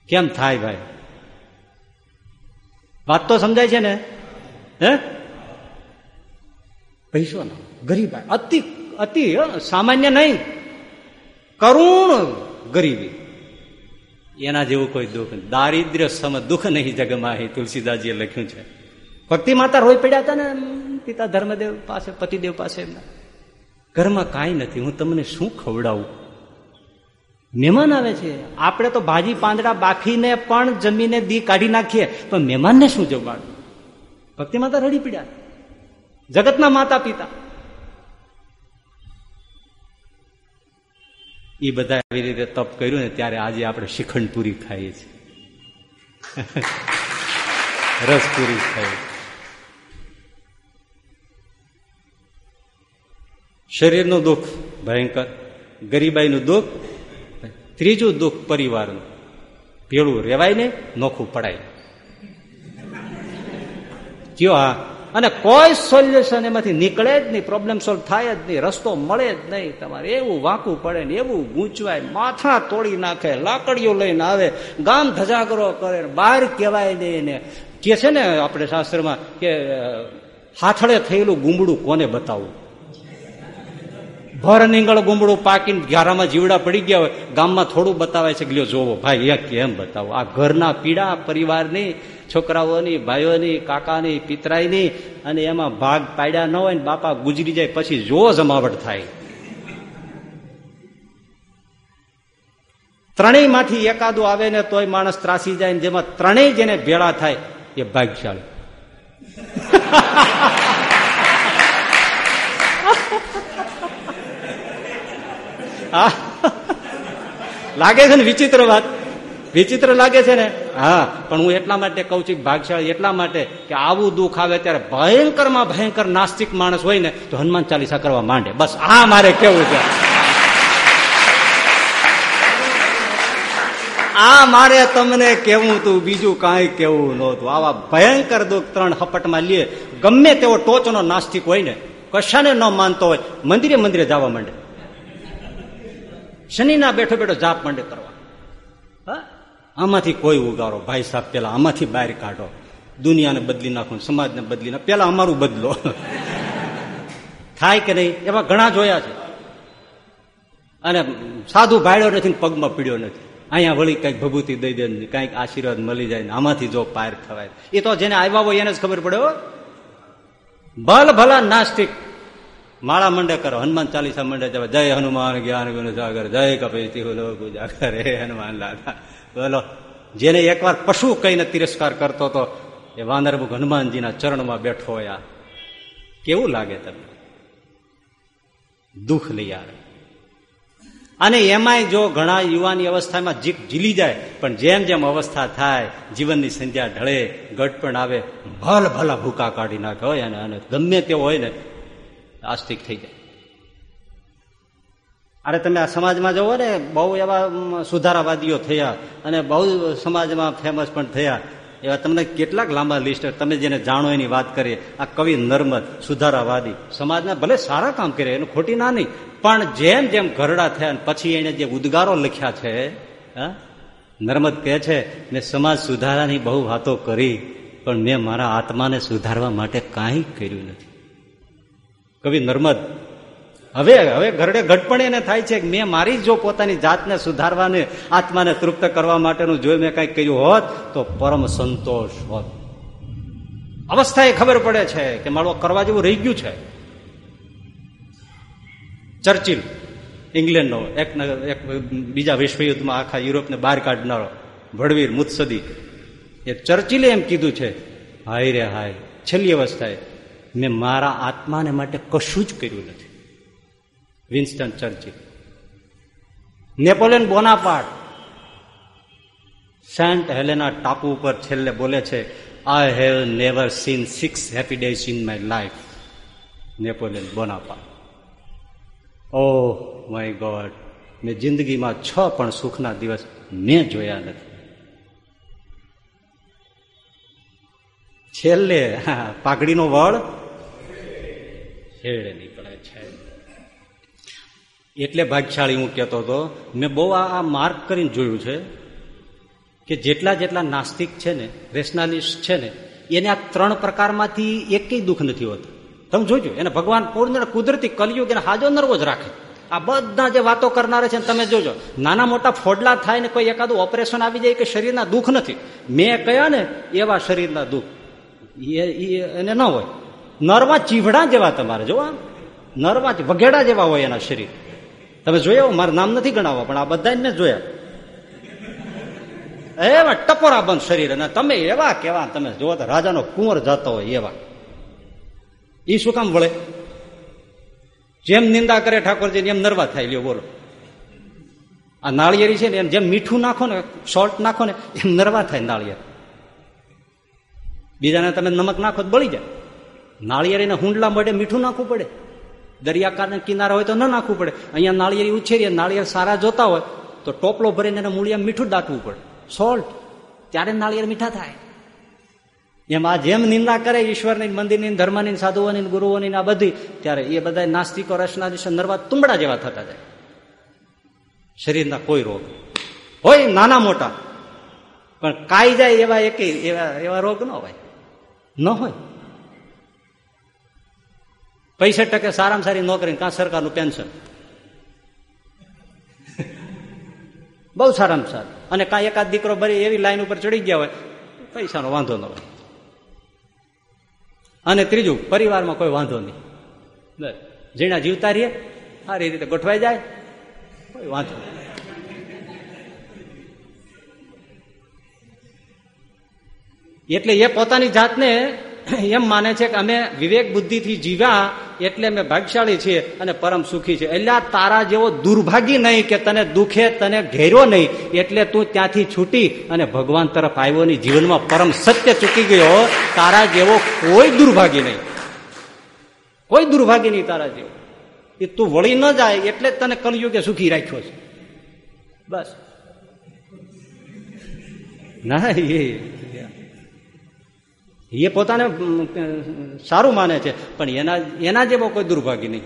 કેમ થાય ભાઈ? વાત તો સમજાય છે ને? હે? પૈસો ના, ગરીબ અતિ અતિ સામાન્ય નહીં. કરુણ ગરીબી. એના જેવું કોઈ દુઃખ દારિદ્ર્ય સમ દુઃખ નહીં જગમાં તુલસીદાસજીએ લખ્યું છે. ભક્તિ માતા રોઈ પડ્યા હતા ને, પિતા ધર્મદેવ પાસે, પતિદેવ પાસે એમના. ઘરમાં કાંઈ નથી, હું તમને શું ખવડાવું? મહેમાન આવે છે. આપણે તો ભાજી, પાંદડા, બાફીને પણ જમીને દી કાઢી નાખીએ. પણ મહેમાનને શું જમાડવું ભક્તિ માતા રડી પીડ્યા. જગતના માતા પિતા એ બધા આવી રીતે તપ કર્યું ને ત્યારે આજે આપણે શિખંડ પૂરી ખાઈએ છીએ. રસ પૂરી ખાઈએ શરીરનું દુઃખ, ભયંકર. ગરીબાઈનું દુઃખ, ત્રીજું દુઃખ પરિવારનું. પેલું રેવાય ને નોખું પડાય. કયો હા અને કોઈ સોલ્યુશન એમાંથી નીકળે જ નહીં પ્રોબ્લેમ સોલ્વ થાય જ નહીં, રસ્તો મળે જ નહીં. તમારે એવું વાંકું પડે ને એવું ગૂંચવાય, માથા તોડી નાખે, લાકડીઓ લઈને આવે, ગામ ધજાગરો કરે, બહાર કહેવાય નહીં ને કે છે ને આપણે શાસ્ત્રમાં કે હાથળે થયેલું ગુમડું કોને બતાવવું? ભર નીંગળ ગુંબડું પાકીને ઘારામાં જીવડા પડી ગયા હોય, ગામમાં થોડું બતાવે છે ગયો જોવો, ભાઈ, એ કેમ બતાવો? આ ઘરના પીડા પરિવારની, છોકરાઓની, ભાઈઓની, કાકાની, પિતરાઈની, અને એમાં ભાગ પાડ્યા ન હોય ને બાપા ગુજરી જાય, પછી જો જમાવટ થાય. ત્રણેયમાંથી એકાદું આવે ને તોય માણસ ત્રાસી જાય ને જેમાં ત્રણેય જેને ભેળા થાય, એ ભાગશાળી લાગે છે ને વિચિત્ર વાત? વિચિત્ર લાગે છે ને? હા, પણ હું એટલા માટે કઉ છું ભાગશાળી એટલા માટે કે આવું દુઃખ આવે ત્યારે ભયંકર ભયંકર નાસ્તિક માણસ હોય ને તો હનુમાન ચાલીસા કરવા માંડે. બસ, આ મારે કેવું છે. આ મારે તમને કેવું તું બીજું કાંઈ કેવું નહોતું. આવા ભયંકર દુઃખ ત્રણ હપટમાં લે. ગમે તેવો ટોચનો નાસ્તિક હોય ને, કશાને ન માનતો હોય, મંદિરે મંદિરે જવા માંડે. શનિના બેઠો બેઠો જાપ માંડે કરવા. હા? આમાંથી કોઈ ઉગારો. ભાઈ સાહેબ પેલા આમાંથી બહાર કાઢો. દુનિયાને બદલી નાખો સમાજને બદલી નાખો. પેલા અમારું બદલો. થાય કે નહીં? એવા ઘણા જોયા છે. અને સાધુ ભાડ્યો નથી પગમાં પીડ્યો નથી. અહીંયા વળી કંઈક ભભૂતિ દઈ દે કંઈક આશીર્વાદ મળી જાય આમાંથી જો પાર થવાય. એ તો જેને આવ્યા હોય એને જ ખબર પડે ભલ ભલા નાસ્તિક. માળા મંડે કરો, હનુમાન ચાલીસા મંડે જવા. જય હનુમાન જ્ઞાન ગુણ સાગર, જય કપેતી પૂજા કરે હનુમાન લાલા બોલો, જેને એકવાર પશુ કહીને તિરસ્કાર કરતો હતો એ વાનરમુખ હનુમાનજીના ચરણમાં બેઠો હોય. કેવું લાગે તમને? દુઃખ લઈ આવે. અને એમાંય જો ઘણા યુવાની અવસ્થામાં જીક ઝીલી જાય, પણ જેમ જેમ અવસ્થા થાય, જીવનની સંધ્યા ઢળે ગટપણ આવે ભલ ભલા ભૂકા કાઢી નાખે હોય અને ગમે તેવો હોય ને આસ્તિક થઈ જાય. અરે તમે આ સમાજમાં જુઓ ને, બહુ એવા સુધારાવાદીઓ થયા અને બહુ સમાજમાં ફેમસ પણ થયા. એવા તમને કેટલાક લાંબા લિસ્ટ તમે જેને જાણો એની વાત કરીએ, આ કવિ નર્મદ, સુધારાવાદી. સમાજના ભલે સારા કામ કરે, એનું ખોટી ના નહીં. પણ જેમ જેમ ઘરડા થયા પછી એને જે ઉદ્ગારો લખ્યા છે નર્મદ કહે છે, મેં સમાજ સુધારાની બહુ વાતો કરી, પણ મેં મારા આત્માને સુધારવા માટે કાંઈ કર્યું નથી. કવિ નર્મદ, હવે હવે ઘરડે ઘટપણે એને થાય છે કે મેં મારી જો પોતાની જાતને સુધારવાને, આત્માને તૃપ્ત કરવા માટેનું જો મેં કંઈક કર્યું હોત, તો પરમ સંતોષ હોત. અવસ્થા એ ખબર પડે છે કે મારો કરવા જેવું રહી ગયું છે. ચર્ચિલ, ઇંગ્લેન્ડનો, એક એક બીજા વિશ્વયુદ્ધમાં આખા યુરોપને બહાર કાઢનારો ભડવીર મુત્સદી. એ ચર્ચિલે એમ કીધું છે, હાય રે હાય, છેલ્લી અવસ્થાએ મેં મારા આત્માને માટે કશું જ કર્યું નથી. Winston Churchill. Napoleon Bonaparte. Saint Helena ટાપુ ઉપર છેલ્લે બોલે છે I have never seen six happy days in my life Napoleon Bonaparte. Oh my God મેં જિંદગીમાં છ પણ સુખના દિવસ મેં જોયા નથી. છેલ્લે પાઘડીનો વળ છેડે નીકળે છે. એટલે ભાગશાળી હું કહેતો હતો, મેં બહુ આ માર્ક કરીને જોયું છે કે જેટલા જેટલા નાસ્તિક છે ને, રેશનાલિસ્ટ છે ને, એને આ ત્રણ પ્રકારમાંથી એકેય દુઃખ નથી હોતું. તમે જોજો, એને ભગવાન પૂર્ણ કુદરતી કલયુગ એને હાજો નરવો જ રાખે. આ બધા જે વાતો કરનારા છે તમે જોજો, નાના મોટા ફોડલા થાય ને કોઈ એકાદું ઓપરેશન આવી જાય કે શરીરના દુઃખ નથી. મેં કયા ને, એવા શરીરના દુઃખ. એને ન હોય. નરમાં ચીવડા જેવા તમારે, જો નરમાં વઘેડા જેવા હોય એના શરીર. તમે જોયા મારું નામ નથી ગણાવવા, પણ આ બધા ને જોયા. એવા ટપોરા બંધ શરીર, અને તમે એવા કેવા, તમે જોવો તો રાજાનો કુંવર જતો હોય એવા. એ શું કામ વળે? જેમ નિંદા કરે ઠાકોરજી એમ નરવા થાય, લ્યો બોલો. આ નાળિયેરી છે ને, એમ જેમ મીઠું નાખો ને, સોલ્ટ નાખો ને, એમ નરવા થાય નાળિયેર. બીજાને તમે નમક નાખો તો બળી જાય. નાળિયેરીને હુંડલા મળે, મીઠું નાખવું પડે. દરિયાકારના કિનારા હોય તો ન નાખવું પડે. અહીંયા નાળિયેરી ઉછેરીએ નાળિયેર સારા જોતા હોય, તો ટોપલો ભરીને એને મૂળિયા મીઠું દાટવું પડે. સોલ્ટ. ત્યારે નાળિયેર મીઠા થાય. એમ આ જેમ નિંદા કરે ઈશ્વરની, મંદિરની, ધર્મની, સાધુઓની, ગુરુઓની આ બધી, ત્યારે એ બધા નાસ્તિકો દિવસે નરવા તુંબડા જેવા થતા જાય. શરીરના કોઈ રોગ હોય નાના મોટા, પણ કાઈ જાય એવા એક, એવા એવા રોગ ન હોય. ન હોય. પૈસઠ ટકે સારામાં સારી નોકરી, કાં સરકારનું પેન્શન? બહુ સારામાં સારું. અને કાં એકાદ દીકરો ભરી એવી લાઈન ઉપર ચડી ગયા હોય, પૈસાનો વાંધો ન હોય. અને ત્રીજું, પરિવારમાં કોઈ વાંધો નહીં. જીણા જીવતા રહીએ સારી રીતે ગોઠવાઈ જાય, કોઈ વાંધો નહીં. એટલે એ પોતાની જાતને એમ માને છે કે અમે વિવેક બુદ્ધિથી જીવ્યા એટલે અમે ભાગશાળી છીએ અને પરમ સુખી છે એટલે તારા જેવો દુર્ભાગી નહીં કે તને દુખે, તને ઘેર્યો નહીં, એટલે તું ત્યાંથી છૂટી અને ભગવાન તરફ આવ્યો નહીં જીવનમાં પરમ સત્ય ચૂકી ગયો. તારા જેવો કોઈ દુર્ભાગી નહીં. કોઈ દુર્ભાગી નહીં તારા જેવો. એ તું વળી ન જાય એટલે તને કલયુગે સુખી રાખ્યો છે. બસ. ના એ પોતાને સારું માને છે, પણ એના એના જેવો કોઈ દુર્ભાગ્ય નહીં.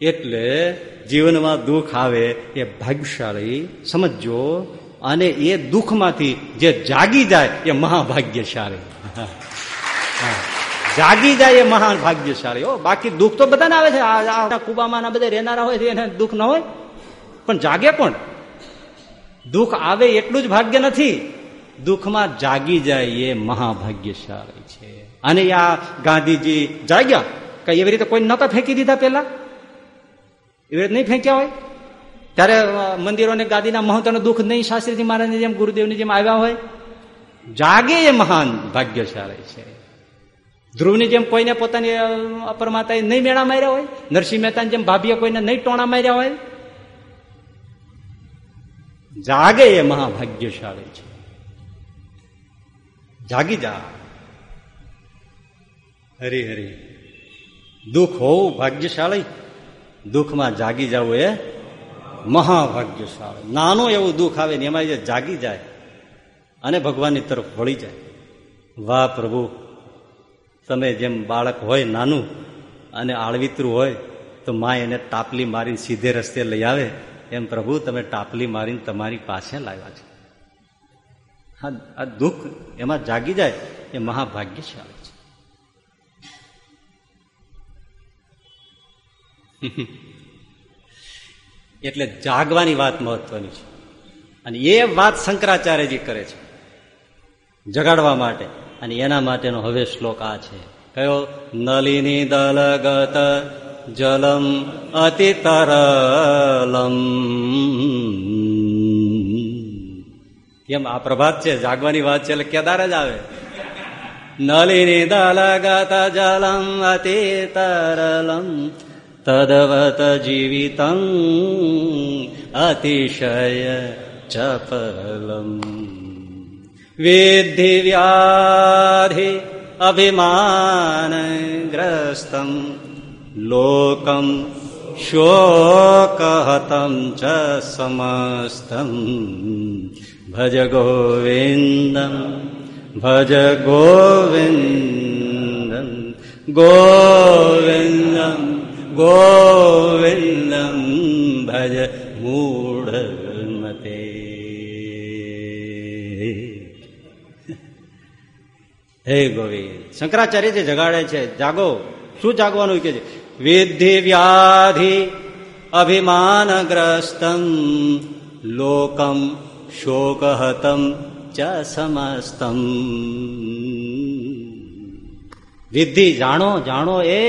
એટલે જીવનમાં દુઃખ આવે એ ભાગ્યશાળી સમજો અને એ દુઃખમાંથી જે જાગી જાય એ મહાભાગ્યશાળી. જાગી જાય એ મહાન ભાગ્યશાળી હો, બાકી દુઃખ તો બધાને આવે છે. કુબામાં બધા રહેનારા હોય છે, એને દુઃખ ન હોય. પણ જાગે કોણ? દુઃખ આવે એટલું જ ભાગ્ય નથી. દુઃખમાં જાગી જાય એ મહાભાગ્યશાળી છે. અને આ ગાંધીજી જાગ્યા. કે એવી રીતે કોઈ નતા ફેંકી દીધા પેલા એવી રીતે નહીં ફેંક્યા હોય? ત્યારે મંદિરોને ગાદીના મહત્વનું દુઃખ નહીં, શાસ્ત્રીજી મહારાજની જેમ, ગુરુદેવની જેમ આવ્યા હોય? જાગે એ મહાન ભાગ્યશાળી છે. ધ્રુવની જેમ કોઈને પોતાની અપરમાતાએ નહીં મેળા માર્યા હોય? નરસિંહ મહેતાની જેમ ભાભીએ કોઈને નહીં ટોણા માર્યા હોય? જાગે એ મહાભાગ્યશાળી છે. જાગી જા. હરી હરી. દુઃખ હોવું ભાગ્યશાળી. દુઃખમાં જાગી જવું એ મહાભાગ્યશાળી. નાનું એવું દુઃખ આવે ને એમાં જે જાગી જાય અને ભગવાનની તરફ વળી જાય. વાહ પ્રભુ, તમે જેમ બાળક હોય નાનું અને આળવિતરું હોય, તો મા એને ટાપલી મારીને સીધે રસ્તે લઈ આવે. એમ પ્રભુ, તમે ટાપલી મારીને તમારી પાસે લાવ્યા છે. આ દુઃખ એમાં જાગી જાય એ મહાભાગ્યશાળી છે. એટલે જાગવાની વાત મહત્વની છે. અને એ વાત શંકરાચાર્યજી કરે છે, જગાડવા માટે. અને એના માટેનો હવે શ્લોક આ છે. કયો? નલિની દલગત જલમ અતિ તરલમ કેમ, આ પ્રભાત છે, જાગવાની વાત છે, એટલે કેદાર જ આવે. નલિની દલગત જલમ અતિ તરલમ તદવત જીવિતં અતિશય ચપલમ વિધિ વ્યાધિ અભિમાનગ્રસ્તમ, લોકમ શોકહતમ ચ સમસ્તમ. ભજ ગોવિંદમ ભજ ગોવિંદમ ગોવિંદમ ગોવિંદમ, ભજ મૂઢમતે હે ગોવિંદ શંકરાચાર્ય જે જગાડે છે, જાગો. શું જાગવાનું કે છે? વિધિ વ્યાધિ અભિમાનગ્રસ્તમ, લોકમ શોકહતમ ચ સમસ્તમ વિધિ જાણો જાણો એ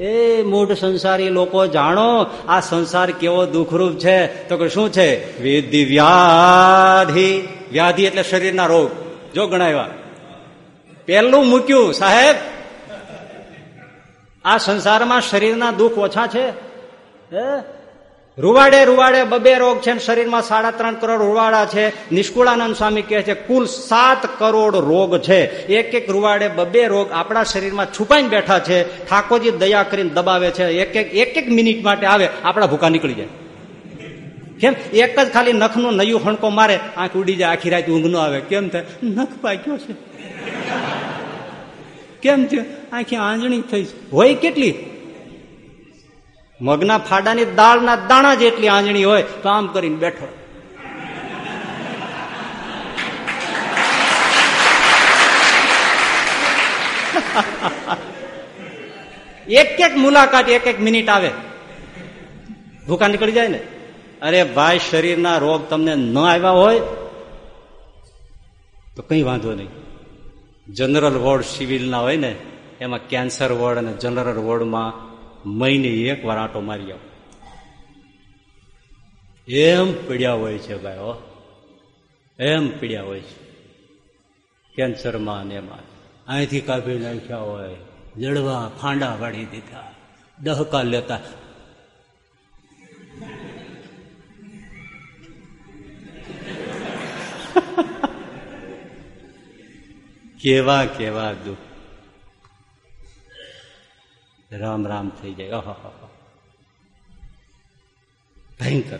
એ મૂઢ સંસારી લોકો જાણો આ સંસાર કેવો દુઃખરૂપ છે તો કે શું છે વિધિ વ્યાધિ વ્યાધિ એટલે શરીરના રોગ જો ગણાવ્યા પહેલું મૂક્યું સાહેબ આ સંસારમાં શરીરના દુઃખ ઓછા છે રૂવાડે રૂવાડે બબે રોગ છે શરીરમાં સાડા ત્રણ કરોડ રૂવાડા છે. નિષ્કુળાનંદ સ્વામી કહે છે, કુલ સાત કરોડ રોગ છે. એક એક રૂવાડે બબે રોગ આપણા શરીરમાં છુપાઈને બેઠા છે. ઠાકોરજી દયા કરીને દબાવે છે. એક એક એક એક મિનિટ માટે આવે, આપણા ભૂકા નીકળી જાય. કેમ? એક જ ખાલી નખનો નયું હણકો મારે, આંખ ઉડી જાય, આખી રાત ઊંઘ નો આવે. કેમ થાય? નખ પાક્યો છે. કેમ થયું? આખી આંજણી થઈ હોય કેટલી? મગના ફાડાની દાળના દાણા જેટલી આંજણી હોય તો આમ કરીને બેઠો. એક એક મુલાકાત, એક એક મિનિટ આવે. ભૂકા નીકળી જાય ને? અરે ભાઈ, શરીરના રોગ તમને ન આવ્યા હોય તો કઈ વાંધો નહીં. જનરલ વોર્ડ સિવિલના હોય ને, એમાં કેન્સર વોર્ડ અને જનરલ વોર્ડમાં મહિને એક વાર આંટો મારી આવો. એમ પીડ્યા હોય છે ભાઈ, હો. એમ પીડ્યા હોય છે. કેન્સરમાં ને એમાં. અહીંથી કાપી નાખ્યા હોય, જડવા ફાંડા વાળી દીધા દહકા લેતા. કેવા કેવા દુઃખ. રામ રામ થઈ જાય. ભયંકર.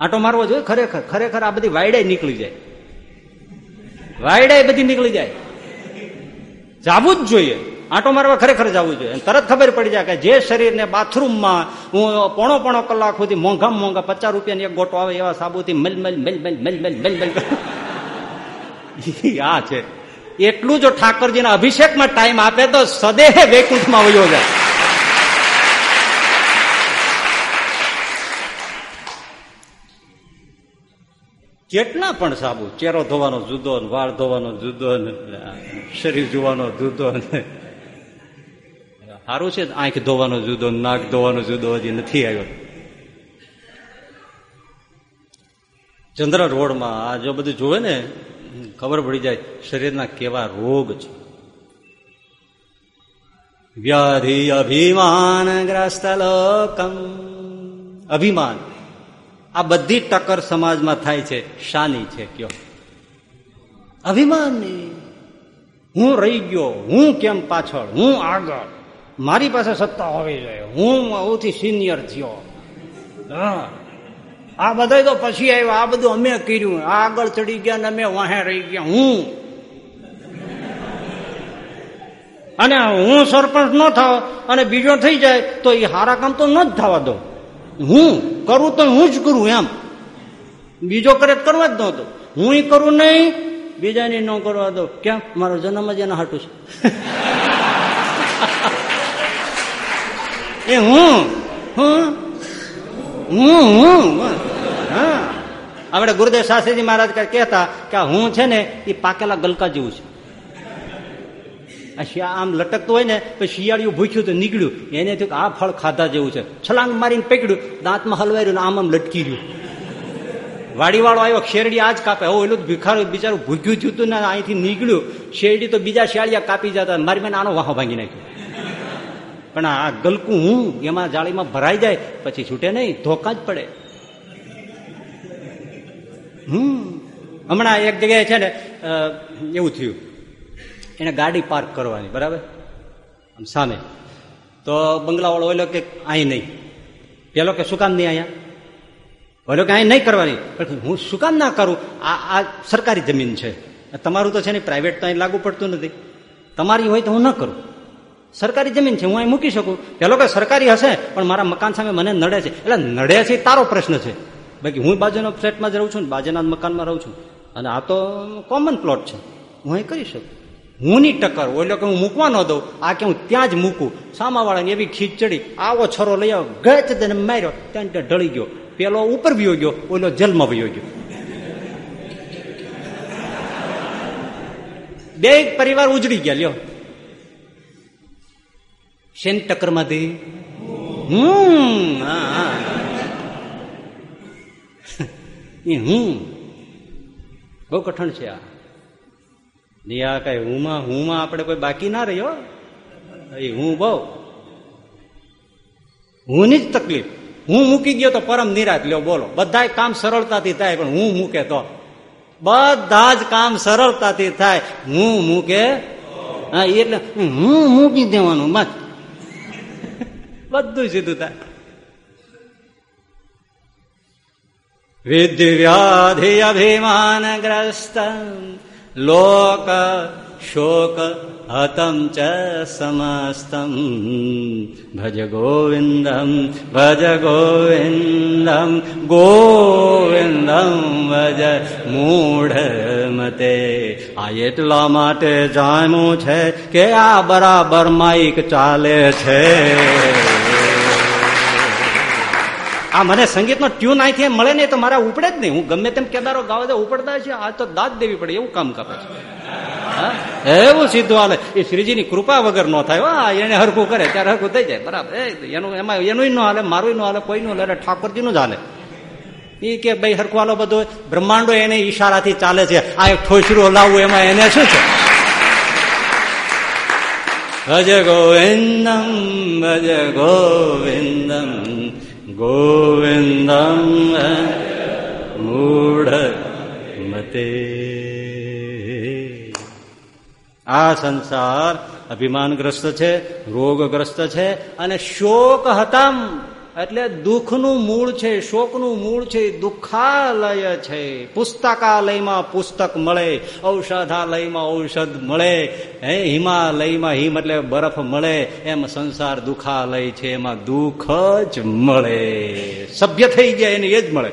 આટો મારવો જોઈએ? ખરેખર ખરેખર આ બધી વાયડે નીકળી જાય. વાયડે બધી નીકળી જાય. જવું જ જોઈએ. આટો મારવા ખરેખર જવું જોઈએ. તરત ખબર પડી જાય કે જે શરીરને બાથરૂમમાં હું પોણો પોણો કલાક સુધી મોંઘા મોંઘા પચાસ રૂપિયાની એક ગોટો આવે એવા સાબુથી મલ મલ મલ મલ મલ મલ મલ મલ. આ છે. એટલું જો ઠાકોરજીના અભિષેકમાં ટાઈમ આપે તો સદેહ વૈકુંઠમાં વયો જાય. કેટલા પણ સાબુ, ચેરો ધોવાનો જુદો વાળ ધોવાનો જુદો શરીર જોવાનો જુદો સારું છે આંખ ધોવાનો જુદો નાક ધોવાનો જુદો, હજી નથી આવ્યો. ચંદ્ર રોડમાં આ જો બધું જોવે ને ખબર પડી જાય, શરીરના કેવા રોગ છે. વ્યાધિ અભિમાન ગ્રસ્ત લોકમ. અભિમાન. આ બધી ટક્કર સમાજમાં થાય છે. શાની છે કયો? અભિમાનની હું રહી ગયો, હું કેમ પાછળ? હું આગળ. મારી પાસે સત્તા હોવી જોઈએ. હું સૌથી સિનિયર થયો. હા. આ બધા તો પછી આવ્યા. આ બધું અમે કર્યું. આ આગળ ચડી ગયા ને અમે વાહે રહી ગયા. હું? અને હું સરપંચ ન થાવ અને બીજો થઈ જાય તો એ સારા કામ તો ન જ થવા દો. હું કરું તો હું જ કરું એમ. બીજો કરે કરવા જ નહોતો હું કરું નહીં, બીજાને ન કરવા દો. કેમ મારો જન્મ જ એના હાટું છે. એ હું? હું? હું, હા? આપણે ગુરુદેવ શાસ્ત્રીજી મહારાજ કહેતા કે હું છે ને એ પાકેલા ગલકા જેવું છે. આમ લટકતું હોય ને, તો શિયાળિયું ભૂખ્યું તો નીકળ્યું. એને થયું આ ફળ ખાધા જેવું છે. છલાંગ મારીને પકડ્યું, દાંતમાં હલવાયું આમ આમ લટકી રહ્યું. વાડીવાળો આવ્યો, શેરડી આજ કાપે. હવે એલું ભિખારું, બિચારું ભૂખ્યું હતું ને અહીંથી નીકળ્યું. શેરડી તો બીજા શિયાળિયા કાપી જતા, મારી મેં આનો વાહો ભાંગી નાખ્યો. પણ આ ગલકું હું, એમાં જાળીમાં ભરાઈ જાય, પછી છૂટે નહીં, ધોકા જ પડે. હમ. હમણાં એક જગ્યાએ છે ને એવું થયું. એને ગાડી પાર્ક કરવાની, બરાબર? આમ સામે. તો બંગલાવાળો ઓલો કે, અહીં નહીં. પેલો કે, શું કામ નહીં અહીંયા? ઓલો કે, અહીં નહીં કરવાની. હું શું કામ ના કરું? આ આ સરકારી જમીન છે. તમારું તો છે ને પ્રાઇવેટ તો અહીં લાગુ પડતું નથી. તમારી હોય તો હું ન કરું. સરકારી જમીન છે, હું અહીં મૂકી શકું. પેલો કે, સરકારી હશે, પણ મારા મકાન સામે મને નડે છે. એટલે નડે છે તારો પ્રશ્ન છે. બાકી હું બાજુના ફ્લેટમાં જ રહું છું બાજુના મકાનમાં રહું છું. અને આ તો કોમન પ્લોટ છે. હું એ કરી શકું. હું ની ટક્કર ઓલો કે હું મૂકવા ન દઉં. આ કે હું ત્યાં જ મૂકું. સામાવાળાને એવી ખીચ ચડી આવો છરો લઈ આવ્યો ગચ તેને માર્યો, ત્યાં ત્યાં ઢળી ગયો. પેલો ઉપર વયો ગયો, ઓલો જલમાં વયો ગયો. બે પરિવાર ઉજળી ગયા, લ્યો. શેન ટક્કરમાંથી હમ હા. એ હું. બહુ કઠણ છે આ. આ કઈ હુંમાં હુંમાં આપણે કોઈ બાકી ના રહ્યો એ હું બહુ. હુંની જ તકલીફ. હું મૂકી ગયો તો પરમ નિરાશ. લ્યો, બોલો. બધા કામ સરળતાથી થાય, પણ હું મૂકે તો. બધા જ કામ સરળતાથી થાય. હું મૂકે હા, એટલે હું મૂકી દેવાનું મત બધું સીધું થાય. વિદ્યાધિ અભિમાનગ્રસ્ત લોક શોક હતમ ચ સમસ્તમ ભજ ગોવિંદમ ભજ ગોવિંદમ ગોવિંદમ ભજ મૂઢ મતે આ એટલા માટે જાણ્યું છે કે આ બરાબર માઇક ચાલે છે આ મને સંગીતનો ટ્યુન અહીંથી મળે નહીં તો મારા ઉપડે જ નહીં. હું ગમે તેમ કેદારો ગાવા દે ઉપડતા છે આ તો દાદ દેવી પડે, એવું કામ કરે છે. એવું સીધું હાલે. એ શ્રીજીની કૃપા વગર ન થાય. હા એને હરખું કરે, ત્યારે હરખું થઈ જાય. બરાબર. એનું, એમાં એનું ન હાલે મારું ન હાલે, કોઈનું હાલે ઠાકોરજીનું જ હાલે. એ કે ભાઈ હરખું હાલો બધો. બ્રહ્માંડો એને ઈશારાથી ચાલે છે. આ એક ઠોસરું લાવવું એમાં એને શું છે? ભજ ગોવિંદમ ભજ ગોવિંદમ. ગોવિંદમ મૂઢ મતે આ સંસાર અભિમાનગ્રસ્ત છે રોગગ્રસ્ત છે અને શોક હતામ એટલે દુઃખનું મૂળ છે, શોકનું મૂળ છે, દુઃખાલય છે. પુસ્તકાલયમાં પુસ્તક મળે, ઔષધાલયમાં ઔષધ મળે. હે, હિમાલયમાં હિમ એટલે બરફ મળે, એમ સંસાર દુઃખાલય છે, એમાં દુઃખ જ મળે. સભ્ય થઈ જાય એને એ જ મળે.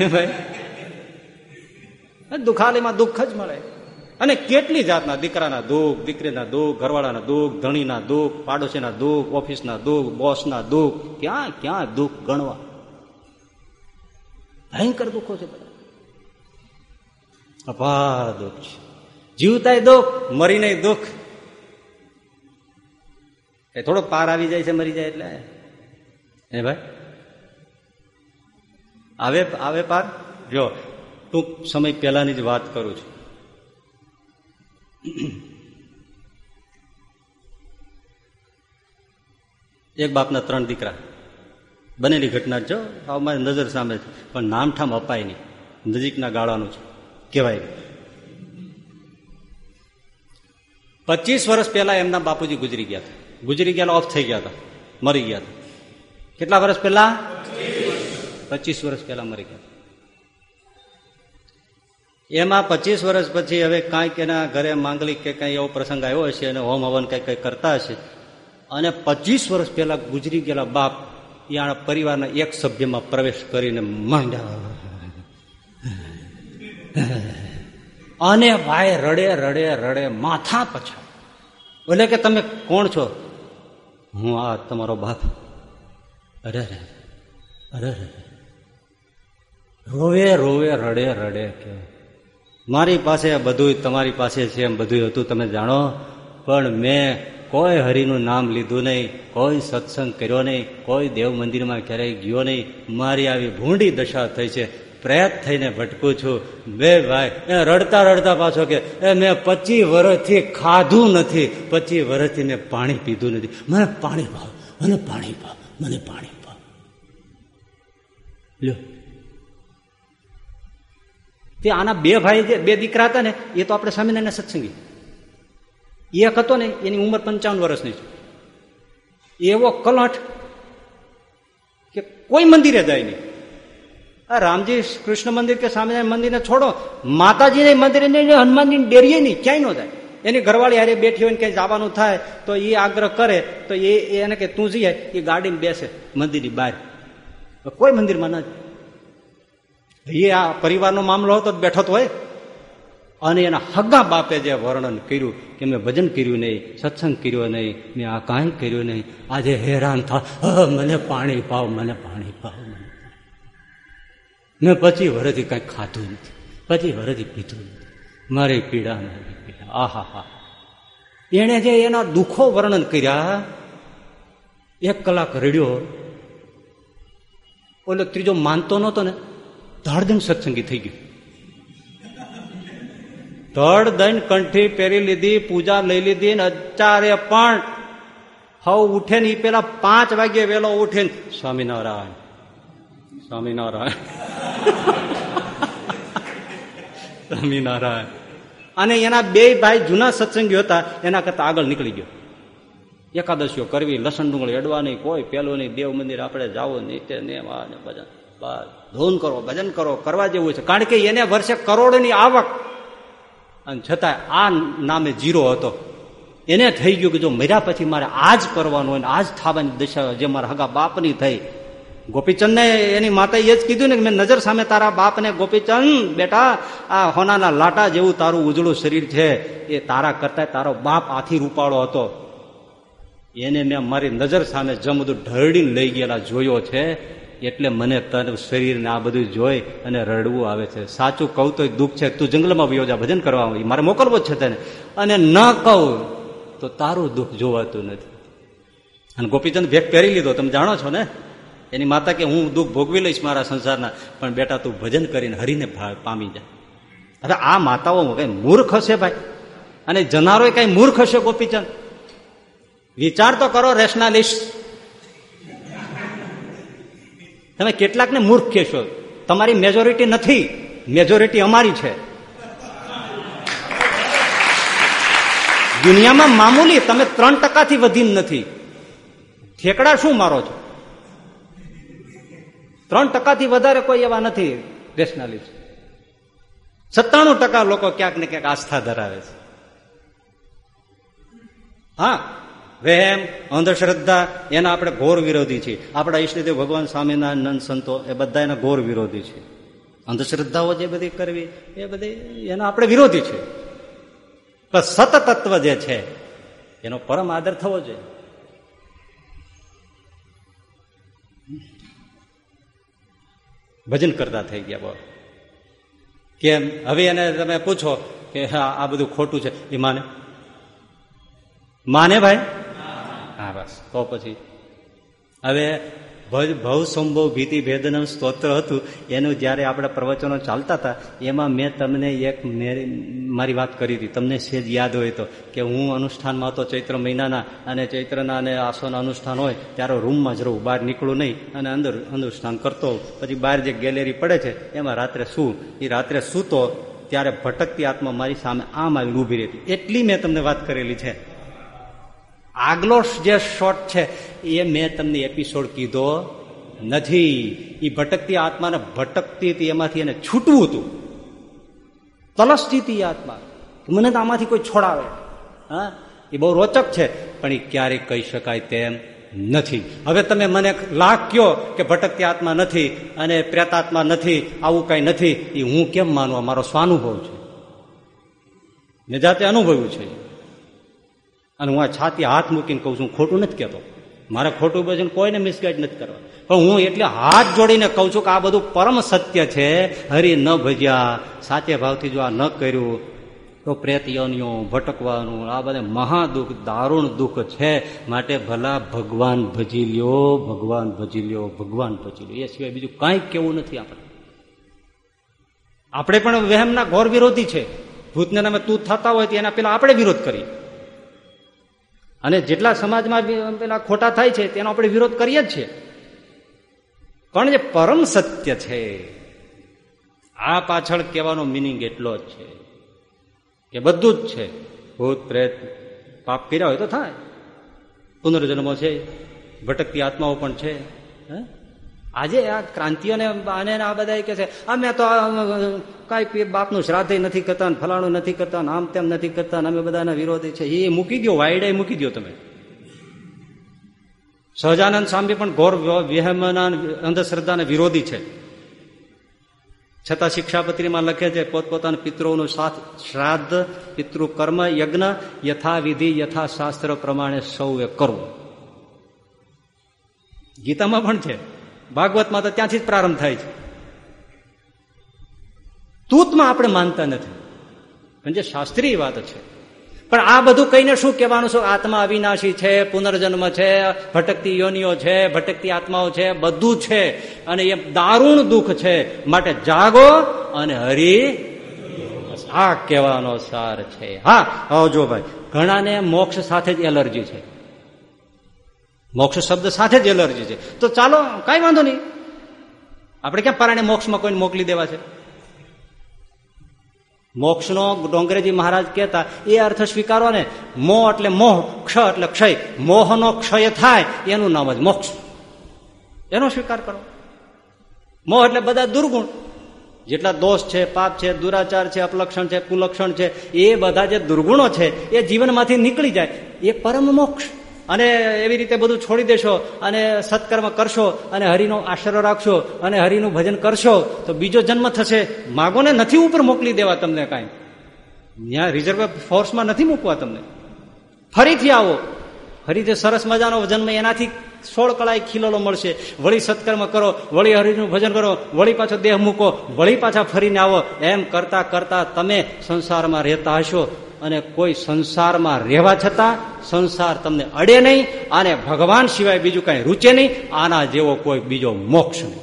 ભાઈ? દુઃખાલયમાં દુઃખ જ મળે. અને કેટલી જાતના દીકરાના દુઃખ, દીકરીના દુઃખ, ઘરવાળાના દુઃખ, ધણીના દુઃખ, પાડોશીના દુઃખ, ઓફિસના દુઃખ, બોસના દુઃખ, ક્યાં ક્યાં દુઃખ ગણવા? ભયંકર દુઃખો છે બધા. અપાર દુઃખ છે. જીવતાય દુઃખ મરીને દુઃખ. એ થોડો પાર આવી જાય છે, મરી જાય એટલે. હે ભાઈ? આવે આવે પાર? જો, ટૂંક સમય પહેલાની જ વાત કરું છું. એક બાપના ત્રણ દીકરા. બનેલી ઘટના જો અમારી નજર સામે છે, પણ નામઠામ અપાય નહીં. નજીકના ગાળાનું છે, કહેવાય પચીસ વર્ષ પહેલા એમના બાપુજી ગુજરી ગયા હતા. ગુજરી ગયા ઓફ થઈ ગયા હતા. મરી ગયા હતા. કેટલા વર્ષ પહેલા? પચીસ વર્ષ. પહેલા મરી ગયા એમાં પચીસ વર્ષ પછી હવે કાંઈક એના ઘરે માંગલિક કે કઈ એવો પ્રસંગ આવ્યો હશે અને હોમ હવન કઈ કઈ કરતા હશે. અને પચીસ વર્ષ પહેલા ગુજરી ગયેલા બાપ એ પરિવારના એક સભ્યમાં પ્રવેશ કરીને માંડ્યા. અને ભાઈ રડે રડે રડે માથા પછા એટલે કે તમે કોણ છો? હું આ તમારો બાપ. અરે રે અરે રે રોવે રોવે રડે રડે કે મારી પાસે બધું તમારી પાસે છે એમ બધું હતું, તમે જાણો? પણ મેં કોઈ હરિનું નામ લીધું નહીં, કોઈ સત્સંગ કર્યો નહીં, કોઈ દેવ મંદિરમાં ક્યારેય ગયો નહીં. મારી આવી ભૂંડી દશા થઈ છે. પ્રયાત થઈને ભટકું છું. બે ભાઈ, એ રડતા રડતા પાછો કે, એ મેં પચીસ વર્ષથી ખાધું નથી. પચીસ વર્ષથી મેં પાણી પીધું નથી. મને પાણી ભાવ મને પાણી ભાવ મને પાણી ભાવ લ્યો. તે આના બે ભાઈ જે બે દીકરા હતા ને, એ તો આપણે સ્વામિનારાયણ સત્સંગી. એક હતો ને, એની ઉંમર પંચાવન વર્ષની છે. એવો કલંઠ કે કોઈ મંદિરે જાય નહીં. આ રામજી કૃષ્ણ મંદિર કે સ્વામિનારાયણ મંદિરને છોડો. માતાજીને મંદિરે નહીં હનુમાનજી ડેરીએ નહીં, ક્યાંય ન જાય. એની ઘરવાળી હારે બેઠી હોય ક્યાંય જવાનું થાય, તો એ આગ્રહ કરે, તો એ એને કે તું જઈએ એ ગાડીમાં બેસે મંદિરની બહાર. કોઈ મંદિરમાં ન એ આ પરિવારનો મામલો હતો બેઠો તો હોય. અને એના હગા બાપે જે વર્ણન કર્યું કે મેં ભજન કર્યું નહીં, સત્સંગ કર્યો નહીં, મેં આ કાંઈ કર્યું નહીં, આજે હેરાન થા મને પાણી પાવ, મને પાણી પાવ, મને મેં પછી વરથી કાંઈ ખાધું નથી, પછી વરથી પીધું નથી. મારી પીડા મારી પીડા, આહા, હા. એણે જે એના દુઃખો વર્ણન કર્યા, એક કલાક રડ્યો. ઓલો ત્રીજો માનતો નહોતો ને. ધાડધન સત્સંગી થઈ ગયું. ધડ દઈને કંઠી પહેરી લીધી, પૂજા લઈ લીધી ને અત્યારે પણ હવ ઉઠે ને એ પેલા પાંચ વાગ્યે વેલો ઉઠે ને, સ્વામિનારાયણ સ્વામિનારાયણ. સ્વામિનારાયણ. અને એના બે ભાઈ જૂના સત્સંગીઓ હતા, એના કરતા આગળ નીકળી ગયો. એકાદશીઓ કરવી, લસણ ડુંગળી અડવાની, કોઈ પેલું નહીં દેવ મંદિર આપણે જાવો તે ને ભજન બસ. ધૂન કરો, ભજન કરો, કરવા જેવું છે. કારણ કે એને વર્ષે કરોડની આવક. અને છતાં આ નામે જીરો હતો. એને થઈ ગયું કે જો મર્યા પછી મારે આ જ કરવાનું હોય આ જ થવાની દિશા જે મારા હગા બાપની થઈ. ગોપીચંદને એની માતાએ એ જ કીધું ને કે મેં નજર સામે તારા બાપને ગોપીચંદ, બેટા, આ હોનાના લાટા જેવું તારું ઉજળું શરીર છે, એ તારા કરતા તારો બાપ આથી રૂપાળો હતો. એને મેં મારી નજર સામે જમદું ઢળડીને લઈ ગયેલા જોયો છે. એટલે મને તન શરીરને આ બધું જોઈ અને રડવું આવે છે. સાચું કહું તો દુઃખ છે. તું જંગલમાં વિયોજા ભજન કરવા મારે મોકલવો જ છે તને. અને ન કહું તો તારું દુઃખ જોવાતું નથી. અને ગોપીચંદ ભેગ પહેરી લીધો. તમે જાણો છો ને? એની માતા કે, હું દુઃખ ભોગવી લઈશ મારા સંસારના, પણ બેટા તું ભજન કરીને હરીને પામી જા. હવે આ માતાઓ કઈ મૂર્ખ હશે ભાઈ? અને જનારો કઈ મૂર્ખ હશે ગોપીચંદ? વિચાર તો કરો રેશનાલિસ્ટ તમે કેટલાકને મૂર્ખ કહેશો. તમારી મેજોરિટી નથી. મેજોરિટી અમારી છે. દુનિયામાં મામૂલી તમે ત્રણ ટકાથી વધીને નથી. ઠેકડા શું મારો છો? ત્રણ ટકાથી વધારે કોઈ એવા નથી રેશનાલિસ્ટ સત્તાણું ટકા લોકો ક્યાંક ને ક્યાંક આસ્થા ધરાવે છે. હા વહેમ અંધશ્રદ્ધા, એના આપણે ઘોર વિરોધી છીએ. આપણા ઈષ્ટદેવ ભગવાન સ્વામિનારાયણ સંતો એ બધા એના ઘોર વિરોધી છે. અંધશ્રદ્ધાઓ જે બધી કરવી, એ બધી એના આપણે વિરોધી છે. પણ સતતત્વ જે છે, એનો પરમ આદર થવો જોઈએ. ભજન કરતા થઈ ગયા બોલ. કેમ? હવે એને તમે પૂછો કે હા, આ બધું ખોટું છે. એ માને. માને ભાઈ? તો પછી. હવે ભવ સંભવ ભીતિ ભેદનમ સ્તોત્ર હતું. એનું જ્યારે આપણે પ્રવચનો ચાલતા હતા, એમાં મેં તમને એક મારી વાત કરી હતી. તમને સેજ યાદ હોય તો કે હું અનુષ્ઠાનમાં હતો ચૈત્ર મહિનાના અને ચૈત્રના અને આસોના અનુષ્ઠાન હોય ત્યારે રૂમમાં જ રહું. બહાર નીકળું નહીં અને અંદર અનુષ્ઠાન કરતો પછી બહાર જે ગેલેરી પડે છે, એમાં રાત્રે શું એ રાત્રે સૂતો ત્યારે ભટકતી આત્મા મારી સામે આમ આવીને ઊભી રહેતી. એટલી મેં તમને વાત કરેલી છે. આગલો જે શોટ છે, એ મેં તમને એપિસોડ કીધો નથી. એ ભટકતી આત્માને ભટકતી હતી, એમાંથી એને છૂટવું હતું. તલસતી હતી આત્મા. મને તો આમાંથી કોઈ છોડાવે. હા? એ બહુ રોચક છે, પણ એ ક્યારેય કહી શકાય તેમ નથી. હવે તમે મને લાખ કયો કે ભટકતી આત્મા નથી અને પ્રેતાત્મા નથી, આવું કઈ નથી એ હું કેમ માનું? મારો સ્વાનુભવ છે. મેં જાતે અનુભવ્યું છે. અને હું આ છાતી હાથ મૂકીને કહું છું, ખોટું નથી કહેતો. મારે ખોટું બોલશે કોઈને મિસગાઈડ નથી કરવા. પણ હું એટલે હાથ જોડીને કહું છું કે આ બધું પરમ સત્ય છે. હરી ન ભજ્યા, સાચે ભાવથી જો આ ન કર્યું, તો પ્રેત યોનિઓ ભટકવાનું, આ બધા મહાદુઃખ, દારૂણ દુઃખ છે. માટે ભલા ભગવાન ભજી લ્યો, ભગવાન ભજી લ્યો, ભગવાન ભજી લ્યો. એ સિવાય બીજું કાંઈ કેવું નથી આપણે. આપણે પણ વહેમના ઘોર વિરોધી છે. ભૂતને નામે તું થતા હોય તો એના પેલા આપણે વિરોધ કરીએ. અને જેટલા સમાજમાં પેલા ખોટા થાય છે, તેનો આપણે વિરોધ કરીએ જ છીએ. પણ જે પરમ સત્ય છે, આ પાછળ કહેવાનો મિનિંગ એટલો જ છે કે બધું જ છે. ભૂત, પ્રેત, પાપ કર્યા હોય તો થાય. પુનર્જન્મો છે, ભટકતી આત્માઓ પણ છે આજે આ ક્રાંતિઓને આને આ બધા કે છે, અમે તો કાંઈ બાપનું શ્રાદ્ધ નથી કરતા ફલાણું નથી કરતા આમ તેમ નથી કરતા અમે બધાના વિરોધી છે. એ મૂકી દો વાયડે મૂકી દો તમે. સહજાનંદ સ્વામી પણ ઘોર વિહમના અંધશ્રદ્ધાના વિરોધી છે. છતાં શિક્ષાપત્રીમાં લખે છે, પોતપોતાના પિતૃઓનું સાથ શ્રાદ્ધ પિતૃ કર્મ યજ્ઞ, યથાવિધિ, યથાશાસ્ત્ર પ્રમાણે સૌએ કરવું. ગીતામાં પણ છે. ભાગવતમાં તો ત્યાંથી જ પ્રારંભ થાય છે. તૂતમાં આપણે માનતા નથી. જે શાસ્ત્રીય વાત છે. પણ આ બધું કહીને શું કહેવાનું છે? આત્મા અવિનાશી છે, પુનર્જન્મ છે, ભટકતી યોનિઓ છે, ભટકતી આત્માઓ છે, બધું છે. અને એ દારૂણ દુઃખ છે. માટે જાગો અને હરી આ કહેવાનો સાર છે. હા આવજો ભાઈ. ઘણાને મોક્ષ સાથે જ એલર્જી છે. મોક્ષ શબ્દ સાથે જ એલર્જી છે. તો ચાલો, કઈ વાંધો નહીં. આપણે ક્યાં પરાણે મોક્ષમાં કોઈને મોકલી દેવા છે? મોક્ષનો ડોંગરેજી મહારાજ કહેતા, એ અર્થ સ્વીકારો ને. મોહ એટલે મોહ, ક્ષ એટલે ક્ષય. મોહનો ક્ષય થાય, એનું નામ જ મોક્ષ. એનો સ્વીકાર કરો. મોહ એટલે બધા દુર્ગુણ. જેટલા દોષ છે, પાપ છે, દુરાચાર છે, અપલક્ષણ છે, કુલક્ષણ છે, એ બધા જે દુર્ગુણો છે, એ જીવનમાંથી નીકળી જાય. એ પરમ મોક્ષ. અને એવી રીતે બધું છોડી દેશો અને સત્કર્મ કરશો અને હરિનો આશરો રાખશો અને હરિનું ભજન કરશો, તો બીજો જન્મ થશે. માગોને નથી ઉપર મોકલી દેવા તમને કાંઈ. ત્યાં રિઝર્વ ફોર્સમાં નથી મૂકવા તમને. ફરીથી આવો. ફરીથી સરસ મજાનો જન્મ એનાથી સોળ કળાએ ખીલોલો મળશે. વળી સત્કર્મ કરો, વળી હરિનું ભજન કરો, વળી પાછો દેહ મૂકો, વળી પાછા ફરીને આવો. એમ કરતા કરતા તમે સંસારમાં રહેતા હશો અને કોઈ સંસારમાં રહેવા છતાં સંસાર તમને અડે નહીં અને ભગવાન સિવાય બીજું કઈ રૂચે નહીં. આના જેવો કોઈ બીજો મોક્ષ નહીં.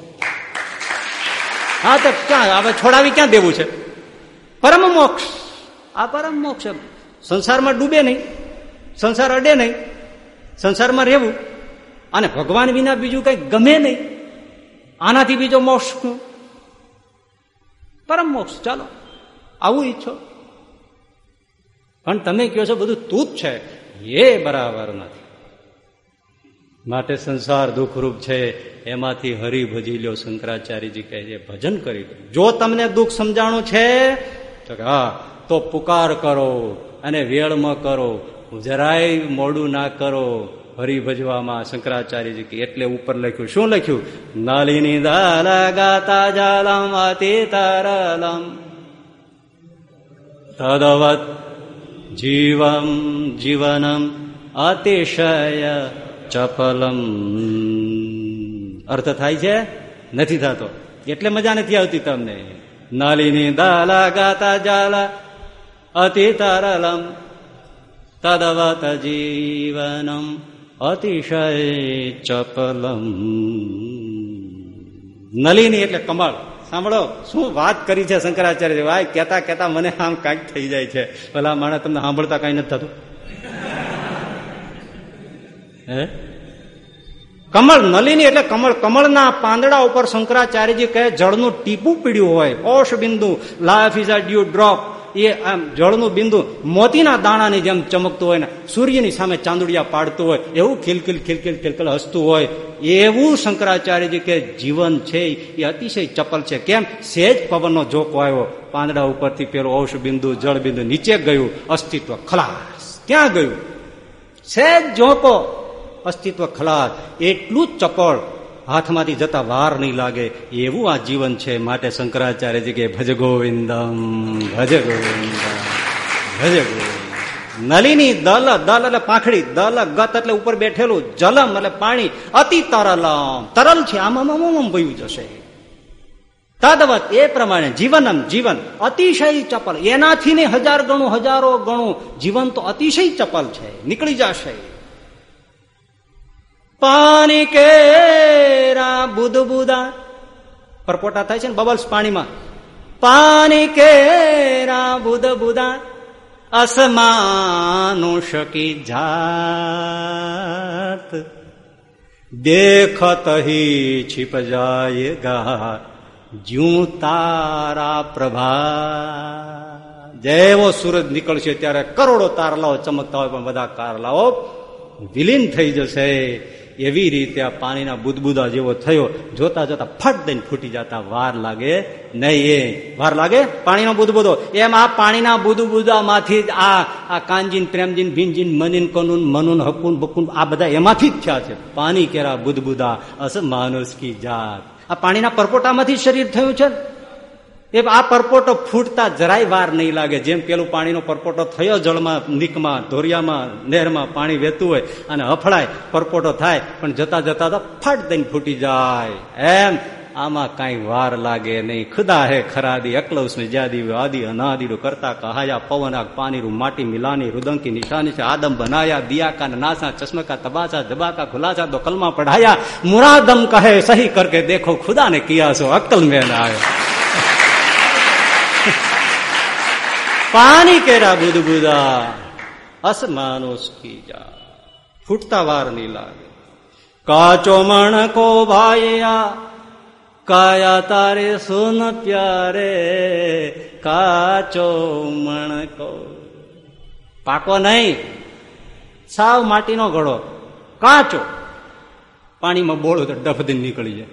હા, તો ક્યાં? હવે છોડાવી ક્યાં દેવું છે? પરમ મોક્ષ. આ પરમ મોક્ષ સંસારમાં ડૂબે નહીં. સંસાર અડે નહીં. સંસારમાં રહેવું. અને ભગવાન વિના બીજું કઈ ગમે નહીં. આનાથી બીજો મોક્ષ પરમ મોક્ષ. ચાલો, આવું ઈચ્છો. પણ તમે કહો છો બધું તું છે. એ બરાબર નથી. માટે સંસાર દુઃખરૂપ છે, એમાંથી હરી ભજી લ્યો શંકરાચાર્યજી કહે છે, ભજન કરી દો. જો તમને દુઃખ સમજાણું છે, તો હા, તો પુકાર કરો અને વેળમાં કરો. જરાય મોડું ના કરો. હરી ભજવામાં શંકરાચાર્યજી કે એટલે ઉપર લખ્યું. શું લખ્યું? નાલિની દાલા ગાતા જાલમ અતિ તારલમ. તદવત જીવમ જીવનમ અતિશય ચપલમ. અર્થ થાય છે? નથી થતો. એટલે મજા નથી આવતી તમને. નાલીની દાલા ગાતા જાલા અતિ તરલમ. તદવત જીવનમ અતિશય ચપલમ. નલિની એટલે કમળ. સાંભળો, શું વાત કરી છે શંકરાચાર્ય ભાઈ કેતા કેતા મને આમ કાંઈક થઈ જાય છે. પેલા માણસ તમને સાંભળતા કઈ નથી થતું? હે? કમળ, નલિની એટલે કમળ. કમળના પાંદડા ઉપર શંકરાચાર્યજી કહે, જળનું ટીપું પીડ્યું હોય ઓશ બિંદુ life is a dew drop એ આમ જળનું બિંદુ મોતીના દાણાની જેમ ચમકતું હોય ને સૂર્યની સામે ચાંદુડિયા પાડતું હોય, એવું ખિલખિલ ખિલખિલ ખિલખિલ હસતું હોય, એવું શંકરાચાર્યજી કે જીવન છે એ અતિશય ચપલ છે. કેમ? સેજ પવનનો જોકો આવ્યો પાંદડા ઉપરથી પેલું ઔષ બિંદુ, જળ બિંદુ નીચે ગયું, અસ્તિત્વ ખલાસ. ક્યાં ગયું? સેજ જોકો, અસ્તિત્વ ખલાસ. એટલું ચપળ હાથમાંથી જતા વાર નહીં લાગે, એવું આ જીવન છે. માટે શંકરાચાર્યજી કે, ભજ ગોવિંદમ ભજ ગોવિંદમ, ભજ નલિની દલ દલ એટલે પાંખડી, દલ, ગત એટલે ઉપર બેઠેલું જલમ એટલે પાણી, અતિ તરલમ. તરલ છે, આમ આમ ભયું જશે. તદવત એ પ્રમાણે જીવનમ, જીવન. અતિશય ચપલ. એનાથી ને હજાર ગણું, હજારો ગણું. જીવન તો અતિશય ચપલ છે. નીકળી જશે. પાણી કેરા બુદબુદા પરપોટા થાય છે ને બબલ્સ પાણીમાં. પાણી કેરા બુદબુદા અસમાનું શકી જાત. દેખત હી છીપ જાય ગા. જ્યું તારા પ્રભા. જેવો સૂરજ નીકળશે ત્યારે કરોડો તારલાઓ ચમકતા હોય પણ બધા તારલાઓ વિલીન થઈ જશે. એવી રીતે આ પાણીના બુદબુદા જેવો થયો, જોતા જોતા ફટ દઈને ફૂટી જતા વાર લાગે નહીં એ. વાર લાગે? પાણીનો બુદબુદો. એમ આ પાણીના બુદબુદામાંથી આ આ કાનજીન, પ્રેમજીન, ભીનજીન, મનીન, કનુન, મનુન, હકુન, બકુન, આ બધા એમાંથી જ થયા છે. પાણી કેરા બુદબુદા અસ માનુષ કી જાત. આ પાણીના પરપોટામાંથી શરીર થયું છે? એ આ પરપોટો ફૂટતા જરાય વાર નહીં લાગે. જેમ પેલું પાણીનો પરપોટો થયો જળમાં, નીકમાં, ધોરિયામાં, નહેરમાં પાણી વહેતું હોય અને હફળાય, પરપોટો થાય, પણ જતા જતા તો ફટ દઈને ફૂટી જાય. એમ આમાં કઈ વાર લાગે નહીં. ખુદા હે ખરાદી અકલૌસ ને જ્યાદી આદિ અનાદિડું કરતા કહાયા પવન આગ પાણી માટી મિલાની, રુદંકી, નિશાની છે, આદમ બનાયા, દિયાકા નાસા, ચશ્મકા તબાસા જબાકા ખુલાસા તો કલમા પઢાયા. મુરાદમ કહે, સહી કરકે દેખો, ખુદા ને કિયા સો અક્કલ મેં ના પાણી કેરા બુદબુદા અસમાનોસ કી જા ફૂટતા વાર નહીં લાગે. કાચો મણકો ભાઈયા કાયા તારે સુન પ્યારે. કાચો મણકો. પાકો નહીં. સાવ માટીનો ઘડો. કાચો. પાણીમાં બોળો તો ડફદી નીકળી જાય.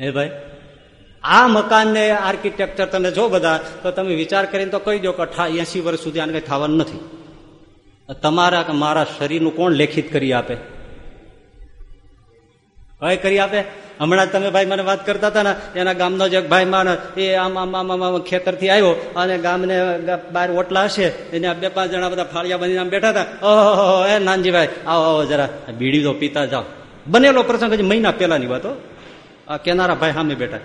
હે ભાઈ? આ મકાનને આર્કિટેક્ચર તમે જો બધા, તો તમે વિચાર કરીને તો કહી દો કે એસી વર્ષ સુધી આને કઈ થવાનું નથી. તમારા મારા શરીરનું કોણ લેખિત કરી આપે? કઈ કરી આપે? હમણાં તમે ભાઈ મને વાત કરતા હતા ને, એના ગામનો જે ભાઈ માણ એ આમ આમ આમ આમ ખેતરથી આવ્યો, અને ગામને બાર ઓટલા હશે, એને બે પાંચ જણા બધા ફાળિયા બનીને બેઠા હતા. ઓહો એ નાનજીભાઈ, આવો આવો જરા બીડી તો પીતા જાઓ. બનેલો પ્રસંગ હજી મહિના પહેલાની વાતો આ કેનારા ભાઈ સામે બેઠા.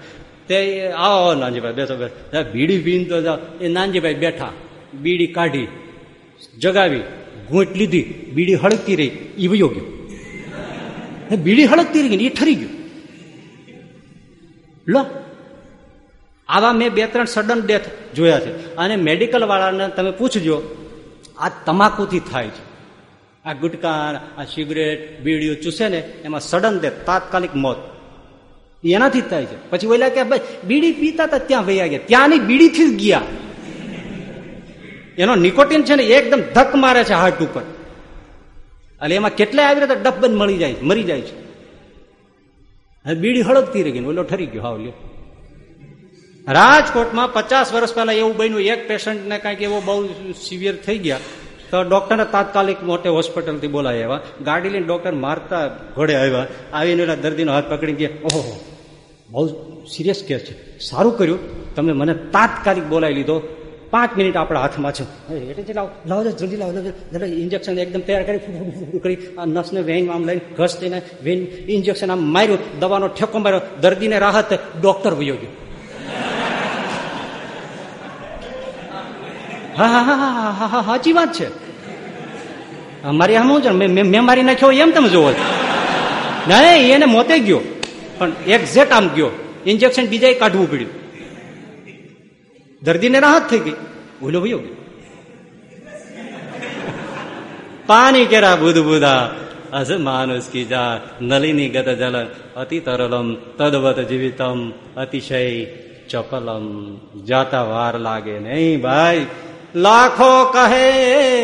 તે આવો નાનજીભાઈ બેસો બેસો. બીડી પીને તો એ નાનજીભાઈ બેઠા, બીડી કાઢી, જગાવી, ઘૂંટ લીધી, બીડી હળકતી રહી એ વયો ગયો. બીડી હળકતી રહી ગઈ એ ઠરી ગયું. લો. આવા મેં બે ત્રણ સડન ડેથ જોયા છે. અને મેડિકલ વાળાને તમે પૂછજો, આ તમાકુથી થાય છે. આ ગુટકા, આ સિગરેટ બીડીઓ ચૂસે ને, એમાં સડન ડેથ તાત્કાલિક મોત. એનાથી થાય છે. પછી ઓલા કે ભાઈ, બીડી પીતા હતા ત્યાં વૈયા ગયા. ત્યાંની બીડીથી જ ગયા. એનો નિકોટિન છે ને એકદમ ધક મારે છે હાર્ટ ઉપર. એટલે એમાં કેટલાય આવી રહ્યા ડબ બંધ મળી જાય મરી જાય છે. હવે બીડી હળગતી રહી ગઈ ઓલો ઠરી ગયો. હાવ લ્યો. રાજકોટમાં પચાસ વર્ષ પહેલા એવું બન્યું, એક પેશન્ટને કાંઈક એવો બહુ સિવિયર થઈ ગયા, તો ડોક્ટરને તાત્કાલિક મોટે હોસ્પિટલથી બોલાય આવ્યા ગાડી લઈને ડોક્ટર મારતા ઘોડે આવ્યા. આવીને દર્દીનો હાથ પકડી ગયા. ઓહો. બહુ સિરિયસ કેસ છે. સારું કર્યું. તમે મને તાત્કાલિક બોલાવી લીધો. પાંચ મિનિટ આપણા હાથમાં છે. એટલે લાવો. લાવો જલ્દી લાવો. ઇન્જેક્શન એકદમ તૈયાર કરી આ નસને વેન આમ લઈને ઘસ દઈને વેન ઇન્જેક્શન આમ માર્યું. દવાનો ઠેકો માર્યો. દર્દીને રાહત ડોક્ટર વયો ગયો. હા હા હા હા હા સાચી વાત છે. મારી આમ છે મેં મારી નાખ્યો એમ તમે જોવો નહીં, એને મોતે ગયો. પણ એક્ઝેક્ટ આમ ગયો. ઇન્જેક્શન બીજા કાઢવું પડ્યું. દર્દીને રાહત થઈ ગઈ. ભૂલો ભયો પાણી કેરા બુધ બુધા અજ માનુસ કી જા, નલિની ગત જલ, અતિ તરલમ, તદવત જીવિતમ, અતિશય ચપલમ. જાતા વાર લાગે નહીં ભાઈ. લાખો કહે.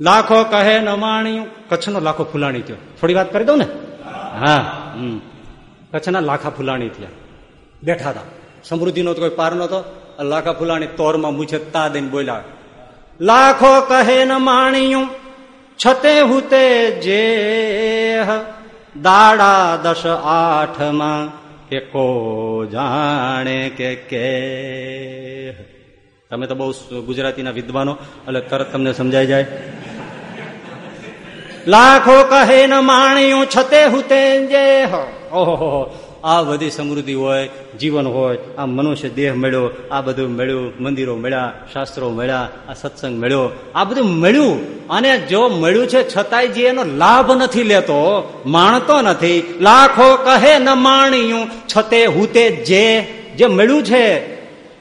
લાખો કહે ન માણ્યું. કચ્છનો લાખો ફૂલાણી થયો. થોડી વાત કરી દઉં ને? હા કચ્છના લાખા ફૂલાણી થયા. બેઠા હતા. સમૃદ્ધિનો તો કોઈ પાર નતો લાખા ફુલાણી તોરમાં મૂછે તા દઈને બોલ્યા. લાખો કહે ન માણ્યું છતે હુતે જે દાડા દશ આઠમાં કે કો જાણે કે કે તમે તો બહુ ગુજરાતીના વિદ્વાનો એટલે તરત તમને સમજાઈ જાય. લાખો કહે ન માણ્યું છતે હુતે જે ઓહો, આ બધી સમૃદ્ધિ હોય, જીવન હોય, આ મનુષ્ય દેહ મળ્યો, આ બધું મળ્યું, મંદિરો મળ્યા, શાસ્ત્રો મળ્યા, આ સત્સંગ મળ્યો, આ બધું મળ્યું. અને જો મળ્યું છે છતાંય જે એનો લાભ નથી લેતો, માણતો નથી, લાખો કહે ન માણ્યું છતે હુતે જે જે મળ્યું છે,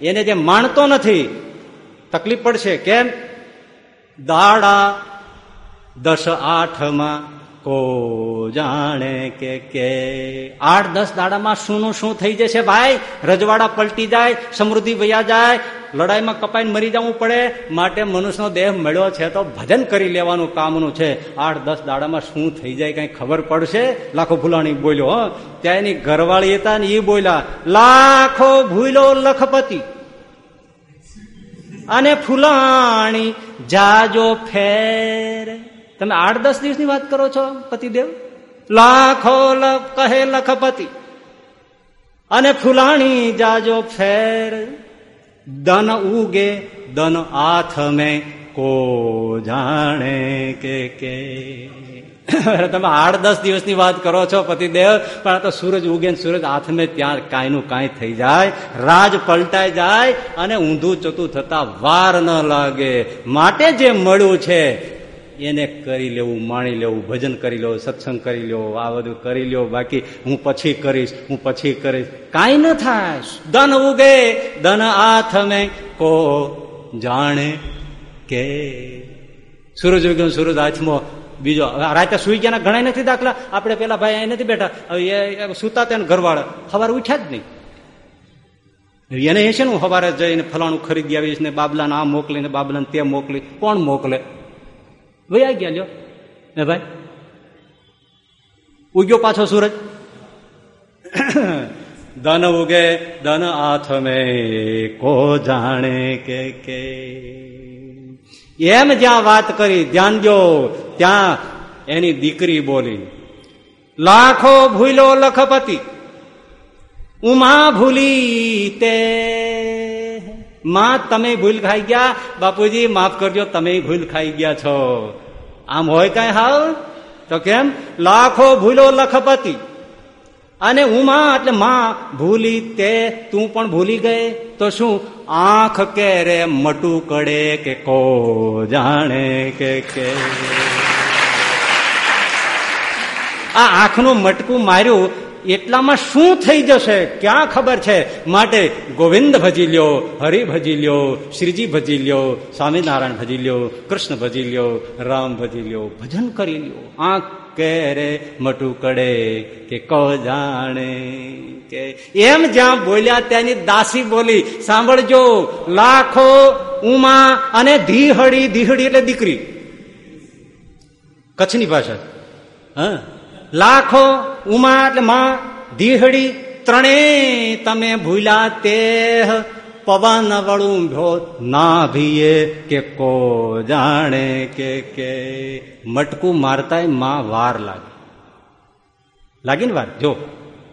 એને જે માણતો નથી. તકલીફ પડશે. કેમ? દાડા દસ આઠમાં કો જાણે કે કે. આઠ દસ દાડામાં શું નું શું થઈ જશે ભાઈ? રજવાડા પલટી જાય, સમૃદ્ધિ વયા જાય, લડાઈમાં કપાઈને મરી જવું પડે. માટે મનુષ્યનો દેહ મળ્યો છે તો ભજન કરી લેવાનું કામનું છે. આઠ દસ દાડામાં શું થઈ જાય કઈ ખબર પડશે? લાખો ભૂલાણી બોલ્યો, હો. ત્યાં એની ઘરવાળી હતા ને એ બોલ્યા, લાખો ભૂલો લખપતિ અને ફૂલાણી જાજો ફેર. તમે આઠ દસ દિવસની વાત કરો છો, પતિદેવ? લાખો કહે લખપતિ. અને ફૂલાણી જાજો ફેર. દન ઉગે દન આથ મેં કો જાણે કે કે. તમે આઠ દસ દિવસની વાત કરો છો, પતિદેવ, પણ આ તો સૂરજ ઉગે સૂરજ હાથમે ત્યાં કાંઈનું કાંઈ થઈ જાય, રાજ પલટાઈ જાય, અને ઊંધું ચતું થતા વાર ન લાગે. માટે જે મળ્યું છે એને કરી લેવું, માણી લેવું, ભજન કરી લેવું, સત્સંગ કરી લેવો, આ બધું કરી લેવો બાકી હું પછી કરીશ, હું પછી કરીશ. કાંઈ ન થાય. ધન ઉગે, ધન આથમે કો જાણે કે. સૂરજ ઉગ્યો સૂરજ હાથમાં બીજો રાતે સુઈ ગયા ઘણા નથી દાખલા. આપણે પેલા ભાઈ અહીં નથી બેઠા. એ સુતા તેને ઘરવાળા. સવારે ઉઠ્યા જ નહીં. એને એ છે ને હું સવારે જઈને ફલાણું ખરીદી આવીશ ને બાબલાને આ મોકલી ને બાબલાને તે મોકલી. કોણ મોકલે? વયા ગયા લ્યો. હે ભાઈ, ઉગ્યો પાછો સૂરજ. ધન ઉગે, ધન આથ કો જાણે કે કે. એમ જ્યાં વાત કરી, ધ્યાન દો ત્યાં એની દીકરી બોલી, લાખો ભૂલો લખપતિ, ઉમા ભૂલી તે. માં તમે ભૂલ ખાઈ ગયા? બાપુજી, માફ કરજો, તમે ભૂલ ખાઈ ગયા છો. આમ હોય કઈ હાવ તો કેમ? લાખો ભૂલો લખપતિ. અને ઉમા એટલે માં, ભૂલી તે, તું પણ ભૂલી ગઈ? તો શું? આંખ કે રે મટું કડે કે કો જાણે કે કે. આ આંખનું મટકું માર્યું એટલામાં શું થઈ જશે? ક્યાં ખબર છે? માટે ગોવિંદ ભજી લ્યો, હરિ ભજી લ્યો, શ્રીજી ભજી લ્યો, સ્વામિનારાયણ ભજી લ્યો, કૃષ્ણ ભજી લ્યો, રામ ભજી લ્યો, ભજન કરી લ્યો. આંખ કે રે મટું કડે, કે ક જાણે, કે એમ જ્યાં બોલ્યા ત્યાંની દાસી બોલી, સાંભળજો, લાખો ઉમા અને ધીહડી ધીહડી એટલે દીકરી. કચ્છની ભાષા. હા? લાખો, ઉમા એટલે માં, દીહડી, ત્રણેય તમે ભૂલ્યા તે પવન વળું ભ્યો ના ભીએ કે કો જાણે કે કે. મટકું મારતા માં વાર લાગે. લાગી ને વાર? જો,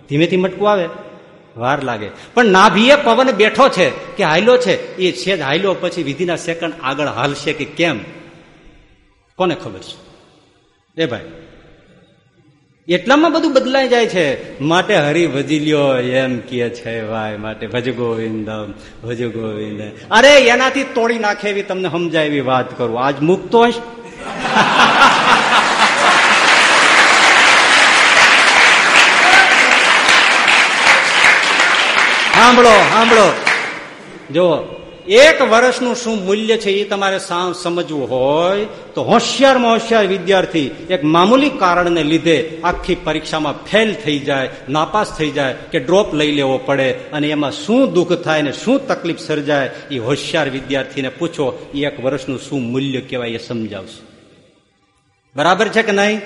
ધીમેથી મટકું આવે, વાર લાગે. પણ નાભીએ પવન બેઠો છે કે હાયલો છે? એ છે જ હાયલો, પછી વિધિના સેકન્ડ આગળ હાલશે કે કેમ? કોને ખબર છે? એ ભાઈ એટલામાં બધું બદલાઈ જાય છે. માટે હરી ભજી લ્યો એમ કે છે, ભાઈ, માટે ભજ ગોવિંદ ભજ ગોવિંદ. અરે, એનાથી તોડી નાખે એવી તમને સમજાય એવી વાત કરું. આજ મૂકતો સાંભળો સાંભળો. જો એક વર્ષનું શું મૂલ્ય છે એ તમારે સમજવું હોય, તો હોશિયારમાં હોશિયાર વિદ્યાર્થી એક મામૂલી કારણને લીધે આખી પરીક્ષામાં ફેલ થઈ જાય, નાપાસ થઈ જાય કે ડ્રોપ લઈ લેવો પડે અને એમાં શું દુઃખ થાય ને શું તકલીફ સર્જાય, એ હોશિયાર વિદ્યાર્થીને પૂછો, એ એક વર્ષનું શું મૂલ્ય કહેવાય એ સમજાવશે. બરાબર છે કે નહીં?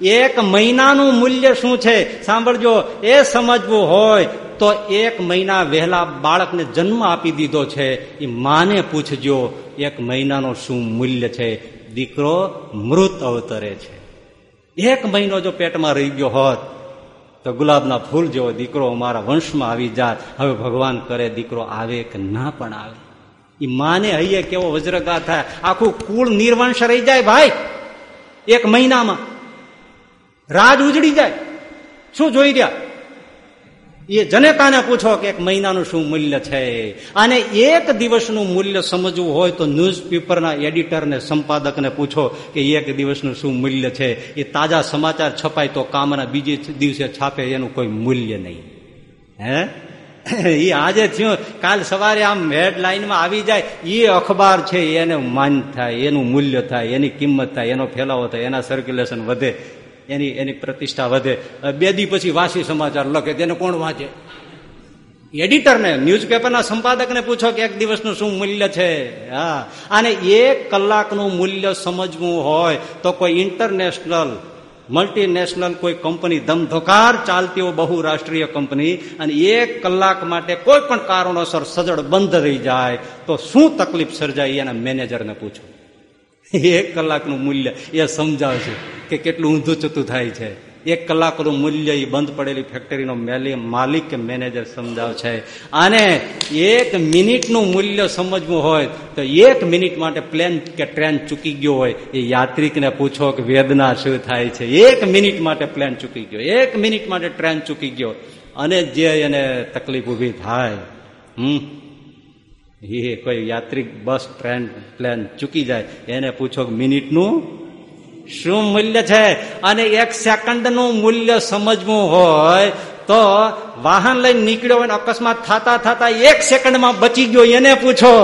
એક મહિનાનું મૂલ્ય શું છે? સાંભળજો, એ સમજવું હોય તો એક મહિના વહેલા બાળકને જન્મ આપી દીધો છે. એ માને પૂછજો, એક મહિનાનો શું મૂલ્ય છે? દીકરો મૃત અવતરે છે. એક મહિનો જો પેટમાં રહી ગયો હોત, તો ગુલાબના ફૂલ જેવો દીકરો અમારા વંશમાં આવી જાય હવે ભગવાન કરે દીકરો આવે કે ના પણ આવે? એ માને હૈયે કેવો વજ્રગા થાય આખું કુળ નિર્વંશ રહી જાય ભાઈ. એક મહિનામાં. રાજ ઉજળી જાય. શું જોઈ રહ્યા? એ જનેતાને પૂછો કે એક મહિનાનું શું મૂલ્ય છે? અને એક દિવસનું મૂલ્ય સમજવું હોય તો ન્યૂઝપેપરના એડિટરને, સંપાદકને પૂછો કે એક દિવસનું શું મૂલ્ય છે? એ તાજા સમાચાર છપાય તો કામના બીજે દિવસે છાપે, એનું કોઈ મૂલ્ય નહીં. હે? એ આજે થયું. કાલ સવારે આમ હેડલાઇનમાં આવી જાય. એ અખબાર છે, એને માન થાય, એનું મૂલ્ય થાય, એની કિંમત થાય, એનો ફેલાવો થાય, એના સર્ક્યુલેશન વધે. એની એની પ્રતિષ્ઠા વધે. બે દી પછી વાસી સમાચાર લખે, તેને કોણ વાંચે? એડિટરને, ન્યૂઝપેપરના સંપાદકને પૂછો કે એક દિવસનું શું મૂલ્ય છે? હા. અને એક કલાકનું મૂલ્ય સમજવું હોય તો કોઈ ઇન્ટરનેશનલ, મલ્ટીનેશનલ કોઈ કંપની ધમધોકાર ચાલતી હોય બહુરાષ્ટ્રીય કંપની, અને એક કલાક માટે કોઈ પણ કારણોસર સજડ બંધ રહી જાય, તો શું તકલીફ સર્જાય એના મેનેજરને પૂછો. એક કલાકનું મૂલ્ય એ સમજાવશે કે કેટલું ઊંધું ચતું થાય છે. એક કલાકનું મૂલ્ય એ બંધ પડેલી ફેક્ટરીનો માલિક કે મેનેજર સમજાવશે. અને એક મિનિટનું મૂલ્ય સમજવું હોય તો એક મિનિટ માટે પ્લેન કે ટ્રેન ચૂકી ગયો હોય એ યાત્રિકને પૂછો કે વેદના શું થાય છે. એક મિનિટ માટે પ્લેન ચૂકી ગયો. એક મિનિટ માટે ટ્રેન ચૂકી ગયો. અને જે એને તકલીફ ઊભી થાય, હમ એ કોઈ યાત્રિક બસ, ટ્રેન, પ્લેન ચૂકી જાય. એને પૂછો મિનિટનું શું મૂલ્ય છે? અને એક સેકન્ડનું મૂલ્ય સમજવું હોય તો વાહન લઈને નીકળ્યો હોય અકસ્માત થતા થતા એક સેકન્ડમાં બચી ગયો એને પૂછો.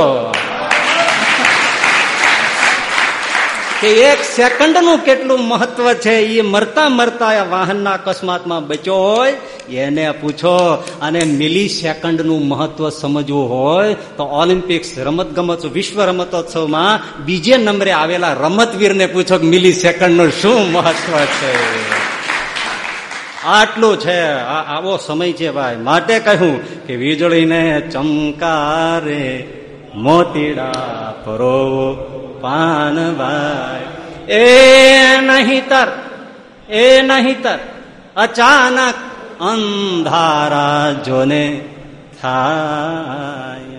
કે એક સેકન્ડનું કેટલું મહત્વ છે એ મરતા મરતા વાહનના અકસ્માતમાં બચ્યો હોય, એને પૂછો, અને મિલી સેકન્ડનું મહત્વ સમજવું હોય, તો ઓલિમ્પિક્સ રમત ગમત વિશ્વ રમતોત્સવમાં બીજે નંબરે આવેલા રમતવીરને પૂછો કે મિલી સેકન્ડનું શું મહત્વ છે? આટલું છે. આવો સમય છે ભાઈ. માટે કહ્યું કે વીજળીને ચમકારે, મોતીડા પરો પાનભાઈ એ નહીતર એ નહીતર અચાનક અંધારા જોને થાય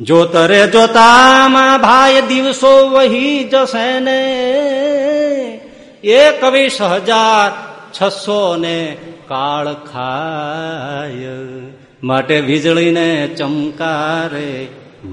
જોતરે જોતામાં ભાઈ દિવસો વહી જશે ને એકવીસ હજાર છસો ને કાળ ખાય માટે વીજળીને ચમકારે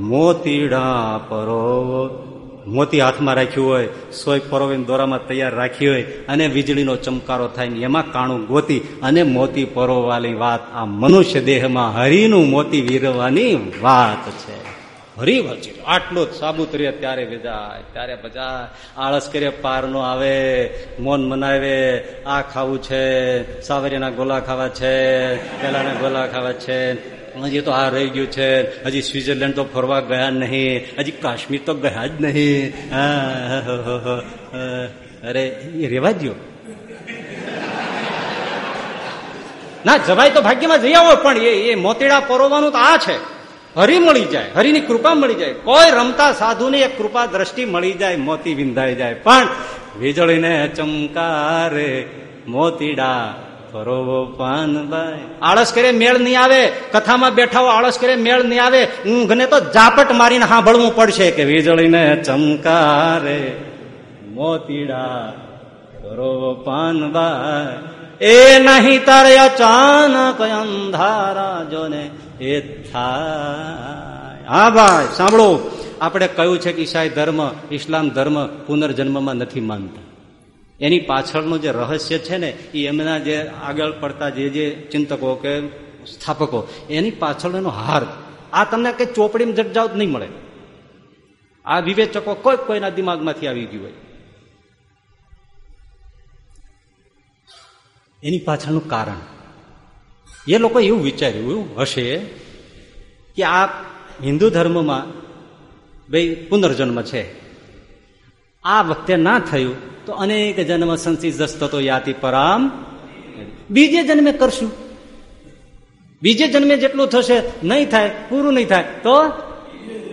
મોતીડા પરો મોતી હાથમાં રાખ્યું હોય, સોય પરોવીને દોરામાં તૈયાર રાખી હોય અને વીજળીનો ચમકારો થાય એમાં કાણું ગોતી અને મોતી પરોવાની વાત આ મનુષ્ય દેહમાં હરિનું મોતી વીરવાની વાત છે. હરી વચી આટલું જ સાબુત રે ત્યારે વેજાય ત્યારે બધા આળસ કરે, પાર નો આવે, મોન મનાવે. આ ખાવું છે સાવરીના ગોલા ખાવા છે પેલાના ગોલા ખાવા છે. હજી તો આ રહી ગયું છે. હજી સ્વિટરલેન્ડ તો ફરવા ગયા નહીં. હજી કાશ્મીર તો ગયા જ નહીં. અરે, એ રેવા દો ના જવાય તો ભાગ્યમાં જઈ આવો, પણ એ એ મોતીડા પરોવાનું તો આ છે. હરી મળી જાય, હરિની કૃપા મળી જાય. કોઈ રમતા સાધુની એક કૃપા દ્રષ્ટિ મળી જાય, મોતી વિંધાઈ જાય. પણ વીજળીને ચમકારે મોતીડા ફરોવો પાનભાઈ આળસ કરે મેળ નહીં આવે. કથામાં બેઠા આળસ કરે મેળ નહીં આવે. ઊંઘને તો ઝાપટ મારીને સાંભળવું પડશે કે વીજળીને ચમકારે મોતીડા કરો પાનભાઈ એ નહીં તારે અચાનક અંધારા જોને એ થાય. હા ભાઈ સાંભળો. આપણે કહ્યું છે કે ઈસાઈ ધર્મ ઇસ્લામ ધર્મ પુનર્જન્મમાં નથી માનતા. એની પાછળનું જે રહસ્ય છે ને, એ એમના જે આગળ પડતા જે જે ચિંતકો કે સ્થાપકો, એની પાછળ એનો હાર. આ તમને કઈ ચોપડીમાં જટજાવ નહીં મળે. આ વિવેચકો કોઈ કોઈના દિમાગમાંથી આવી ગયું હોય. એની પાછળનું કારણ. એ લોકો એવું વિચાર્યું હશે કે આ હિન્દુ ધર્મમાં ભાઈ પુનર્જન્મ છે. આ વખતે ના થયું, તો અનેક જન્મ સંસી જસ્તો યાતિ પરામ. બીજે જન્મે કરશું. બીજે જન્મે જેટલું થશે, નહીં થાય, પૂરું નહીં થાય, તો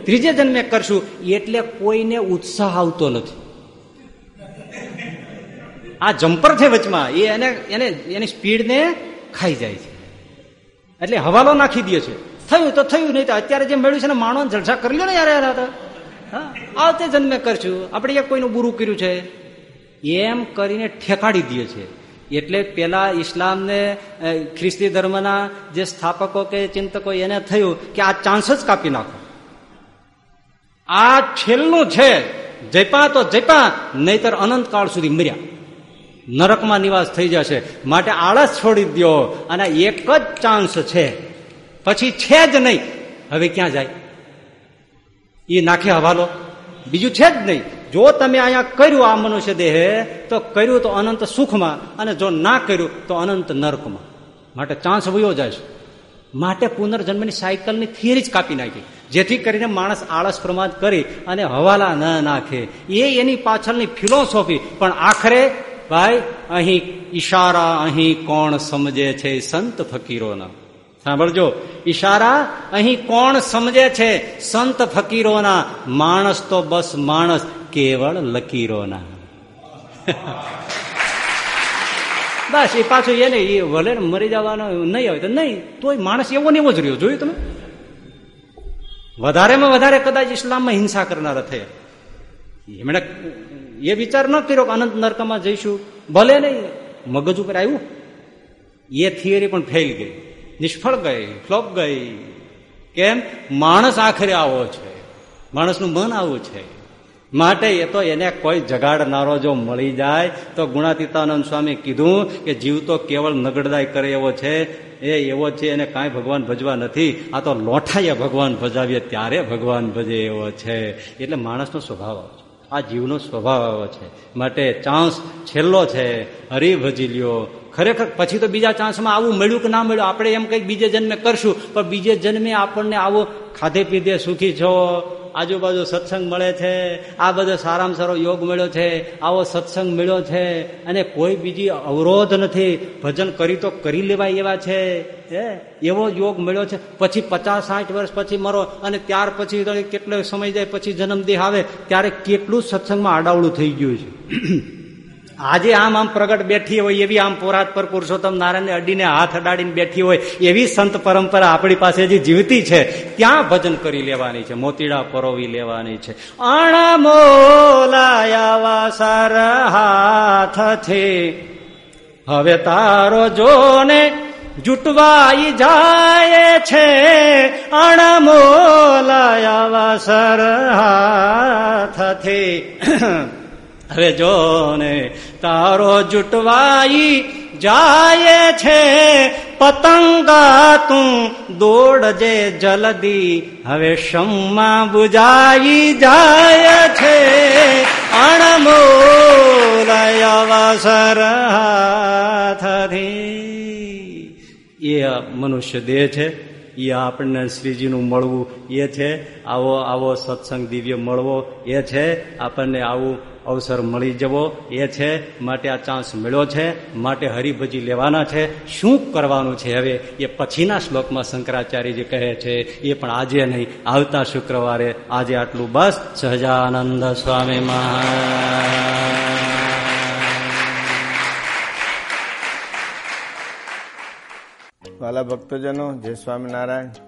ત્રીજે જન્મે કરશું, એટલે કોઈને ઉત્સાહ આવતો નથી. આ જમ્પર છે વચમાં, એ એને એને, એની સ્પીડને ખાઈ જાય છે. એટલે હવાલો નાખી દે છે. થયું તો થયું, નહીં તો અત્યારે જે મળ્યું છે ને માણો જલસા કરી લો ને યાર યાર. આવતે જન્મે કરશું આપણે એક કોઈનું બુરું કર્યું છે. એમ કરીને ઠેકાડી દે છે. એટલે પેલા ઇસ્લામને ખ્રિસ્તી ધર્મના જે સ્થાપકો કે ચિંતકો એને થયું કે આ ચાન્સ જ કાપી નાખો. આ છેલ્લું છે. જયપા તો જયપા, નહીતર અનંતકાળ સુધી મર્યા. નરકમાં નિવાસ થઈ જશે. માટે આળસ છોડી દો અને એક જ ચાન્સ છે. પછી છે જ નહીં. હવે ક્યાં જાય? એ નાખે હવાલો. બીજું છે જ નહીં. જો તમે અહીંયા કર્યું આ મનુષ્ય દેહે, તો કર્યું તો અનંત સુખમાં, અને જો ના કર્યું, તો અનંત નર્કમાં. માટે ચાન્સ વયો જાય છે. માટે પુનર્જન્મની સાયકલની થિયરી જ કાપી નાખી. જેથી કરીને માણસ આળસ પ્રમાદ કરી અને હવાલા ન નાખે. એ એની પાછળની ફિલોસોફી. પણ આખરે, ભાઈ, અહીં ઈશારા અહીં કોણ સમજે છે સંત ફકીરોના? સાંભળજો. ઈશારા, અહીં કોણ સમજે છે? સંત ફકીરોના માણસ તો બસ માણસ, કેવળ લકીરોના. બસ, એ પાછું એને, એ ભલે મરી જવાનો નહીં આવે તો નહીં, તોય માણસ એવો ને એવો જ રહ્યો. જોયું તમે? વધારેમાં વધારે કદાચ ઇસ્લામમાં હિંસા કરનારા થયા એમણે એ વિચાર ન કર્યો કે અનંત નરકમાં જઈશું. ભલે નહીં, મગજ ઉપર આવ્યું. એ થિયરી પણ ફેલ ગઈ. નિષ્ફળ ગઈ, ફ્લોપ ગઈ. કેમ? માણસ આખરે આવો છે. માણસનું મન આવું છે. માટે એ તો એને કોઈ જગાડનારો જો મળી જાય, તો ગુણાતીતાનંદ સ્વામી કીધું કે જીવ તો કેવળ નગડદાય કરે એવો છે. એ એવો છે, એને કાંઈ ભગવાન ભજવા નથી. આ તો લોઠાએ ભગવાન ભજાવીએ, ત્યારે ભગવાન ભજે એવો છે. એટલે માણસનો સ્વભાવ આવો છે. આ જીવનો સ્વભાવ આવો છે. માટે ચાન્સ છેલ્લો છે. હરી ભજી લ્યો ખરેખર પછી તો બીજા ચાન્સમાં આવું મળ્યું કે ના મળ્યું, આપણે એમ કંઈક બીજે જન્મે કરશું, પણ બીજે જન્મે આપણને આવો ખાધે પીધે સુખી છો, આજુબાજુ સત્સંગ મળે છે, આ બધો સારામાં સારો યોગ મળ્યો છે, આવો સત્સંગ મળ્યો છે, અને કોઈ બીજી અવરોધ નથી, ભજન કરી તો કરી લેવાય એવા છે એવો યોગ મળ્યો છે, પછી પચાસ સાઠ વર્ષ પછી મરો, અને ત્યાર પછી કેટલો સમય જાય, પછી જન્મદેહ આવે, ત્યારે કેટલું સત્સંગમાં આડાવડું થઈ ગયું છે. આજે આમ આમ પ્રગટ બેઠી હોય, એવી આમ પોરાત પર પુરુષોત્તમ નારાયણને અડીને હાથ અડાડીને બેઠી હોય, એવી સંત પરંપરા આપણી પાસે જે જીવતી છે ત્યાં ભજન કરી લેવાની છે? મોતીડા પરોવી લેવાની છે. અણમોલાયા સાર હાથથી હવે તારો જોને જુટવાઈ જાય છે. અણમોલાયા સર હાથથી હવે જો ને તારો જુટવાઈ જાય છે, પતંગા તું દોડજે જલદી. હવે શમ્મા બુજાઈ જાય છે અણમોલય અવસર હાથથી. એ મનુષ્ય દેહ છે, એ આપણને શ્રીજીનું મળવું એ છે, આવો આવો સત્સંગ દિવ્ય મળવો એ છે, આપણને આવું અવસર મળી જવો એ છે માટે આ ચાન્સ મળ્યો છે, માટે હરિભજી લેવાના છે. શું કરવાનું છે હવે? એ પછીના શ્લોકમાં શંકરાચાર્યજી કહે છે, એ પણ આજે નહીં, આવતા શુક્રવારે આજે આટલું બસ. સહજાનંદ સ્વામી મહારાજ. વાલા ભક્તજનો, જય સ્વામિનારાયણ.